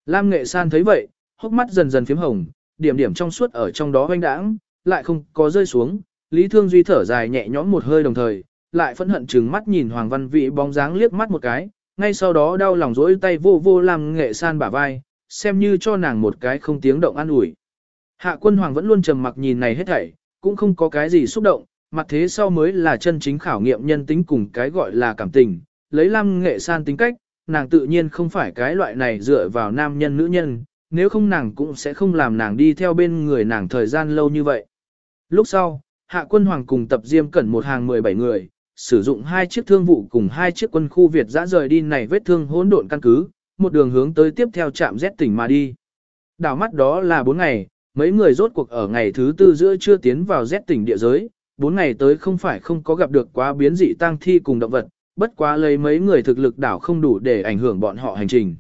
Speaker 1: Lam Nghệ San thấy vậy, hốc mắt dần dần phím hồng, điểm điểm trong suốt ở trong đó hoanh đãng, lại không có rơi xuống, Lý Thương Duy thở dài nhẹ nhõm một hơi đồng thời, lại phẫn hận trừng mắt nhìn Hoàng Văn Vĩ bóng dáng liếc mắt một cái, ngay sau đó đau lòng rỗi tay vô vô làm nghệ san bả vai, xem như cho nàng một cái không tiếng động an ủi. Hạ quân Hoàng vẫn luôn trầm mặc nhìn này hết thảy, cũng không có cái gì xúc động, mặt thế sau mới là chân chính khảo nghiệm nhân tính cùng cái gọi là cảm tình, lấy Lam Nghệ San tính cách, nàng tự nhiên không phải cái loại này dựa vào nam nhân nữ nhân, nếu không nàng cũng sẽ không làm nàng đi theo bên người nàng thời gian lâu như vậy. Lúc sau, Hạ quân hoàng cùng tập diêm cẩn một hàng 17 người, sử dụng hai chiếc thương vụ cùng hai chiếc quân khu Việt dã rời đi này vết thương hỗn độn căn cứ, một đường hướng tới tiếp theo trạm Z tỉnh mà đi. Đảo mắt đó là 4 ngày, mấy người rốt cuộc ở ngày thứ tư giữa chưa tiến vào Z tỉnh địa giới, bốn ngày tới không phải không có gặp được quá biến dị tang thi cùng động vật, bất quá lấy mấy người thực lực đảo không đủ để ảnh hưởng bọn họ hành trình.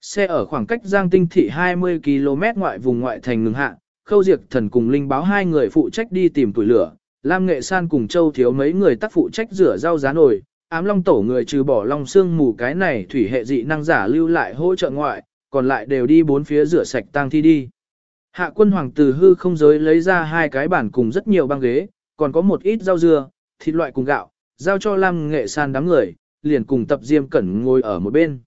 Speaker 1: Xe ở khoảng cách Giang Tinh Thị 20 km ngoại vùng ngoại thành ngừng hạ, Khâu Diệt Thần cùng Linh báo hai người phụ trách đi tìm tuổi lửa, Lam Nghệ San cùng Châu Thiếu mấy người tác phụ trách rửa rau giá nồi, ám long tổ người trừ bỏ long xương mù cái này thủy hệ dị năng giả lưu lại hỗ trợ ngoại, còn lại đều đi bốn phía rửa sạch tang thi đi. Hạ quân hoàng từ hư không giới lấy ra hai cái bản cùng rất nhiều băng ghế, còn có một ít rau dưa, thịt loại cùng gạo, giao cho Lam Nghệ San đám người, liền cùng tập diêm cẩn ngồi ở một bên.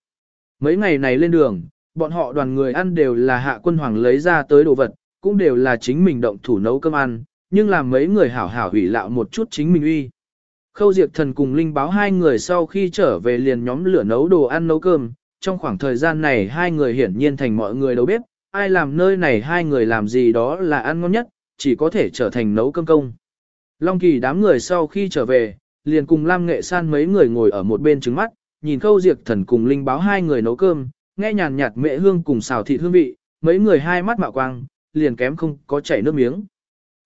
Speaker 1: Mấy ngày này lên đường, bọn họ đoàn người ăn đều là hạ quân hoàng lấy ra tới đồ vật, cũng đều là chính mình động thủ nấu cơm ăn, nhưng làm mấy người hảo hảo hủy lạo một chút chính mình uy. Khâu Diệp Thần cùng Linh báo hai người sau khi trở về liền nhóm lửa nấu đồ ăn nấu cơm, trong khoảng thời gian này hai người hiển nhiên thành mọi người đầu bếp, ai làm nơi này hai người làm gì đó là ăn ngon nhất, chỉ có thể trở thành nấu cơm công. Long Kỳ đám người sau khi trở về, liền cùng Lam Nghệ San mấy người ngồi ở một bên trứng mắt, nhìn Khâu Diệp Thần cùng Linh báo hai người nấu cơm, nghe nhàn nhạt mẹ hương cùng xào thịt hương vị, mấy người hai mắt mạo quang, liền kém không có chảy nước miếng.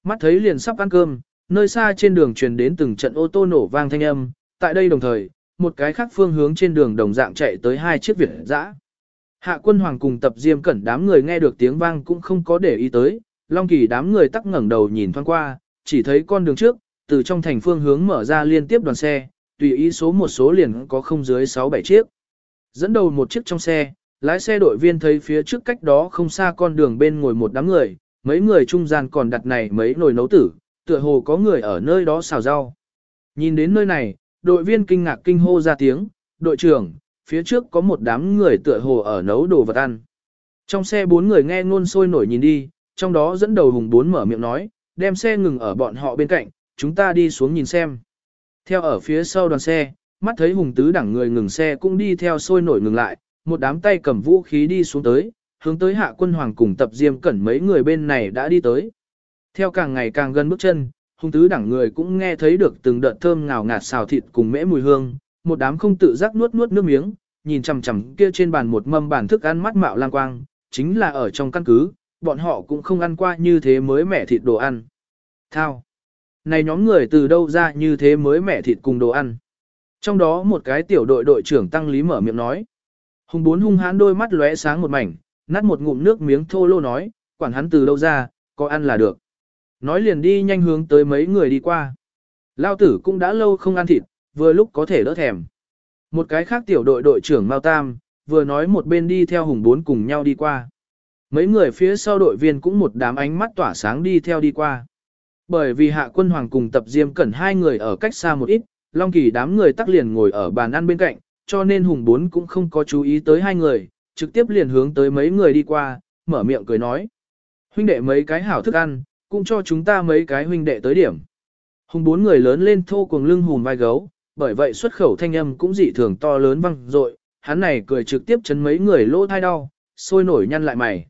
Speaker 1: Mắt thấy liền sắp ăn cơm, nơi xa trên đường truyền đến từng trận ô tô nổ vang thanh âm, tại đây đồng thời, một cái khác phương hướng trên đường đồng dạng chạy tới hai chiếc Việt dã. Hạ quân hoàng cùng tập diêm cẩn đám người nghe được tiếng vang cũng không có để ý tới, Long Kỳ đám người tắc ngẩng đầu nhìn thoáng qua, chỉ thấy con đường trước, từ trong thành phương hướng mở ra liên tiếp đoàn xe, tùy ý số một số liền có không dưới 6-7 chiếc. Dẫn đầu một chiếc trong xe, lái xe đội viên thấy phía trước cách đó không xa con đường bên ngồi một đám người, mấy người trung gian còn đặt này mấy nồi nấu tử, tựa hồ có người ở nơi đó xào rau. Nhìn đến nơi này, đội viên kinh ngạc kinh hô ra tiếng, đội trưởng, phía trước có một đám người tựa hồ ở nấu đồ vật ăn. Trong xe bốn người nghe ngôn sôi nổi nhìn đi, trong đó dẫn đầu hùng bốn mở miệng nói, đem xe ngừng ở bọn họ bên cạnh, chúng ta đi xuống nhìn xem. Theo ở phía sau đoàn xe, mắt thấy hùng tứ đẳng người ngừng xe cũng đi theo sôi nổi ngừng lại, một đám tay cầm vũ khí đi xuống tới, hướng tới hạ quân hoàng cùng tập diêm cẩn mấy người bên này đã đi tới. Theo càng ngày càng gần bước chân, hung tứ đẳng người cũng nghe thấy được từng đợt thơm ngào ngạt xào thịt cùng mễ mùi hương, một đám không tự giác nuốt nuốt nước miếng, nhìn chằm chằm kia trên bàn một mâm bàn thức ăn mắt mạo lang quang, chính là ở trong căn cứ, bọn họ cũng không ăn qua như thế mới mẻ thịt đồ ăn. Thao! Này nhóm người từ đâu ra như thế mới mẻ thịt cùng đồ ăn? Trong đó một cái tiểu đội đội trưởng Tăng Lý mở miệng nói. Hùng bốn hung hãn đôi mắt lóe sáng một mảnh, nát một ngụm nước miếng thô lô nói, quản hắn từ đâu ra, có ăn là được. Nói liền đi nhanh hướng tới mấy người đi qua. Lao tử cũng đã lâu không ăn thịt, vừa lúc có thể đỡ thèm. Một cái khác tiểu đội đội trưởng Mao Tam, vừa nói một bên đi theo hùng bốn cùng nhau đi qua. Mấy người phía sau đội viên cũng một đám ánh mắt tỏa sáng đi theo đi qua. Bởi vì hạ quân hoàng cùng tập diêm cẩn hai người ở cách xa một ít, Long Kỳ đám người tắc liền ngồi ở bàn ăn bên cạnh, cho nên hùng bốn cũng không có chú ý tới hai người, trực tiếp liền hướng tới mấy người đi qua, mở miệng cười nói. Huynh đệ mấy cái hảo thức ăn, cũng cho chúng ta mấy cái huynh đệ tới điểm. Hùng bốn người lớn lên thô cuồng lưng hùm vai gấu, bởi vậy xuất khẩu thanh âm cũng dị thường to lớn vang dội, hắn này cười trực tiếp chấn mấy người lỗ thai đau, sôi nổi nhăn lại mày.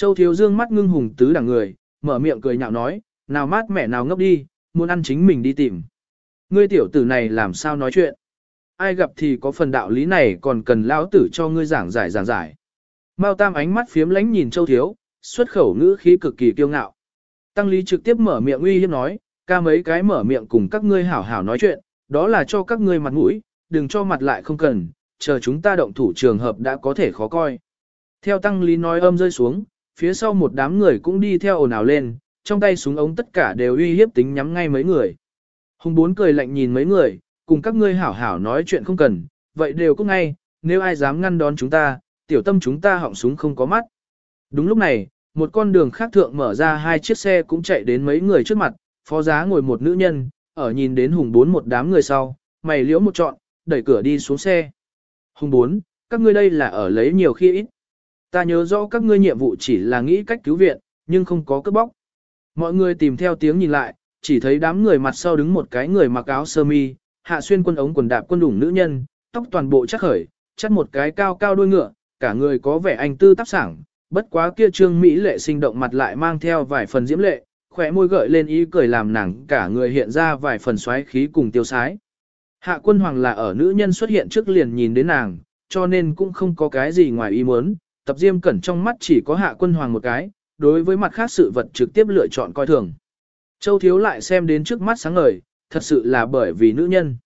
Speaker 1: Châu Thiếu Dương mắt ngưng hùng tứ đẳng người, mở miệng cười nhạo nói, nào mát mẹ nào ngốc đi, muốn ăn chính mình đi tìm. Ngươi tiểu tử này làm sao nói chuyện? Ai gặp thì có phần đạo lý này còn cần lão tử cho ngươi giảng giải giảng giải. Mao Tam ánh mắt phiếm lánh nhìn Châu Thiếu, xuất khẩu ngữ khí cực kỳ kiêu ngạo. Tăng Lý trực tiếp mở miệng uy hiếp nói, ca mấy cái mở miệng cùng các ngươi hảo hảo nói chuyện, đó là cho các ngươi mặt mũi, đừng cho mặt lại không cần, chờ chúng ta động thủ trường hợp đã có thể khó coi. Theo Tăng Lý nói âm rơi xuống, phía sau một đám người cũng đi theo ồn ào lên, trong tay súng ống tất cả đều uy hiếp tính nhắm ngay mấy người. Hùng bốn cười lạnh nhìn mấy người, cùng các ngươi hảo hảo nói chuyện không cần, vậy đều cũng ngay, nếu ai dám ngăn đón chúng ta, tiểu tâm chúng ta họng súng không có mắt. Đúng lúc này, một con đường khác thượng mở ra hai chiếc xe cũng chạy đến mấy người trước mặt, phó giá ngồi một nữ nhân, ở nhìn đến hùng bốn một đám người sau, mày liễu một trọn, đẩy cửa đi xuống xe. Hùng bốn, các ngươi đây là ở lấy nhiều khi ít. Ta nhớ rõ các ngươi nhiệm vụ chỉ là nghĩ cách cứu viện, nhưng không có cướp bóc. Mọi người tìm theo tiếng nhìn lại, chỉ thấy đám người mặt sau đứng một cái người mặc áo sơ mi, hạ xuyên quân ống quần đạp quân đủng nữ nhân, tóc toàn bộ chắc khởi, chắc một cái cao cao đuôi ngựa, cả người có vẻ anh tư tác sảng, bất quá kia trương Mỹ lệ sinh động mặt lại mang theo vài phần diễm lệ, khỏe môi gợi lên ý cười làm nàng cả người hiện ra vài phần xoáy khí cùng tiêu sái. Hạ quân hoàng là ở nữ nhân xuất hiện trước liền nhìn đến nàng, cho nên cũng không có cái gì ngoài ý muốn, tập diêm cẩn trong mắt chỉ có hạ quân hoàng một cái, đối với mặt khác sự vật trực tiếp lựa chọn coi thường. Châu thiếu lại xem đến trước mắt sáng ngời, thật sự là bởi vì nữ nhân.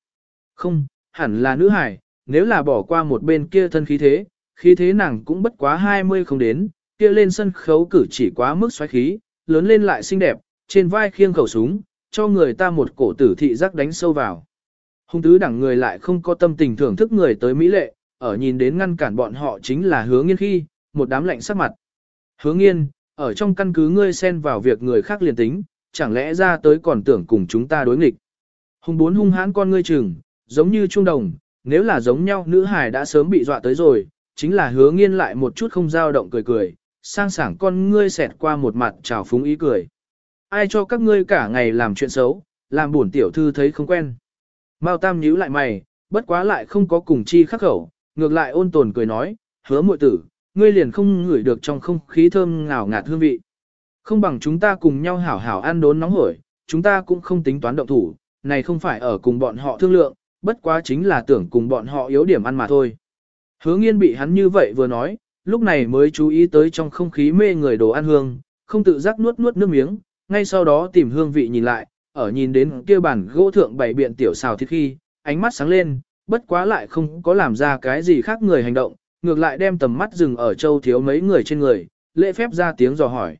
Speaker 1: Không, hẳn là nữ hải, nếu là bỏ qua một bên kia thân khí thế, khí thế nàng cũng bất quá 20 không đến, kia lên sân khấu cử chỉ quá mức xoáy khí, lớn lên lại xinh đẹp, trên vai khiêng khẩu súng, cho người ta một cổ tử thị giác đánh sâu vào. Hung tứ đẳng người lại không có tâm tình thưởng thức người tới Mỹ lệ, ở nhìn đến ngăn cản bọn họ chính là hứa nghiên khi, một đám lạnh sắc mặt. Hứa nghiên, ở trong căn cứ ngươi xen vào việc người khác liền tính, chẳng lẽ ra tới còn tưởng cùng chúng ta đối nghịch. Hùng bốn hung hãn con ngươi chừng, giống như trung đồng, nếu là giống nhau nữ hài đã sớm bị dọa tới rồi, chính là hứa nghiên lại một chút không dao động cười cười, sang sảng con ngươi xẹt qua một mặt trào phúng ý cười. Ai cho các ngươi cả ngày làm chuyện xấu, làm buồn tiểu thư thấy không quen. Mao Tam nhíu lại mày, bất quá lại không có cùng chi khắc khẩu, ngược lại ôn tồn cười nói, hứa muội tử, ngươi liền không ngửi được trong không khí thơm ngào ngạt hương vị. Không bằng chúng ta cùng nhau hảo hảo ăn đốn nóng hổi, chúng ta cũng không tính toán động thủ, này không phải ở cùng bọn họ thương lượng, bất quá chính là tưởng cùng bọn họ yếu điểm ăn mà thôi. Hứa nghiên bị hắn như vậy vừa nói, lúc này mới chú ý tới trong không khí mê người đồ ăn hương, không tự giác nuốt nuốt nước miếng, ngay sau đó tìm hương vị nhìn lại, ở nhìn đến kia bản gỗ thượng bảy biện tiểu xào thịt khi, ánh mắt sáng lên, bất quá lại không có làm ra cái gì khác người hành động, ngược lại đem tầm mắt dừng ở châu thiếu mấy người trên người, lễ phép ra tiếng dò hỏi.